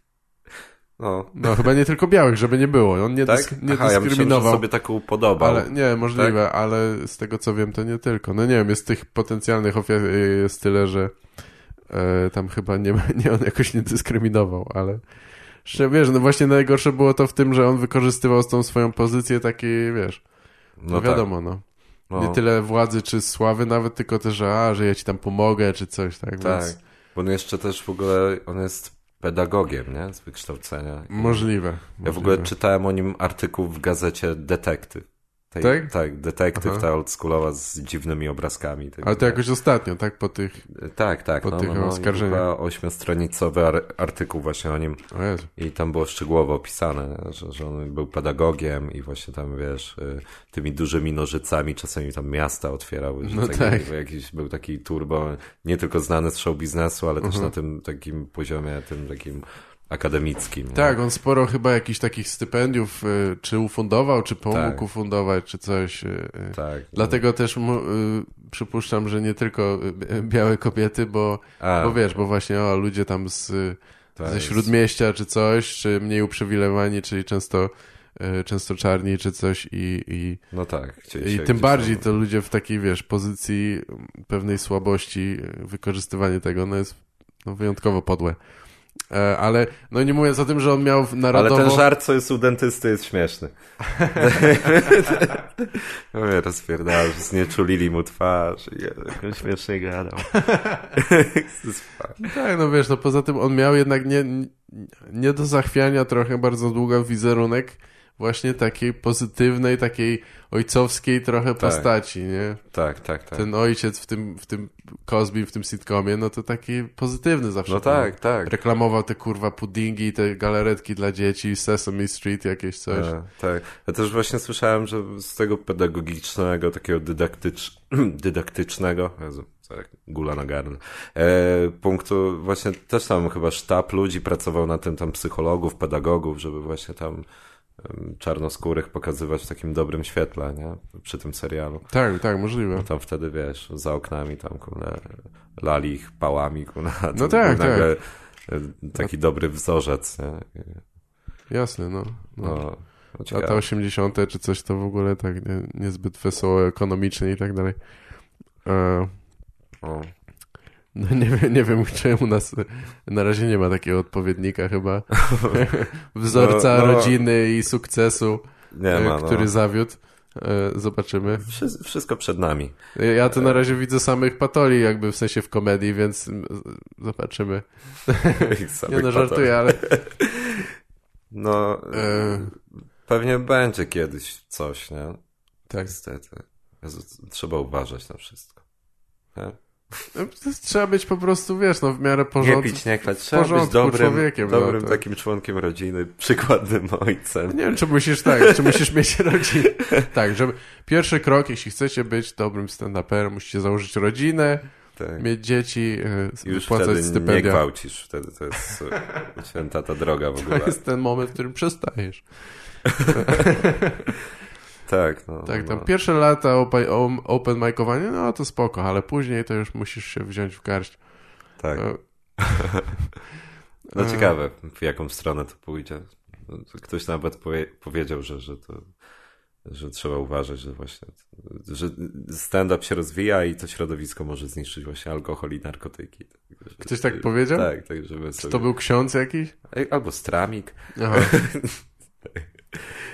No, No chyba nie tylko białych, żeby nie było. On nie, tak? dysk, nie Aha, ja myślałem, że dyskryminował. sobie tak upodobał. ale nie, możliwe, ale z tego co wiem, to nie tylko. No nie wiem, jest tych potencjalnych ofiar y, jest tyle, że e, tam chyba nie, nie on jakoś nie dyskryminował, ale że wiesz, no właśnie najgorsze było to w tym, że on wykorzystywał tą swoją pozycję takiej, wiesz, no, no tak. wiadomo, no. No, Nie tyle władzy czy sławy nawet, tylko też, że a, że ja ci tam pomogę, czy coś, tak, Tak, więc bo on jeszcze też w ogóle, on jest pedagogiem, nie? Z wykształcenia. I możliwe. Ja w możliwe. ogóle czytałem o nim artykuł w gazecie Detektyw. Tej, Tak? Tak, detektyw, Aha. ta oldschoolowa z dziwnymi obrazkami. Tego, Ale to jakoś ostatnio, tak, po tych, Tak, tak. po no, tych no, no, oskarżeniach. Chyba ośmiostronicowy ar- artykuł właśnie o nim o Jezu. i tam było szczegółowo opisane, że, że on był pedagogiem i właśnie tam, wiesz, y, tymi dużymi nożycami czasami tam miasta otwierał. No taki, tak. Jakiś był taki turbo, nie tylko znany z show biznesu, ale też Mhm. na tym takim poziomie, tym takim akademickim. Tak, on sporo chyba jakichś takich stypendiów y, czy ufundował, czy pomógł Tak. ufundować, czy coś. y, y. Tak. Dlatego też mu, y, przypuszczam, że nie tylko białe kobiety, bo, A, bo wiesz, bo właśnie o, ludzie tam z, tak, ze śródmieścia czy coś, czy mniej uprzywilejowani, czyli często, często czarni czy coś i, i, No tak. i tym bardziej to ludzie w takiej, wiesz, pozycji pewnej słabości, wykorzystywanie tego, no jest no, wyjątkowo podłe. E, Ale no nie mówiąc o tym, że on miał w- Ale narodowo... ten żart, co jest u dentysty, jest śmieszny. no mnie rozpierdałem, że znieczulili mu twarz on śmiesznie gadał. Tak, no wiesz, no poza tym on miał jednak nie, nie do zachwiania trochę bardzo długo wizerunek właśnie takiej pozytywnej, takiej ojcowskiej trochę postaci, nie? tak, tak, tak. Ten ojciec w tym, w tym Cosby, w tym sitcomie, no to taki pozytywny zawsze. No tak, tak. Reklamował te kurwa puddingi, te galaretki dla dzieci, Sesame Street, jakieś coś. E, tak. Ja też właśnie słyszałem, że z tego pedagogicznego, takiego dydaktycz... dydaktycznego, Jezu, jak gula na gardle, e, punktu właśnie też tam chyba sztab ludzi pracował na tym, tam psychologów, pedagogów, żeby właśnie tam czarnoskórych pokazywać w takim dobrym świetle, nie? Przy tym serialu. Tak, tak, możliwe. Bo tam wtedy, wiesz, za oknami tam, kurde, lali ich pałami, kurde. No tak, e, Taki dobry wzorzec, nie? Jasne, no. no. No, no Lata ciekawe. 80. czy coś to w ogóle tak nie, niezbyt wesoło ekonomicznie i tak dalej. E, O. no nie, wiem- nie wiem, czemu u nas na razie nie ma takiego odpowiednika chyba. Wzorca No, no. rodziny i sukcesu, e, ma, no. który zawiódł. E, zobaczymy. Wszy- Wszystko przed nami. Ja to na razie widzę samych patoli, jakby w sensie w komedii, więc zobaczymy. Nie no, żartuję, ale... No, E, pewnie będzie kiedyś coś, nie? tak. Niestety. Jezu, trzeba uważać na wszystko. Nie, No, Trzeba być po prostu, wiesz, no w miarę nie porządku. pić, nie chlać. Trzeba być dobrym, człowiekiem, no, dobrym takim członkiem rodziny, przykładnym ojcem. Nie wiem, czy musisz tak, czy musisz mieć rodzinę. Tak, żeby pierwszy krok, jeśli chcecie być dobrym stand-uperem, musicie założyć rodzinę, Tak. mieć dzieci, e, Już wtedy nie stypendia. gwałcisz. Wtedy to jest święta ta droga w ogóle. To jest ten moment, w którym przestajesz. Tak, no. Tak, tam no. pierwsze lata open, open micowanie, no to spoko, ale później to już musisz się wziąć w garść. Tak. E, No e, ciekawe, w jaką stronę to pójdzie. No, Ktoś nawet powie, powiedział, że, że to że trzeba uważać, że właśnie że stand-up się rozwija i to środowisko może zniszczyć właśnie alkohol i narkotyki. Ktoś tak powiedział? Tak, tak, żeby Czy sobie... to był ksiądz jakiś? Albo stramik. Aha.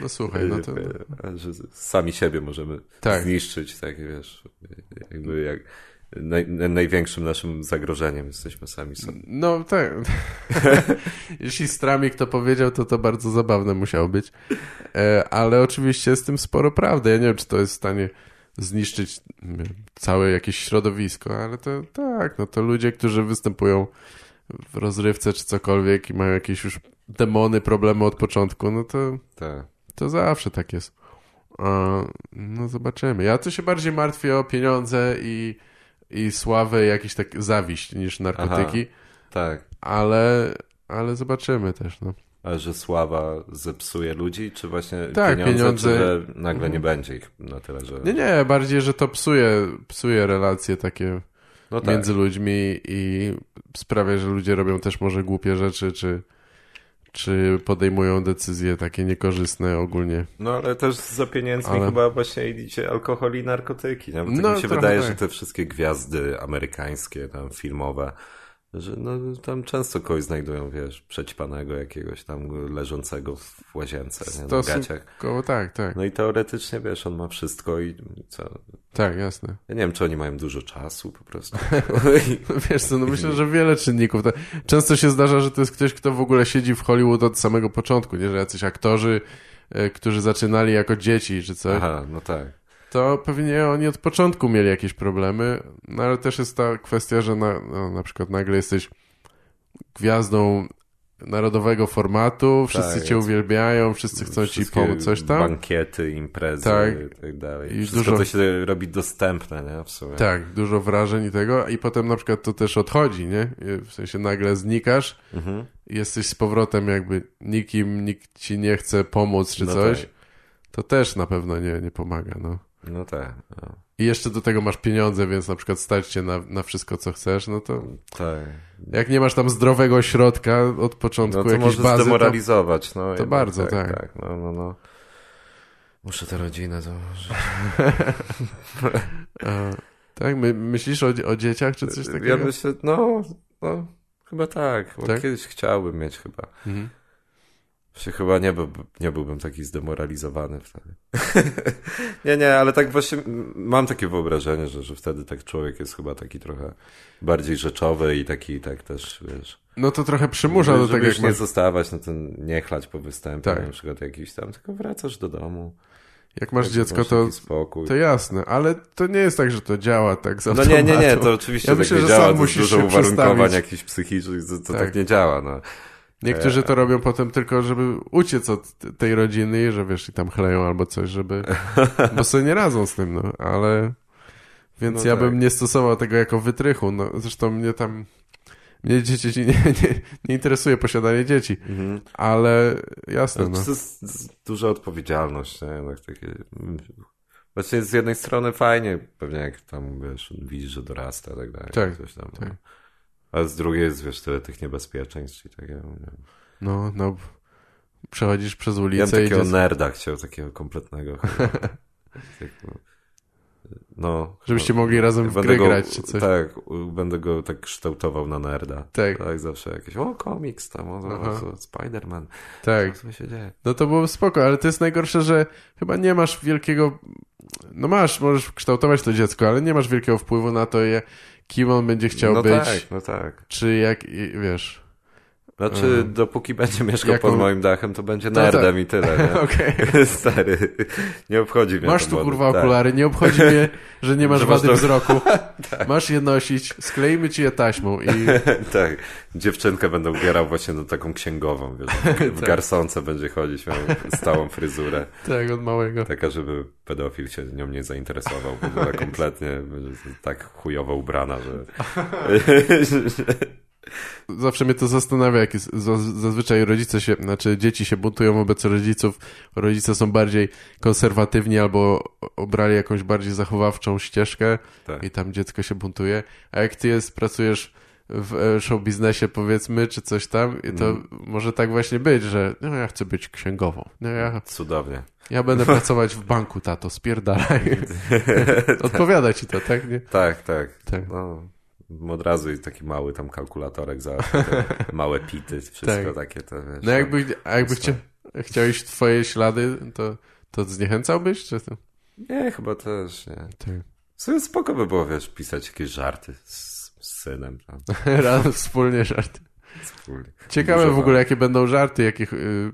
No słuchaj, no to... E, Że sami siebie możemy Tak. zniszczyć, tak wiesz, jakby jak naj, największym naszym zagrożeniem jesteśmy sami sobie. No tak. Jeśli Stramik to powiedział, to to bardzo zabawne musiało być. E, ale oczywiście jest tym sporo prawdy. Ja nie wiem, czy to jest w stanie zniszczyć całe jakieś środowisko, ale to tak, no to ludzie, którzy występują w rozrywce czy cokolwiek i mają jakieś już demony, problemy od początku, no to, Tak. to zawsze tak jest. No zobaczymy. Ja to się bardziej martwię o pieniądze i, i sławę, jakiś tak zawiść niż narkotyki. Tak. Ale, ale zobaczymy też, no. A że sława zepsuje ludzi, czy właśnie Tak, pieniądze, pieniądze- czy że nagle nie Mhm. będzie ich na tyle, że... Nie, nie, bardziej, że to psuje, psuje relacje takie no tak. między ludźmi i sprawia, że ludzie robią też może głupie rzeczy, czy, czy podejmują decyzje takie niekorzystne ogólnie. No ale też za pieniędzmi Ale- chyba właśnie idzie alkohol i narkotyki. Nie? Bo tak No, mi się wydaje, tak. że te wszystkie gwiazdy amerykańskie, tam filmowe, że no, tam często kogoś znajdują, wiesz, przećpanego jakiegoś tam leżącego w łazience, nie? na gaciach. Koło, tak, tak, No i teoretycznie, wiesz, on ma wszystko i co... tak, jasne. Ja nie wiem, czy oni mają dużo czasu po prostu. Wiesz co, no myślę, że wiele czynników. To- Często się zdarza, że to jest ktoś, kto w ogóle siedzi w Hollywood od samego początku, nie? Że jacyś aktorzy, e, którzy zaczynali jako dzieci, czy coś. Aha, no tak. To pewnie oni od początku mieli jakieś problemy, no ale też jest ta kwestia, że na, no, na przykład nagle jesteś gwiazdą narodowego formatu, wszyscy Tak, cię uwielbiają, wszyscy chcą ci pomóc, coś tam. Bankiety, imprezy Tak. i tak dalej. I Wszystko dużo- to się robi dostępne, nie? W sumie. Tak, dużo wrażeń i tego, i potem na przykład to też odchodzi, nie? W sensie nagle znikasz Mhm. i jesteś z powrotem jakby nikim, nikt ci nie chce pomóc czy No coś, tak. to też na pewno nie, nie pomaga, no. No tak. No. I jeszcze do tego masz pieniądze, więc na przykład stać cię na, na wszystko, co chcesz, no to Tak. Jak nie masz tam zdrowego środka od początku No to jakiejś bazy, to, zdemoralizować. No, jednak bardzo, tak, tak. tak. No, no, no. Muszę tę rodzinę założyć. tak? My, myślisz o, o dzieciach czy coś takiego? Ja myślę, no, no chyba tak. Tak? Kiedyś chciałbym mieć chyba. Mhm. Się chyba nie, był, nie byłbym taki zdemoralizowany wtedy. nie, nie, ale tak właśnie mam takie wyobrażenie, że, że wtedy tak człowiek jest chyba taki trochę bardziej rzeczowy i taki tak też, wiesz... No to trochę przymusza do tego, już jak nie zostawać, no to nie chlać po występie Tak. na przykład jakiś tam, tylko wracasz do domu. Jak masz Tak, dziecko, to, spokój. to jasne, ale to nie jest tak, że to działa tak z No nie, nie, nie, automatu. to oczywiście Ja tak myślę, nie że działa, sam musisz dużo uwarunkowań jakichś psychicznych, to, to Tak. tak. nie działa, no. Niektórzy to robią potem tylko, żeby uciec od tej rodziny i że wiesz, i tam chleją albo coś, żeby... Bo sobie nie radzą z tym, no, ale... Więc No ja tak. bym nie stosował tego jako wytrychu, no. Zresztą mnie tam... Mnie dzieci nie, nie, nie interesuje posiadanie dzieci, Mhm. ale jasne, no. To jest duża odpowiedzialność, nie? Jednak takie... Właśnie z jednej strony fajnie, pewnie jak tam, wiesz, widzisz, że dorasta i tak dalej. Tak, Coś tam, tak. no. Ale z drugiej jest, wiesz, tyle tych niebezpieczeństw i takie... Nie wiem. No, no, przechodzisz przez Ja bym ulicę i takiego idziesz, nerda chciał, takiego kompletnego. Tak, no. no. żebyście mogli razem w gry go, grać czy coś. Tak, będę go tak kształtował na nerda. Tak. Tak, zawsze jakieś, o komiks tam, o, o Spider-Man. Tak, Co się dzieje? no to było spoko, ale to jest najgorsze, że chyba nie masz wielkiego, no masz, możesz kształtować to dziecko, ale nie masz wielkiego wpływu na to, je- kim on będzie chciał no być, tak, no tak. czy jak, wiesz, Znaczy, Mhm. dopóki będzie mieszkał Jaką- pod moim dachem, to będzie nerdem tak. i tyle, nie? Stary, nie obchodzi mnie Masz tu młody. kurwa Tak. okulary, nie obchodzi mnie, że nie masz Że masz wady to- wzroku. Masz je nosić, skleimy ci je taśmą i tak, dziewczynkę będę ubierał właśnie do taką księgową, wiesz, w Tak. garsonce będzie chodzić, miał stałą fryzurę, tak od małego. taka, żeby pedofil się nią nie zainteresował, ogóle kompletnie, będzie tak chujowo ubrana, że... Zawsze mnie to zastanawia, jak jest, za- zazwyczaj rodzice się, znaczy dzieci się buntują wobec rodziców, rodzice są bardziej konserwatywni albo obrali jakąś bardziej zachowawczą ścieżkę tak. i tam dziecko się buntuje, a jak ty jest, pracujesz w e, show biznesie powiedzmy, czy coś tam, i to Mm. może tak właśnie być, że no ja chcę być księgową, no ja, Cudownie. ja będę pracować w banku, tato, spierdalaj. Odpowiada ci to, tak? Nie? Tak, tak. Tak. No, od razu jest taki mały tam kalkulatorek za małe pity, wszystko Tak. takie to wiesz. No jakby, a jakby chcia, chciałeś twoje ślady, to, to zniechęcałbyś? Czy to? Nie, chyba też, nie. Tak. W sumie spoko by było, wiesz, pisać jakieś żarty z, z synem Razem wspólnie żarty. wspólnie. Ciekawe Dużo w ogóle, jakie będą żarty, jakie y,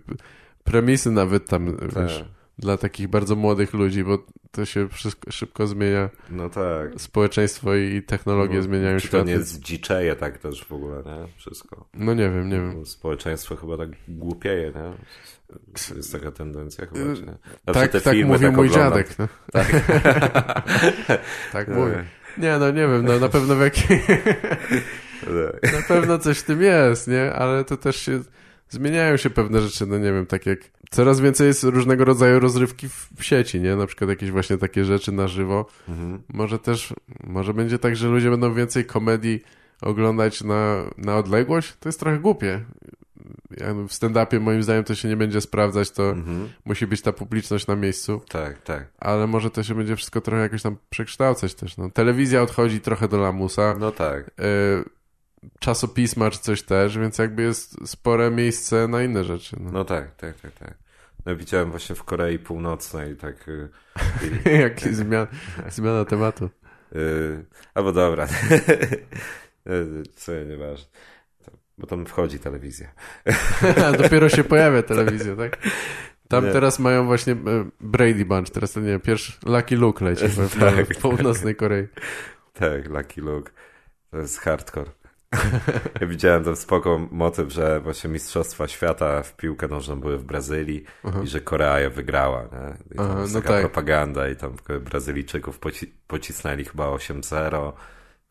premisy nawet tam, Tak. wiesz, dla takich bardzo młodych ludzi, bo to się wszystko szybko zmienia. No tak. Społeczeństwo i technologie No, zmieniają Czy to nie zdziczeje tak też w ogóle, nie? Wszystko. No nie wiem, nie wiem. Społeczeństwo chyba tak głupieje, nie? Jest taka tendencja chyba, czy nie? Zawsze Tak, tak mówił mój oglądam. dziadek. No. Tak. tak mówię. Nie, no nie wiem, no na pewno w jakiej... Tak. Na pewno coś w tym jest, nie? Ale to też się zmieniają się pewne rzeczy, no nie wiem, tak jak coraz więcej jest różnego rodzaju rozrywki w, sieci, nie? Na przykład jakieś właśnie takie rzeczy na żywo. Mhm. Może też, może będzie tak, że ludzie będą więcej komedii oglądać na, na odległość? To jest trochę głupie. W stand-upie moim zdaniem to się nie będzie sprawdzać, to Mhm. musi być ta publiczność na miejscu, Tak, tak. ale może to się będzie wszystko trochę jakoś tam przekształcać też. No. Telewizja odchodzi trochę do lamusa, No tak. y, czasopisma czy coś też, więc jakby jest spore miejsce na inne rzeczy. No. No tak, tak, tak, tak. No widziałem właśnie w Korei Północnej tak... y, Jaki zmian, zmiana tematu. y, albo dobra. Y, Co ja nieważne. To- Bo tam wchodzi telewizja. Dopiero się pojawia telewizja, tak? Tam Nie. teraz mają właśnie e, Brady Bunch, teraz to nie pierwszy Lucky Luke leci w, w, Tak. w północnej Korei. Tak, Lucky Luke. To jest hardcore. Ja widziałem ten spoko motyw, że właśnie Mistrzostwa Świata w piłkę nożną były w Brazylii i że Korea wygrała. Nie? I tam Aha, no taka tak. propaganda i tam Brazylijczyków poci pocisnęli chyba 8-0,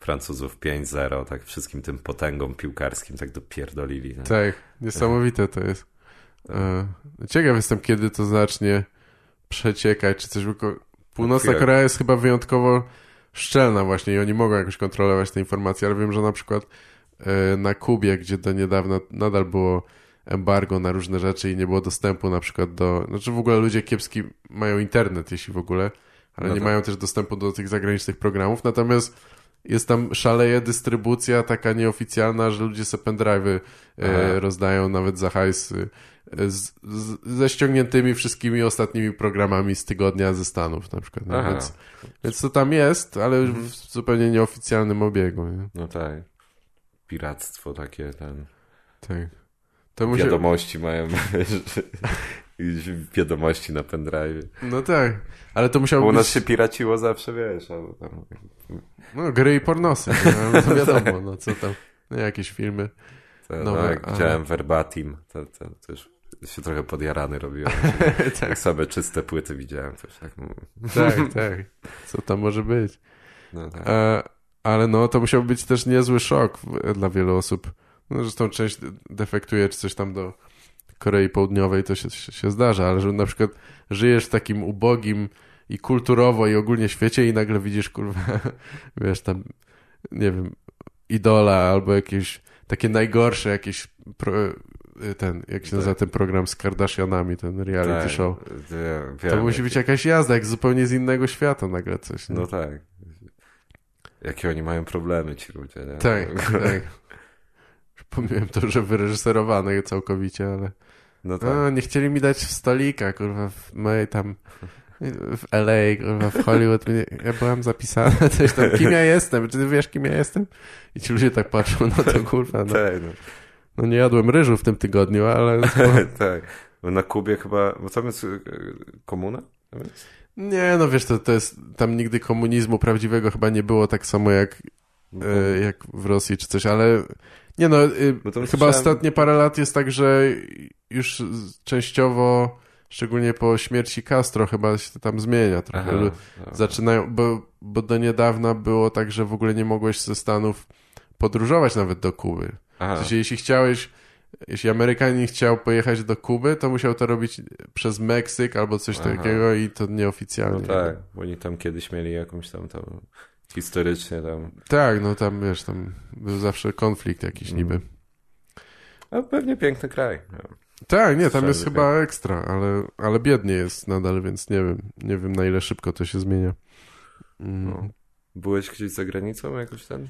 Francuzów 5-0, tak wszystkim tym potęgom piłkarskim tak dopierdolili. Nie? Tak, niesamowite to jest. E, Ciekaw jestem, kiedy to zacznie przeciekać, czy coś, bo Północna. Korea jest chyba wyjątkowo szczelna właśnie i oni mogą jakoś kontrolować te informacje, ale wiem, że na przykład e, na Kubie, gdzie do niedawna nadal było embargo na różne rzeczy i nie było dostępu na przykład do... Znaczy w ogóle ludzie kiepski mają internet, jeśli w ogóle, ale No nie tak. mają też dostępu do tych zagranicznych programów, natomiast jest tam szaleje dystrybucja taka nieoficjalna, że ludzie sobie pendrive'y e, rozdają nawet za hajs e, z, z, ze ściągniętymi wszystkimi ostatnimi programami z tygodnia ze Stanów na przykład. No, więc, więc to tam jest, ale już w zupełnie nieoficjalnym obiegu. Nie? No tak. Piractwo takie, ten... Tak. To musi... Wiadomości mają, wiadomości na pendrive. No tak, ale to Bo musiało u nas być... się piraciło zawsze, wiesz, albo tam... No, gry i pornosy, no, to wiadomo, no co tam. No, jakieś filmy. To, Nowe, no, aha. widziałem Verbatim, to, to, to już się trochę podjarany robiłem. Tak same czyste płyty widziałem, już tak... Tak, tak. Co tam może być? No, tak. E, ale no, to musiał być też niezły szok dla wielu osób. No, zresztą część defektuje czy coś tam do Korei Południowej, to się, się, się zdarza, ale że na przykład żyjesz w takim ubogim i kulturowo i ogólnie świecie i nagle widzisz, kurwa, wiesz, tam, nie wiem, idola albo jakieś takie najgorsze jakieś pro, ten, jak się Tak. nazywa ten program z Kardashianami, ten reality Tak, show. ja To wiem, musi jak- być jakaś jazda, jak zupełnie z innego świata nagle coś. nie? No tak. Jakie oni mają problemy, ci ludzie, nie? Tak, tak. Pomyłem to, że wyreżyserowane całkowicie, ale... No tak. A, nie chcieli mi dać stolika, kurwa, w mojej tam... W LA, kurwa, w Hollywood. Ja byłam zapisana, coś tam. Kim ja jestem? Czy ty wiesz, kim ja jestem? I ci ludzie tak patrzą, no to kurwa, no, Tak, no. No nie jadłem ryżu w tym tygodniu, ale... No, tak. Bo na Kubie chyba, bo tam jest e, komuna? Tam jest? nie, no wiesz, to, to jest... Tam nigdy komunizmu prawdziwego chyba nie było tak samo jak e, jak w Rosji czy coś, ale nie no, y, tam chyba słyszałem- ostatnie parę lat jest tak, że już częściowo, szczególnie po śmierci Castro chyba się to tam zmienia trochę. Aha. Zaczynają, bo, bo do niedawna było tak, że w ogóle nie mogłeś ze Stanów podróżować nawet do Kuby. W Aha. sensie, jeśli chciałeś, jeśli Amerykanin chciał pojechać do Kuby, to musiał to robić przez Meksyk albo coś Aha. takiego i to No nieoficjalnie. tak, bo oni tam kiedyś mieli jakąś tam, tam historycznie tam, Tak, no tam wiesz, tam był zawsze konflikt jakiś Mm. niby. a pewnie piękny kraj. No. Tak, nie, tam jest chyba ekstra, ale, ale biednie jest nadal, więc nie wiem, nie wiem na ile szybko to się zmienia. Mm. No. Byłeś gdzieś za granicą jakoś ten?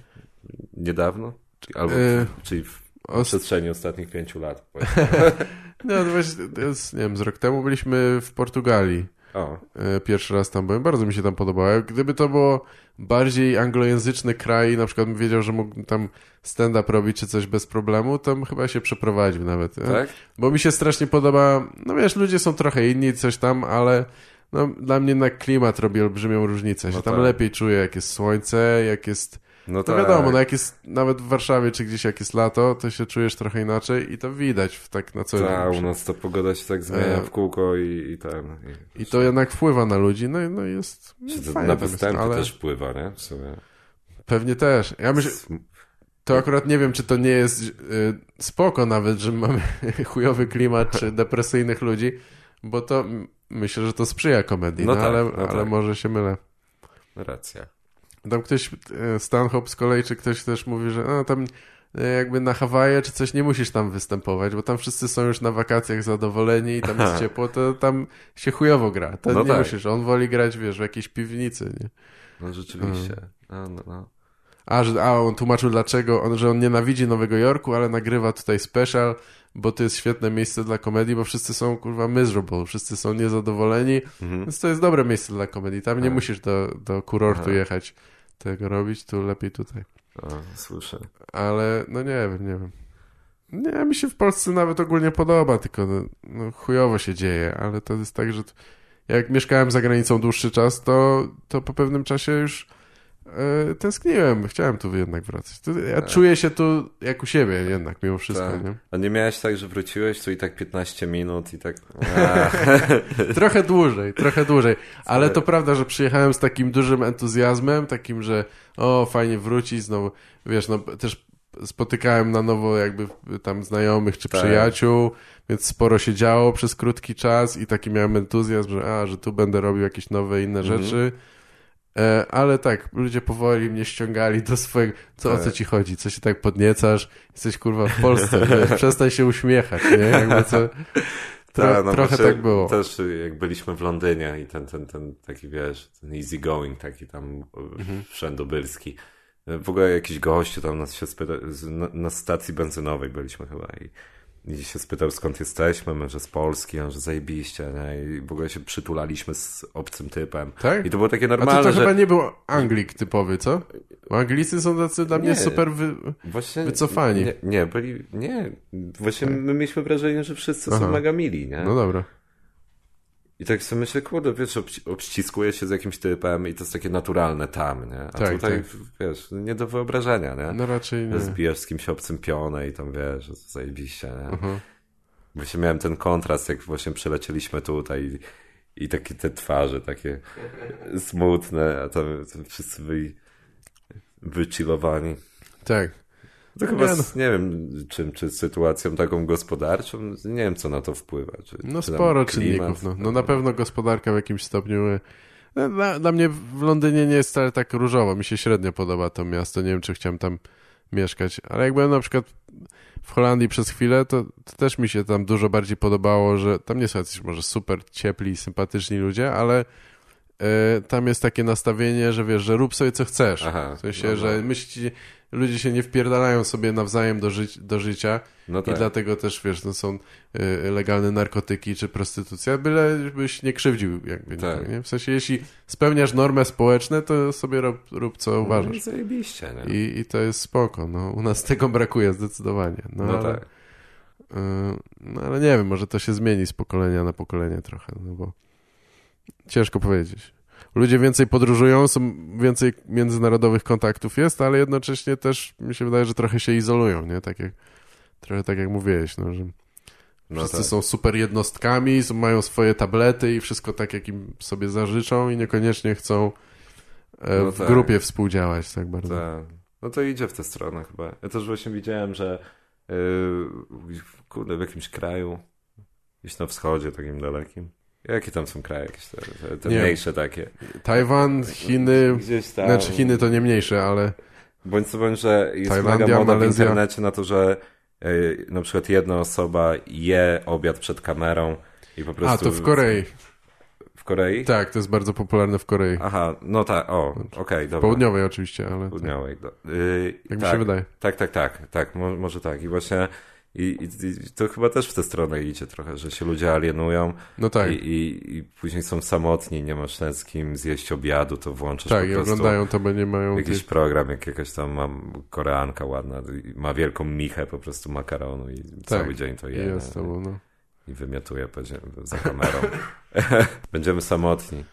Niedawno? Albo, E, czyli w Os- przestrzeni ostatnich pięciu lat. no, właśnie, jest, nie wiem, z rok temu byliśmy w Portugalii. O, E, Pierwszy raz tam byłem, bardzo mi się tam podobało. Gdyby to było bardziej anglojęzyczny kraj, na przykład bym wiedział, że mógł tam stand-up robić czy coś bez problemu, to bym chyba się przeprowadził nawet. tak? Bo mi się strasznie podoba, no wiesz, ludzie są trochę inni, coś tam, ale no, dla mnie na klimat robi olbrzymią różnicę. Się No tam tak. lepiej czuję, jak jest słońce, jak jest... No No tak. wiadomo, no jak jest nawet w Warszawie, czy gdzieś jak jest lato, to się czujesz trochę inaczej i to widać w, tak na co Tak, u dzień. nas to pogoda się tak zmienia E, w kółko i, i ten. I, I to jednak wpływa na ludzi, no, i- no jest no, fajnie na występy ale też wpływa, nie? W sumie. Pewnie też. Ja myślę, to akurat nie wiem, czy to nie jest y, spoko nawet, że mamy chujowy klimat czy depresyjnych ludzi, bo to myślę, że to sprzyja komedii, No no, tak, ale, no ale tak. może się mylę. Racja. Tam ktoś, e, Stanhope z kolei, czy ktoś też mówi, że no, tam e, jakby na Hawaje czy coś nie musisz tam występować, bo tam wszyscy są już na wakacjach zadowoleni i tam jest ciepło, to tam się chujowo gra. To No nie tak. musisz, on woli grać, wiesz, w jakiejś piwnicy, nie? No rzeczywiście. Mm. No, no, no. A, że, a on tłumaczył dlaczego, on, że on nienawidzi Nowego Jorku, ale nagrywa tutaj special, bo to jest świetne miejsce dla komedii, bo wszyscy są kurwa miserable, wszyscy są niezadowoleni, Mhm. więc to jest dobre miejsce dla komedii. Tam nie Tak. musisz do, do kurortu Aha. jechać tego robić, tu lepiej tutaj. O, słyszę. Ale no nie wiem, nie wiem. Nie, mi się w Polsce nawet ogólnie podoba, tylko no, no chujowo się dzieje, ale to jest tak, że jak mieszkałem za granicą dłuższy czas, to, to po pewnym czasie już e, tęskniłem, chciałem tu jednak wracać. To, ja Tak. czuję się tu jak u siebie jednak, mimo wszystko, Tak. nie? A nie miałeś tak, że wróciłeś tu i tak 15 minut i tak... Trochę dłużej, trochę dłużej. Ale to prawda, że przyjechałem z takim dużym entuzjazmem, takim, że o, fajnie wrócić znowu. Wiesz, no też spotykałem na nowo jakby tam znajomych czy Tak. przyjaciół, więc sporo się działo przez krótki czas i taki miałem entuzjazm, że a, że tu będę robił jakieś nowe, inne Mhm. rzeczy. E, ale tak, ludzie powoli mnie ściągali do swojego... Co, o co Tak. ci chodzi? Co się tak podniecasz? Jesteś kurwa w Polsce, przestań się uśmiechać, nie? Jakby co... Tro, Ta, no trochę tak było. Też jak byliśmy w Londynie i ten, ten, ten taki, wiesz, ten easy going, taki tam Mhm. y, wszędobylski. Y, W ogóle jakiś gościu tam nas się spytał, z- na, na stacji benzynowej byliśmy chyba i, i się spytał skąd jesteśmy, my, że z Polski, on, że zajebiście, nie? I w ogóle się przytulaliśmy z obcym typem. Tak? I to było takie A to, normalne, to że... chyba nie był Anglik typowy, co? Bo Anglicy są tacy dla mnie Nie. super wy... Właśnie, Wycofani. Nie, nie, byli, nie. Właśnie my mieliśmy wrażenie, że wszyscy są Aha. mega mili, nie? No dobra. I tak sobie myślę, kurde, wiesz, obściskuje się z jakimś typem i to jest takie naturalne tam, nie? A Tak, tutaj, tak. wiesz, nie do wyobrażenia, nie? No raczej nie. Zbijasz z kimś obcym pionę i tam, wiesz, zajebiście, nie? Mhm. Właśnie miałem ten kontrast, jak właśnie przylecieliśmy tutaj i, i takie te twarze takie smutne, a tam, tam wszyscy byli wychillowani. Tak. To No chyba, nie, no. z, nie wiem, czym, czy sytuacją taką gospodarczą, nie wiem, co na to wpływa. Czy, No czy sporo klimat. czynników. No. no na pewno gospodarka w jakimś stopniu... e, Dla, dla mnie w Londynie nie jest wcale tak różowo. Mi się średnio podoba to miasto. Nie wiem, czy chciałem tam mieszkać. Ale jak byłem na przykład w Holandii przez chwilę, to, to też mi się tam dużo bardziej podobało, że tam nie są jacyś może super ciepli sympatyczni ludzie, ale e, tam jest takie nastawienie, że wiesz, że rób sobie co chcesz. Aha, w sensie, no, no. że myśli, ludzie się nie wpierdalają sobie nawzajem do, ży do życia No i tak. dlatego też, wiesz, no są y, legalne narkotyki czy prostytucja, byle byś nie krzywdził jakby Tak. nikogo, nie? W sensie, jeśli spełniasz normy społeczne, to sobie rób, rób co No i uważasz. zajebiście, nie? I, I to jest spoko, no. U nas tego brakuje zdecydowanie. No, No, ale, tak. y, no ale nie wiem, może to się zmieni z pokolenia na pokolenie trochę, no bo ciężko powiedzieć. Ludzie więcej podróżują, są więcej międzynarodowych kontaktów jest, ale jednocześnie też mi się wydaje, że trochę się izolują, nie? Tak jak, trochę tak jak mówiłeś, no, że No wszyscy tak. są super jednostkami, są- mają swoje tablety i wszystko tak, jak im sobie zażyczą i niekoniecznie chcą e, No w tak. grupie współdziałać tak bardzo. Tak. No to idzie w tę stronę chyba. Ja też właśnie widziałem, że yy, kurde, w jakimś kraju, gdzieś na wschodzie takim dalekim. Jakie tam są kraje jakieś te, te, te Nie. mniejsze takie? Tajwan, Chiny, Gdzieś tam. znaczy Chiny to nie mniejsze, ale Bądź co bądź, że jest Tajlandia, mega moda w Malezja. internecie na to, że yy, na przykład jedna osoba je obiad przed kamerą i po prostu... a to w Korei. W Korei? Tak, to jest bardzo popularne w Korei. Aha, no tak, o, okej, dobra. Południowej oczywiście, ale tak, Południowej. do- Yy, jak tak, mi się wydaje. Tak, tak, tak, tak, mo, może tak. I właśnie i, i, i to chyba też w tę stronę idzie trochę, że się ludzie alienują No tak, i, i, później są samotni, nie masz z kim zjeść obiadu, to włączasz tak, po prostu oglądają to, bo nie mają jakiś gdzieś... program, jak jakaś tam mam koreanka ładna, ma wielką michę po prostu makaronu i cały dzień to je Jest nie? to, no. i wymiotuje za kamerą. Będziemy samotni.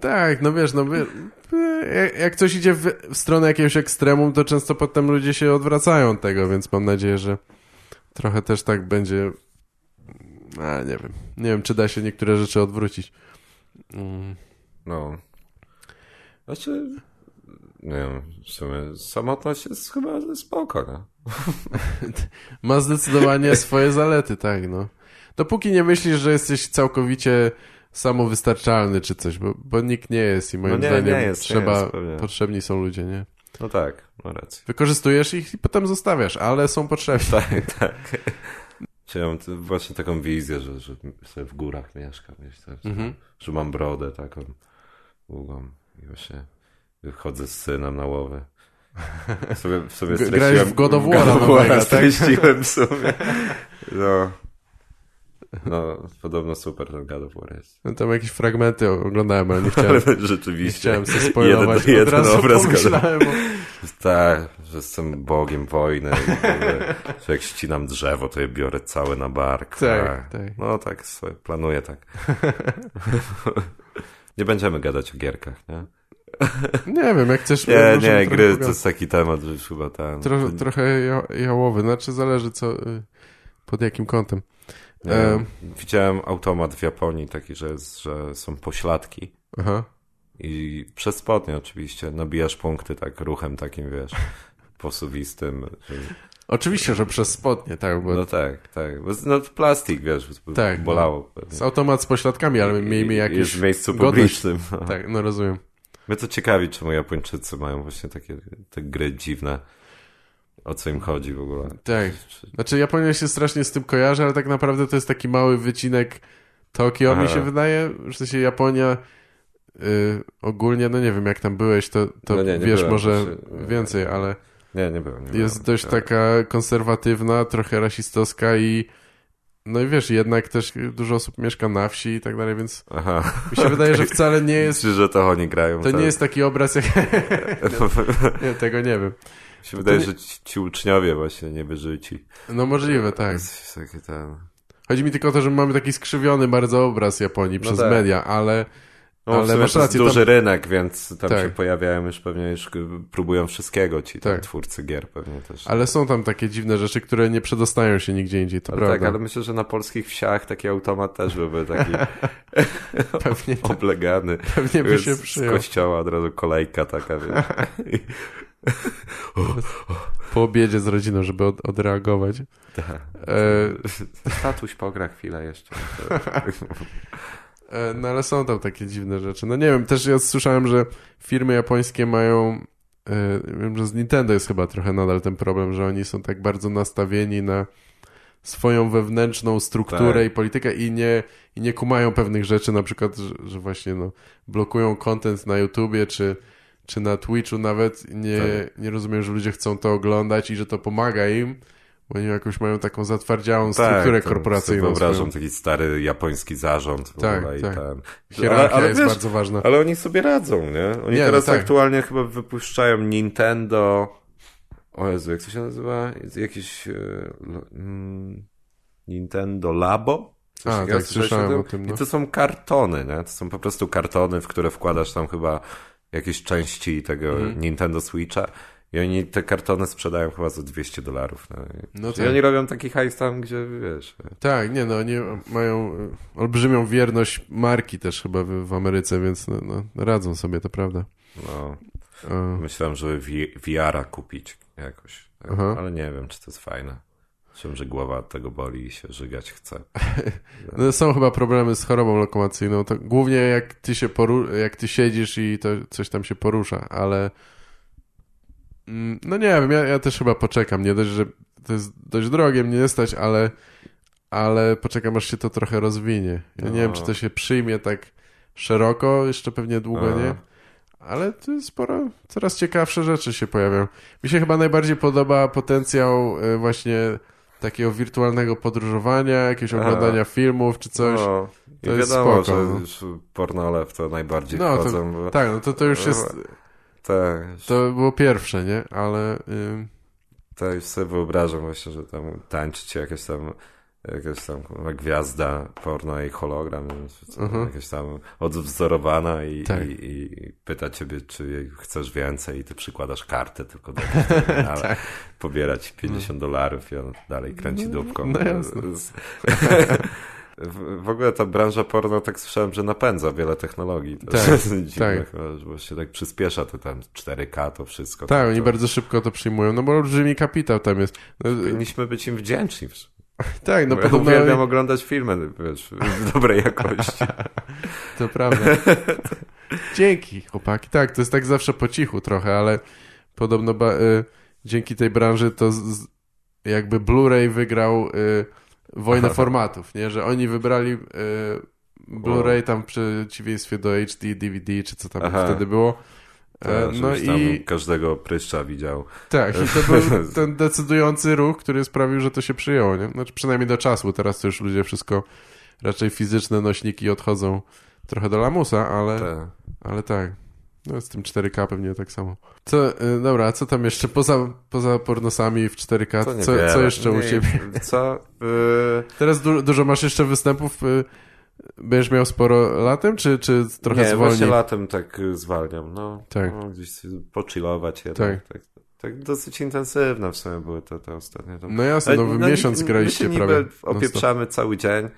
Tak, no wiesz, no wie- jak- jak coś idzie w, w stronę jakiegoś ekstremum, to często potem ludzie się odwracają od tego, więc mam nadzieję, że trochę też tak będzie. A, nie wiem. Nie wiem, czy da się niektóre rzeczy odwrócić. Mm. No. Znaczy, nie wiem, w sumie samotność jest chyba spoko, no. Ma zdecydowanie swoje zalety, tak, no. Dopóki nie myślisz, że jesteś całkowicie samowystarczalny czy coś, bo, bo nikt nie jest i moim No nie, zdaniem nie jest, trzeba, jest, potrzebni są ludzie, nie? No tak, ma rację. Wykorzystujesz ich i potem zostawiasz, ale są potrzebni. Tak, tak. Ja mam właśnie taką wizję, że, że sobie w górach mieszkam, tak, że, Mhm. że mam brodę taką długą i właśnie wychodzę z synem na łowy. Sobie, sobie streściłem, grałeś w God of w War'a nowego, tak? streściłem sobie. No, no, podobno super ten God of War jest. No, tam jakieś fragmenty oglądałem, ale nie chciałem, Ale rzeczywiście. chciałem sobie spoilować. Jeden, jeden obraz pomyślałem o... Tak, że jestem bogiem wojny. że jak ścinam drzewo, to je biorę całe na bark. Tak, tak. No tak, sobie planuję tak. nie będziemy gadać o gierkach, nie? Nie wiem, jak chcesz... Nie, nie, gry to jest taki temat, że już chyba tam... Tro, trochę ja, jałowy, znaczy zależy co, y, pod jakim kątem. Em. Widziałem automat w Japonii taki, że, jest, że są pośladki Aha. i przez spodnie oczywiście nabijasz punkty tak ruchem takim, wiesz, posuwistym. Że... Oczywiście, że przez spodnie, tak, bo No tak, tak. No plastik, wiesz, Tak, bolało. pewnie. jest automat z pośladkami, ale miejmy jakieś Jest w miejscu publicznym. No. Tak, no rozumiem. Mnie to ciekawi, czemu Japończycy mają właśnie takie te gry dziwne. O co im chodzi w ogóle. Tak. Znaczy Japonia się strasznie z tym kojarzy, ale tak naprawdę to jest taki mały wycinek Tokio, mi Aha. się wydaje. W sensie Japonia y, ogólnie, no nie wiem jak tam byłeś, to, to No nie, nie wiesz byłem, może znaczy, więcej, ale Nie, nie byłem. Nie jest byłem. dość Tak. taka konserwatywna, trochę rasistowska i no i wiesz, jednak też dużo osób mieszka na wsi i tak dalej, więc Aha. mi się wydaje, że wcale nie jest, Czy, że to oni grają. to tak. nie jest taki obraz jak... nie, tego nie wiem. Mi się wydaje, nie- że ci, ci uczniowie właśnie nie wyżyci. No możliwe, tak. takie ten... Chodzi mi tylko o to, że mamy taki skrzywiony bardzo obraz Japonii No przez tak. media, ale No, Ale masz to jest rację, duży tam- rynek, więc tam Tak. się pojawiają już pewnie, już próbują wszystkiego ci Tak. twórcy gier pewnie też. ale są tam takie dziwne rzeczy, które nie przedostają się nigdzie indziej, to ale prawda. tak, ale myślę, że na polskich wsiach taki automat też byłby taki Pewnie, oblegany. pewnie by się Z- Z przyjął. kościoła od razu kolejka taka, wiesz. Po obiedzie z rodziną, żeby od, odreagować. Tak. E, Tatuś pogra chwilę jeszcze. E, no ale są tam takie dziwne rzeczy. No nie wiem, też ja słyszałem, że firmy japońskie mają... E, wiem, że z Nintendo jest chyba trochę nadal ten problem, że oni są tak bardzo nastawieni na swoją wewnętrzną strukturę Tak. i politykę i nie, i nie kumają pewnych rzeczy, na przykład, że, że właśnie no, blokują content na YouTubie czy, czy na Twitchu nawet i nie, Tak. nie rozumieją, że ludzie chcą to oglądać i że to pomaga im, bo oni jakoś mają taką zatwardziałą strukturę to korporacyjną. sobie Wyobrażam swoją. taki stary japoński zarząd w Tak, ogóle i tak. ten. Hierarchia ale jest wiesz, bardzo ważna. Ale oni sobie radzą, nie? Oni Nie, no teraz tak. aktualnie chyba wypuszczają Nintendo. O Jezu, jak to się nazywa? Jakiś. e, mm, Nintendo Labo? Coś A, tak, słyszałem o tym, no. I to są kartony, nie? To są po prostu kartony, w które wkładasz tam chyba jakieś części tego Mhm. Nintendo Switcha. I oni te kartony sprzedają chyba za 200 dolarów. No. No I tak. oni robią taki hajs tam, gdzie wiesz. Tak, nie no, oni mają e, olbrzymią wierność marki też chyba w, w Ameryce, więc no, no, radzą sobie, to prawda. No, E, myślałem, żeby VR-a kupić jakoś. Tak? Ale nie wiem, czy to jest fajne. Myślałem, że głowa od tego boli i się żygać chce. No, są chyba problemy z chorobą lokomocyjną. To głównie jak ty się poru- jak ty siedzisz i to coś tam się porusza, ale no nie wiem, ja, ja też chyba poczekam. Nie dość, że to jest dość drogie, mnie nie stać, ale ale poczekam aż się to trochę rozwinie. Ja nie No. wiem, czy to się przyjmie tak szeroko, jeszcze pewnie długo nie. Ale to jest sporo, coraz ciekawsze rzeczy się pojawiają. Mi się chyba najbardziej podoba potencjał e, właśnie takiego wirtualnego podróżowania, jakiegoś oglądania filmów czy coś. No, I To jest wiadomo, spoko, że no. już pornole w to najbardziej No, to- wchodzą. bo Tak, no to, to już jest, te, to było pierwsze, nie? Ale ym, to już sobie wyobrażam właśnie, że tam tańczyć jakaś tam jakaś tam gwiazda porno i hologram, Mhm. jakaś tam odwzorowana i, Tak. i, i pyta ciebie, czy chcesz więcej i ty przykładasz kartę tylko do ale Tak. pobierać 50 dolarów i on dalej kręci dupką. no jasne. W, w ogóle ta branża porno, tak słyszałem, że napędza wiele technologii. To Tak, jest dziwne, tak. że właśnie tak przyspiesza to tam 4K, to wszystko. Tak, to, oni to... bardzo szybko to przyjmują, no bo olbrzymi kapitał tam jest. No, Powinniśmy być im wdzięczni. tak, no No, podobno... Uwielbiam oglądać filmy wiesz, w dobrej jakości. To prawda. Dzięki, chłopaki. Tak, to jest tak zawsze po cichu trochę, ale podobno ba- y, dzięki tej branży to z, jakby Blu-ray wygrał y, wojnę formatów, nie? Że oni wybrali y, Blu-ray tam w przeciwieństwie do HD, DVD, czy co tam Aha. wtedy było. E, Tak, no i każdego pryszcza widział. tak, i to był ten decydujący ruch, który sprawił, że to się przyjęło, nie? Znaczy przynajmniej do czasu, teraz to już ludzie wszystko, raczej fizyczne nośniki odchodzą trochę do lamusa, ale... Tak. Ale tak. No z tym 4K pewnie tak samo. Co, y, dobra, a co tam jeszcze poza, poza pornosami w 4K? To Co, co, niewiele. jeszcze u Nie, ciebie? Co? Y, Teraz du dużo masz jeszcze występów? y, Będziesz miał sporo latem, czy, czy trochę nie, zwolni? właśnie latem tak y, zwalniam. No, Tak. no gdzieś pochillować jednak. Tak. Tak, dosyć intensywne w sumie były te, te ostatnie. Tam. No jasne, no, no, miesiąc my graliście się prawie. non-stop. opieprzamy cały dzień,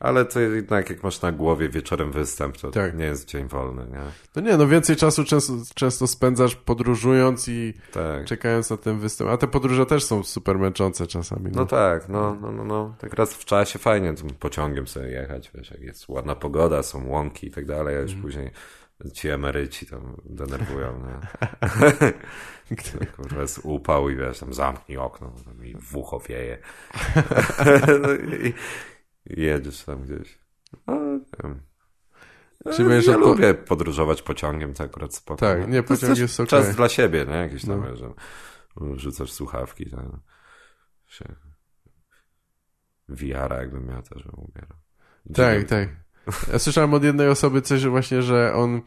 ale to jednak jak masz na głowie wieczorem występ, to Tak. nie jest dzień wolny, nie? No nie, no więcej czasu często, często spędzasz podróżując i Tak. czekając na ten występ. A te podróże też są super męczące czasami. No tak, no, no, no, no. Tak raz w czasie fajnie tym pociągiem sobie jechać, wiesz, jak jest ładna pogoda, są łąki i tak dalej, a już Mhm. później ci emeryci tam denerwują, nie? Kurwa, jest upał i wiesz, tam zamknij okno, tam i w ucho wieje. no i jedziesz tam gdzieś. No, nie wiem. Czy wiesz, ja lubię podróżować pociągiem, to akurat spoko. Tak, nie, pociąg jest okej. czas dla siebie, nie? Jakieś tam, No. że rzucasz słuchawki, tak. Się... VR jakbym miał też ubierał. Tak, tak. Ja słyszałem od jednej osoby coś, że właśnie, że on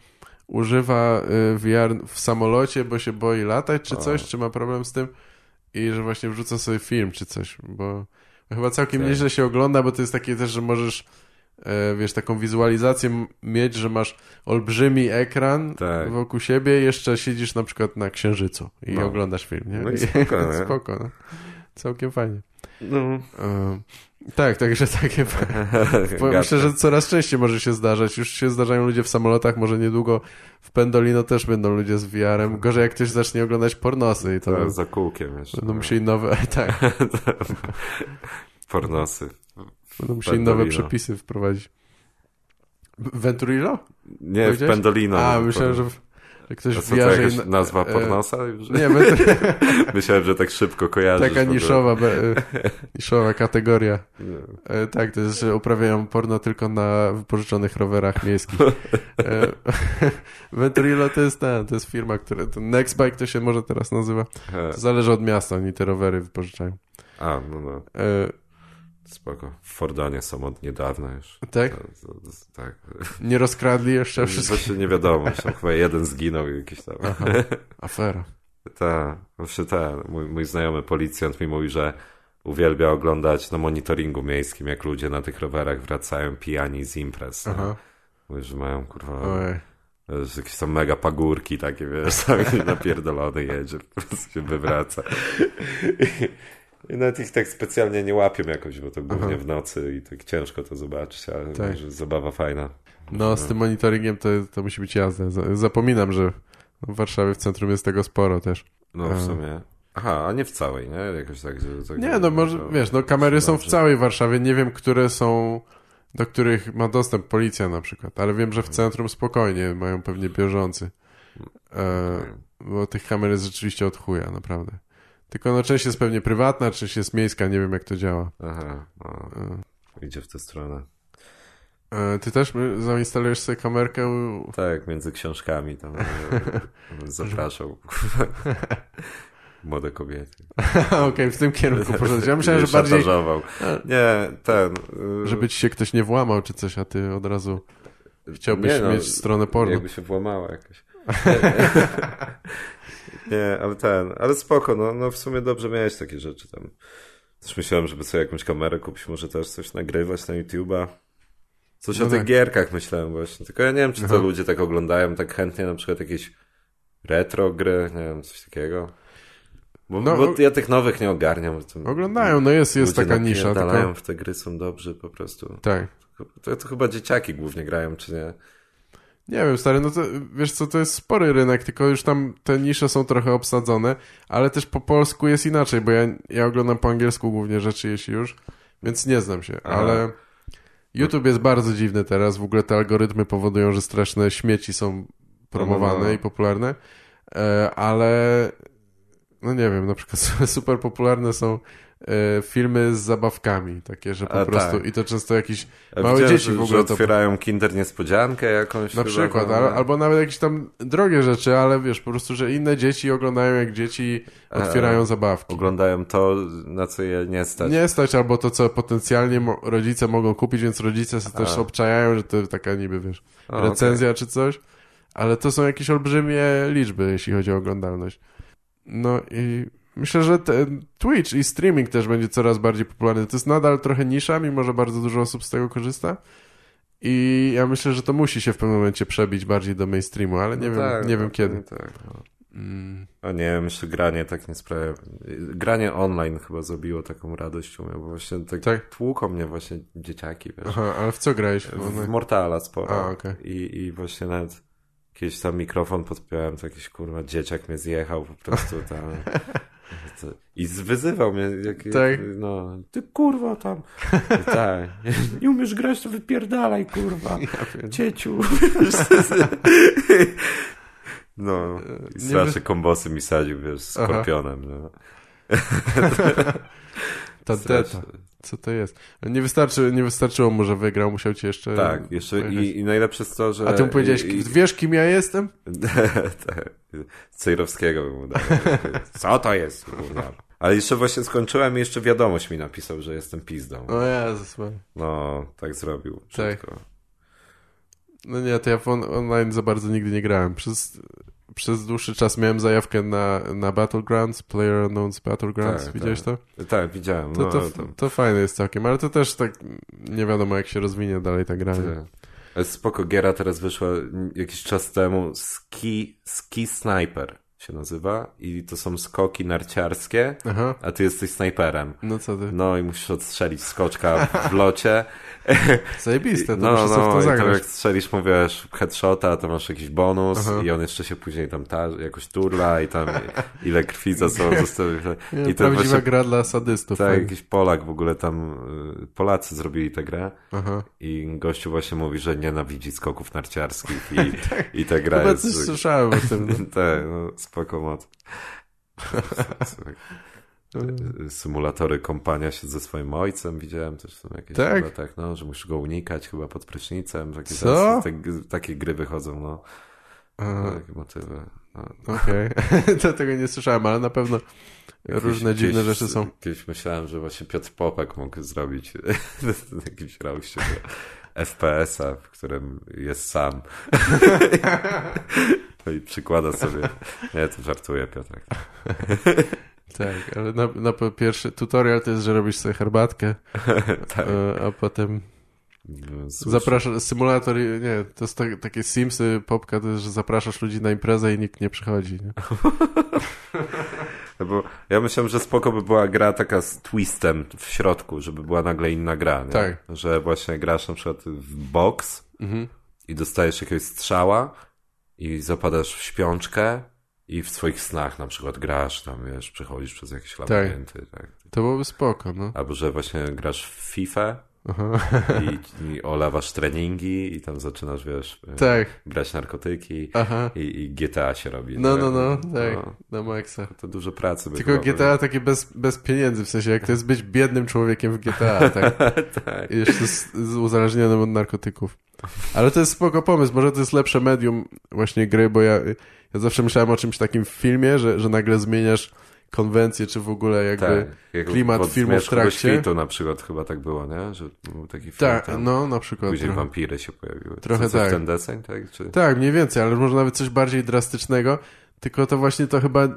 używa y, VR w samolocie, bo się boi latać, czy O. coś, czy ma problem z tym i że właśnie wrzuca sobie film, czy coś, bo chyba całkiem Tak. nieźle się ogląda, bo to jest takie też, że możesz e, wiesz, taką wizualizację mieć, że masz olbrzymi ekran Tak. wokół siebie, jeszcze siedzisz na przykład na Księżycu i No. oglądasz film, nie? No i spoko, nie? spoko no. Całkiem fajnie. No. Tak, także takie myślę, że coraz częściej może się zdarzać. Już się zdarzają ludzie w samolotach, może niedługo w Pendolino też będą ludzie z VR-em. Gorzej jak ktoś zacznie oglądać pornosy i to To za kółkiem jeszcze. będą musieli nowe, tak, Pornosy. będą musieli Pendolino. nowe przepisy wprowadzić. Venturillo? Nie, w? Pendolino. A, no, myślałem, że, w, że ktoś A w co to jakaś nazwa e, pornosa? Już? Nie, Ventur- Myślałem, że tak szybko kojarzysz. taka niszowa, be- e, niszowa kategoria. Nie. E, tak, to jest, że uprawiają porno tylko na wypożyczonych rowerach miejskich. E, Venturillo to jest ten, to jest firma, która, to Nextbike to się może teraz nazywa. E, To zależy od miasta, oni te rowery wypożyczają. A, no, no, E, spoko. W Fordonie są od niedawna już. tak? To, to, to, tak. Nie rozkradli jeszcze wszystkich. Właśnie nie wiadomo, tam chyba jeden zginął i jakiś tam. Aha, afera. Ta, właśnie ta, mój, mój znajomy policjant mi mówi, że uwielbia oglądać na monitoringu miejskim, jak ludzie na tych rowerach wracają pijani z imprez. nie? Aha. Mówi, że mają kurwa Ojej. Wiesz, jakieś tam mega pagórki takie, wiesz, tam napierdolony jedzie, po prostu się wywraca. I, nawet ich tak specjalnie nie łapią jakoś, bo to głównie Aha. w nocy i tak ciężko to zobaczyć, ale Tak. zabawa fajna. No, z tym monitoringiem to, to musi być jazda. Za- Zapominam, że w Warszawie w centrum jest tego sporo też. No w sumie. Aha, a nie w całej, nie? Jakoś tak, tak Nie, no może, to- wiesz, no kamery są w całej Warszawie. Nie wiem, które są, do których ma dostęp policja na przykład, ale wiem, że w centrum spokojnie mają pewnie bieżący. E, Okej. bo tych kamer jest rzeczywiście od chuja, naprawdę. Tylko no część jest pewnie prywatna, część jest miejska, nie wiem jak to działa. Aha, no, E, idzie w tę stronę. e, ty też zainstalujesz sobie kamerkę. Tak, między książkami tam e, zapraszał młode kobiety. Okej, w tym kierunku poszedłeś. Ja myślałem, że bardziej. Nie, ten... żeby ci się ktoś nie włamał czy coś, a ty od razu chciałbyś Nie, no, mieć stronę porno. Jakby się włamała jakoś. Nie, ale ten, ale spoko, no, no w sumie dobrze miałeś takie rzeczy tam. Też myślałem, żeby sobie jakąś kamerę kupić, może też coś nagrywać na YouTube'a. Coś No o tych tak. gierkach myślałem właśnie, tylko ja nie wiem, czy to Aha. ludzie tak oglądają tak chętnie, na przykład jakieś retro gry, nie wiem, coś takiego. Bo, No, bo ja tych nowych nie ogarniam. Oglądają, no jest, jest taka nisza. Tylko... w te gry, są dobrzy po prostu. Tak. To, to chyba dzieciaki głównie grają, czy nie? Nie wiem, stary, no to wiesz co, to jest spory rynek, tylko już tam te nisze są trochę obsadzone, ale też po polsku jest inaczej, bo ja, ja oglądam po angielsku głównie rzeczy, jeśli już, więc nie znam się, Aha. ale YouTube jest bardzo dziwny teraz, w ogóle te algorytmy powodują, że straszne śmieci są promowane No, no, no. i popularne, e, ale no nie wiem, na przykład super popularne są filmy z zabawkami, takie, że po A, prostu, tak. i to często jakiś Ja Małe widziałem, dzieci w ogóle to- otwierają Kinder niespodziankę jakąś. Na przykład, no, al, no. albo nawet jakieś tam drogie rzeczy, ale wiesz, po prostu, że inne dzieci oglądają jak dzieci otwierają E, zabawki. Oglądają to, na co je nie stać. Nie stać albo to, co potencjalnie rodzice mogą kupić, więc rodzice sobie też A. obczajają, że to taka niby, wiesz, O, recenzja czy coś, ale to są jakieś olbrzymie liczby, jeśli chodzi o oglądalność. No i myślę, że ten Twitch i streaming też będzie coraz bardziej popularny. To jest nadal trochę nisza, mimo że bardzo dużo osób z tego korzysta. I ja myślę, że to musi się w pewnym momencie przebić bardziej do mainstreamu, ale nie No wiem, tak, nie wiem tak, kiedy. Tak, no. Mm. A nie wiem, jeszcze granie tak nie sprawia. Granie online chyba zrobiło taką radość u mnie, bo właśnie tak, Tak? tłuką mnie właśnie dzieciaki, wiesz. Aha, ale w co grałeś? W one- Mortala sporo. A, okej. I, I właśnie nawet kiedyś tam mikrofon podpiąłem, to jakiś kurwa dzieciak mnie zjechał po prostu tam. I wyzywał mnie, jak, Tak. no, ty kurwa tam, tak, nie umiesz grać, to wypierdalaj, kurwa, cieciu. No, i straszne kombosy mi sadził, wiesz, skorpionem, no. Ta Straszne. deta. Co to jest? Nie, wystarczy, nie wystarczyło mu, że wygrał, musiał ci jeszcze... Tak, jeszcze i, i najlepsze jest to, że... A ty mu powiedziałeś, i, wiesz kim ja jestem? tak, Cejrowskiego bym mu dał. Co to jest? Ale jeszcze właśnie skończyłem i jeszcze wiadomość mi napisał, że jestem pizdą. O Jezus, man. No, tak zrobił. Tak. Szybko. No nie, to ja w on, online za bardzo nigdy nie grałem. Przez, przez dłuższy czas miałem zajawkę na, na Battlegrounds, Player Unknown's Battlegrounds. Tak, Widziałeś tak. to? Tak, widziałem. To, No, to, to, to fajne jest całkiem, ale to też tak nie wiadomo jak się rozwinie dalej ta gra. to, ale spoko giera teraz wyszła jakiś czas temu. Ski, ski Sniper się nazywa i to są skoki narciarskie, Aha, a ty jesteś snajperem. no co ty? No i musisz odstrzelić skoczka w locie. Zajebiste, to No, muszę sobie w no, to jak strzelisz, mu wiesz, headshota, to masz jakiś bonus Aha. i on jeszcze się później tam ta, jakoś turla i tam ile krwi za sobą zostawił. Nie, I to prawdziwa właśnie, gra dla sadystów. tak, jakiś Polak w ogóle tam, y, Polacy zrobili tę grę Aha. i gościu właśnie mówi, że nienawidzi skoków narciarskich i, i ta gra Tak. Chyba coś jest... słyszałem o tym. No. Tak, no, spoko moc. Symulatory kąpania się ze swoim ojcem widziałem też są jakieś Tak? chyba tak, no, że musisz go unikać chyba pod prysznicem. Takie, Co? te, takie gry wychodzą, no. Takie motywy. No. Okej, to tego nie słyszałem, ale na pewno różne Kiedyś- dziwne rzeczy są. Kiedyś myślałem, że właśnie Piotr Popek mógł zrobić jakiś rauście FPS-a, w którym jest sam. No i przykłada sobie. Nie, to żartuję, Piotrek. Tak, ale na, na pierwszy tutorial to jest, że robisz sobie herbatkę, tak. e, a potem No, Słusznie. zapraszasz, symulator, nie, to jest tak, takie Simsy, popka, to jest, że zapraszasz ludzi na imprezę i nikt nie przychodzi, nie? No Bo ja myślałem, że spoko by była gra taka z twistem w środku, żeby była nagle inna gra, nie? Tak. Że właśnie grasz na przykład w box Mhm. i dostajesz jakiegoś strzała i zapadasz w śpiączkę i w swoich snach na przykład grasz tam, wiesz, przechodzisz przez jakieś labirynty, tak. To byłoby spoko, no. Albo, że właśnie grasz w FIFA i, i olewasz treningi i tam zaczynasz, wiesz, Tak, brać narkotyki i, i GTA się robi. No, nie? no, no, tak, No, na maksa. to dużo pracy by Tylko GTA takie bez, bez pieniędzy, w sensie jak to jest być biednym człowiekiem w GTA, tak? tak. I jeszcze z, z uzależnionym od narkotyków. Ale to jest spoko pomysł, może to jest lepsze medium właśnie gry, bo ja, ja zawsze myślałem o czymś takim w filmie, że, że nagle zmieniasz konwencję, czy w ogóle jakby... Tak, jak klimat filmu w trakcie. Świtu na przykład chyba tak było, nie? Że był taki film Tak, tam, no na przykład. później trochę. wampiry się pojawiły. Trochę co tak. ten deseń, tak? Czy... Tak, mniej więcej, ale może nawet coś bardziej drastycznego, tylko to właśnie to chyba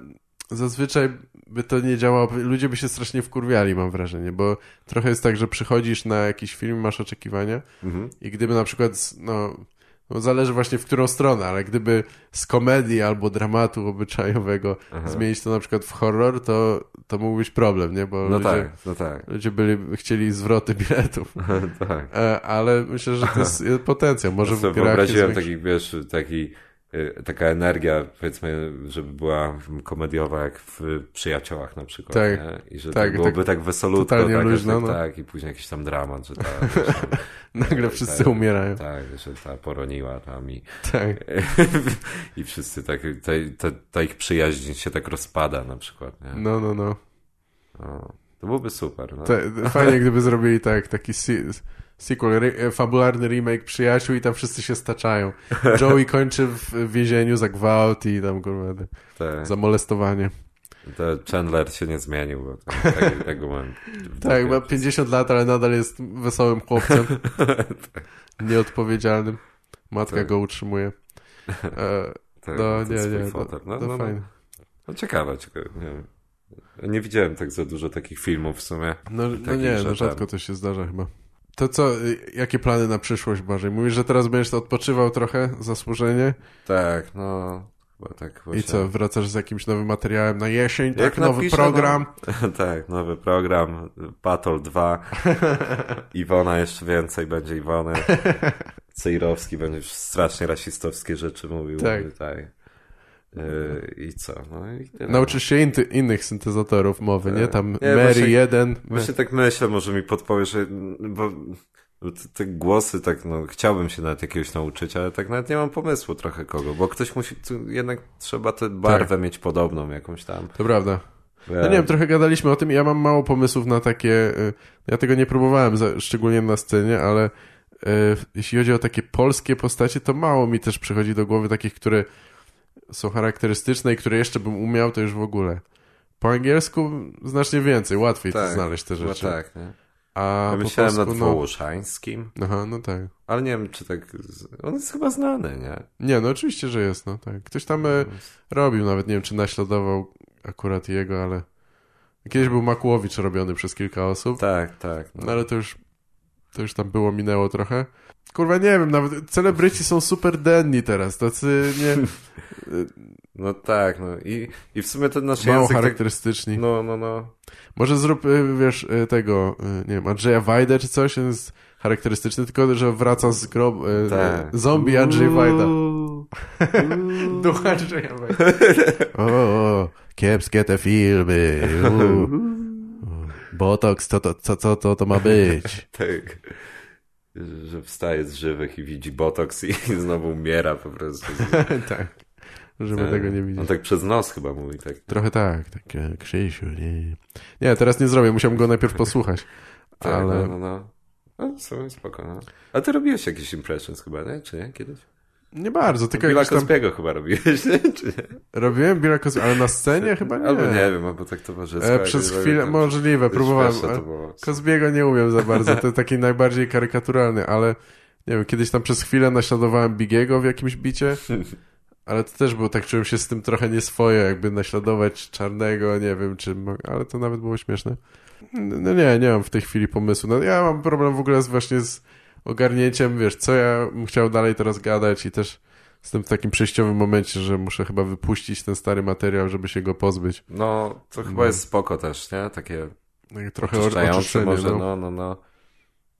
zazwyczaj by to nie działało, ludzie by się strasznie wkurwiali, mam wrażenie, bo trochę jest tak, że przychodzisz na jakiś film, masz oczekiwania Mhm. i gdyby na przykład, no, No, zależy właśnie w którą stronę, ale gdyby z komedii albo dramatu obyczajowego Aha. zmienić to na przykład w horror, to, to mógł być problem, nie? Bo No ludzie, tak, no tak. ludzie byli, chcieli zwroty biletów. tak. E, ale myślę, że to jest potencjał. Może Ja w grach wyobraziłem taki, wiesz, taki, taka energia, powiedzmy, żeby była komediowa jak w Przyjaciołach na przykład, Tak. nie? I że Tak, tak, byłoby tak, wesolutko, totalnie tak, luźno, tak, no. tak, i później jakiś tam dramat, że ta, Nagle wszyscy tak, umierają. Tak, że ta poroniła tam i, Tak. i wszyscy tak, ta, ta, ta ich przyjaźń się tak rozpada na przykład, nie? No, no, no. To byłoby super, no. Te, fajnie, gdyby zrobili tak, taki si sequel, re fabularny remake Przyjaciół i tam wszyscy się staczają. Joey kończy w więzieniu za gwałt i tam, kurwa, Te, za molestowanie. te Chandler się nie zmienił, bo to, tak, tak mam Tak, ma 50 lat, ale nadal jest wesołym chłopcem. Nieodpowiedzialnym. Matka Tak. go utrzymuje. E, Tak, no, nie, nie, fotel. to, No, to no, no. fajne. No ciekawe, ciekawe. Nie, nie widziałem tak za dużo takich filmów w sumie. No, no nie, no rzadko tam- to się zdarza chyba. To co, y, jakie plany na przyszłość, Bożej? Mówisz, że teraz będziesz odpoczywał trochę, zasłużenie Tak, no chyba tak właśnie. i co, wracasz z jakimś nowym materiałem na jesień, Jak tak, nowy napiszę, program. No, tak, nowy program, Battle 2. Iwona jeszcze więcej będzie Iwony. Cejrowski będzie strasznie rasistowskie rzeczy mówił. Tak. tak. Yy, I co? No i tyle. Nauczysz się innych syntezatorów mowy, nie? Tam Nie, Mary właśnie- 1. Właśnie tak myślę, może mi podpowiesz, bo te, głosy tak, no chciałbym się nawet jakiegoś nauczyć, ale tak nawet nie mam pomysłu trochę kogo, bo ktoś musi, jednak trzeba tę barwę Tak. mieć podobną jakąś tam. To prawda. No nie wiem, trochę gadaliśmy o tym. Ja mam mało pomysłów na takie. Ja tego nie próbowałem, za- szczególnie na scenie, ale y, jeśli chodzi o takie polskie postacie, to mało mi też przychodzi do głowy takich, które są charakterystyczne i które jeszcze bym umiał, to już w ogóle. Po angielsku znacznie więcej, łatwiej Tak, znaleźć te No rzeczy. tak, nie? A Ja po myślałem polsku, nad no, Wołoszańskim, Aha, no tak. ale nie wiem, czy tak, on jest chyba znany, nie? Nie, no oczywiście, że jest, no tak. Ktoś tam e, robił, nawet nie wiem, czy naśladował akurat jego, ale kiedyś był Makłowicz robiony przez kilka osób. Tak, tak. No ale to już, to już tam było, minęło trochę. Kurwa, nie wiem, nawet celebryci są super denni teraz, tacy nie, No tak, no i, i w sumie ten nasz mało język tak, charakterystyczni. no, no, no. Może zrób, y, wiesz, y, tego, y, nie wiem, Andrzeja Wajdę czy coś, jest charakterystyczny, tylko że wraca z grobu, y, Tak. zombie Andrzej Wajda. Duch Andrzeja Wajda. O, o, kiepskie te filmy. Botox, co to, co, co to, to ma być? Tak. Że wstaje z żywych i widzi botoks i znowu umiera po prostu. tak, żeby tego nie widzieć. On tak przez nos chyba mówi, tak. Trochę tak, tak, e, Krzysiu, nie. Nie, teraz nie zrobię, musiałem go najpierw posłuchać. tak ale No, no, no. No, w sumie spoko, no. A ty robiłeś jakieś impressions chyba, nie? Czy nie? Kiedyś? Nie bardzo, tylko Billa tam Cosby'ego chyba robiłeś? Czy robiłem Billa Cosby, ale na scenie chyba nie. Albo nie wiem, albo tak towarzysko. E, przez chwilę, to- możliwe, próbowałem. Cosbiego nie umiem za bardzo, to taki najbardziej karykaturalny, ale nie wiem, kiedyś tam przez chwilę naśladowałem Bigiego w jakimś bicie, ale to też było, tak czułem się z tym trochę nieswoje, jakby naśladować Czarnego, nie wiem, czy, ale to nawet było śmieszne. No nie, nie mam w tej chwili pomysłu. No, ja mam problem w ogóle z, właśnie z ogarnięciem, wiesz, co ja bym chciał dalej teraz gadać i też jestem w takim przejściowym momencie, że muszę chyba wypuścić ten stary materiał, żeby się go pozbyć. No, to chyba No. jest spoko też, nie? Takie Tak Trochę oczyszczające może, no. no, no, no.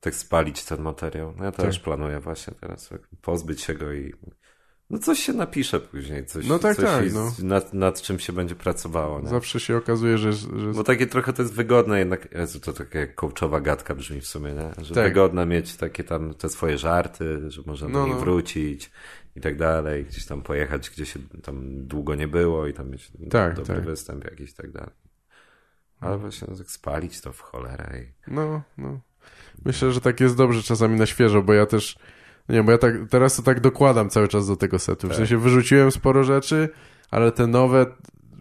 Tak spalić ten materiał. No ja też Tak. planuję właśnie teraz tak pozbyć się go i no coś się napisze później, coś, No tak, coś tak, no. nad, nad czym się będzie pracowało. Nie? Zawsze się okazuje, że, że Bo takie trochę to jest wygodne jednak, Jezu, to takie jak coachowa gadka brzmi w sumie, nie? Że Tak. wygodne mieć takie tam te swoje żarty, że można No, do nich no. wrócić i tak dalej, gdzieś tam pojechać, gdzie się tam długo nie było i tam mieć Tak, dobry tak. występ jakiś i tak dalej. Ale właśnie no, tak spalić to w cholerę i... No, no. Myślę, że tak jest dobrze czasami na świeżo, bo ja też, nie bo ja tak, teraz to tak dokładam cały czas do tego setu. W Tak. sensie wyrzuciłem sporo rzeczy, ale te nowe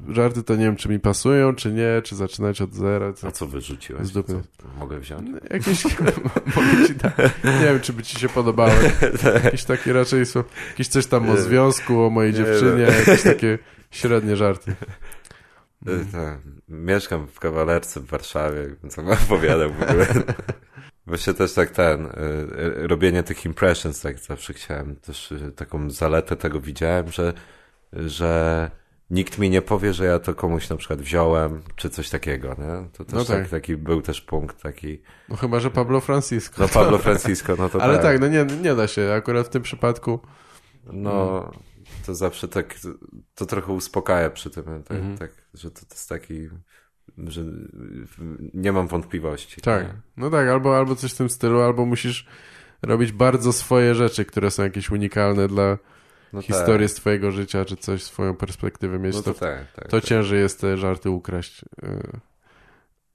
żarty to nie wiem, czy mi pasują, czy nie, czy zaczynać od zera. Co... A co wyrzuciłeś? Z dupy. Mogę wziąć? Jakieś, mogę ci dać. Nie wiem, czy by ci się podobały. Jakieś takie raczej są, jakieś coś tam o związku, o mojej Nie, dziewczynie, no. jakieś takie średnie żarty. Y, Tak. Mieszkam w kawalerce w Warszawie, co opowiadał w ogóle. Właśnie też tak ten, y, y, robienie tych impressions, tak zawsze chciałem, też y, taką zaletę tego widziałem, że, że nikt mi nie powie, że ja to komuś na przykład wziąłem, czy coś takiego, nie? To też No tak. tak, taki, był też punkt taki, No chyba, że Pablo Francisco. no Pablo Francisco, no to Ale tak. tak, no nie, nie da się. Akurat w tym przypadku No, to zawsze tak, to trochę uspokaja przy tym, tak, Mhm. tak że to, to jest taki, że nie mam wątpliwości. Tak, no tak, albo, albo coś w tym stylu, albo musisz robić bardzo swoje rzeczy, które są jakieś unikalne dla No historii z twojego życia, czy coś, swoją perspektywę mieć. No to, to tak, tak. to tak. ciężej jest te żarty ukraść. y,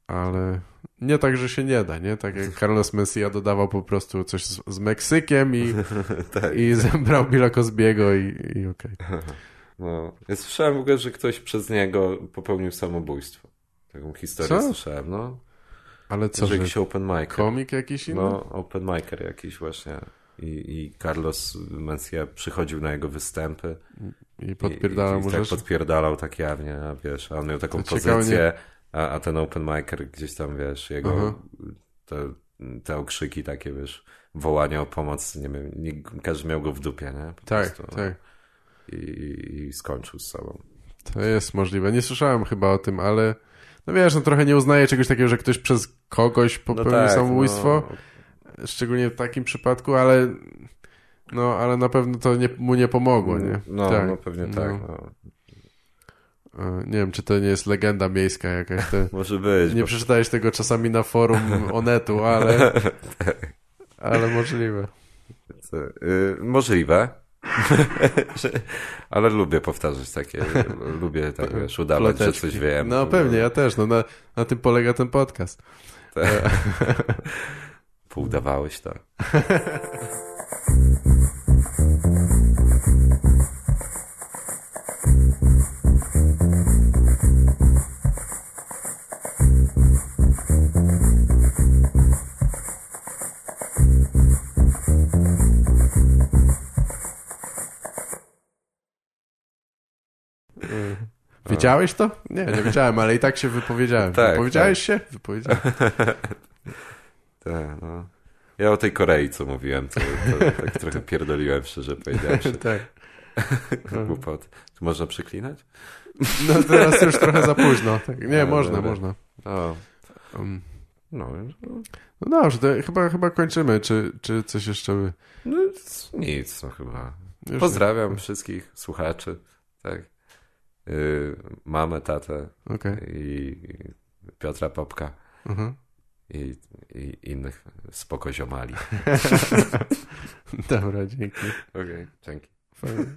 Ale nie tak, że się nie da, nie? Tak jak Carlos Mencia dodawał po prostu coś z, z Meksykiem i, tak. i zebrał Billa Cosbiego i, i okej. No. Ja słyszałem w ogóle, że ktoś przez niego popełnił samobójstwo. Taką historię Co? słyszałem, no. Ale co, że jakiś open micer. komik jakiś inny? No, open micer jakiś właśnie. I, I Carlos Mencia przychodził na jego występy. I podpierdala i, i, i tak rzeczy? podpierdalał tak jawnie, a wiesz, a on miał taką To pozycję, a, a ten open micer gdzieś tam, wiesz, jego Aha. te, te okrzyki takie, wiesz, wołania o pomoc, nie wiem, nie, każdy miał go w dupie, nie? Po Tak, prostu, no. tak. I, i, I skończył z sobą. To jest możliwe. Nie słyszałem chyba o tym, ale no wiesz, no trochę nie uznaję czegoś takiego, że ktoś przez kogoś popełnił tak, samobójstwo. no, Szczególnie w takim przypadku, ale no, ale na pewno to nie, mu nie pomogło, nie? No, Tak. no pewnie tak. No. No. E, Nie wiem, czy to nie jest legenda miejska jakaś. Te... Może być. Nie bo- przeczytałeś tego czasami na forum Onetu, ale ale możliwe. Co, y, możliwe. Że- Ale lubię powtarzać takie, lubię tak wiesz, udawać, że Ploteczki. coś wiem. No pewnie, ja też. No, na, na tym polega ten podcast. Poudawałeś to. Wiedziałeś to? Nie, nie wiedziałem, ale i tak się wypowiedziałem. Tak, Wypowiedziałeś się? Wypowiedziałem. Tak, no. Ja o tej Korei, co mówiłem, to, to tak trochę pierdoliłem, szczerze powiedziawszy. tak. Głupot. Tu można przeklinać? No teraz już trochę za późno. Tak. Nie, No, można, dobra. można. O, Um, no, no dobrze, to chyba, chyba kończymy. Czy, czy coś jeszcze by... no nic, no chyba. Już Pozdrawiam wszystkich słuchaczy, tak. Yy, mamę, tatę? Okej. i Piotra Popka Mhm. i, i innych spoko ziomali. Dobra, dzięki. Okej, dzięki. Fajnie.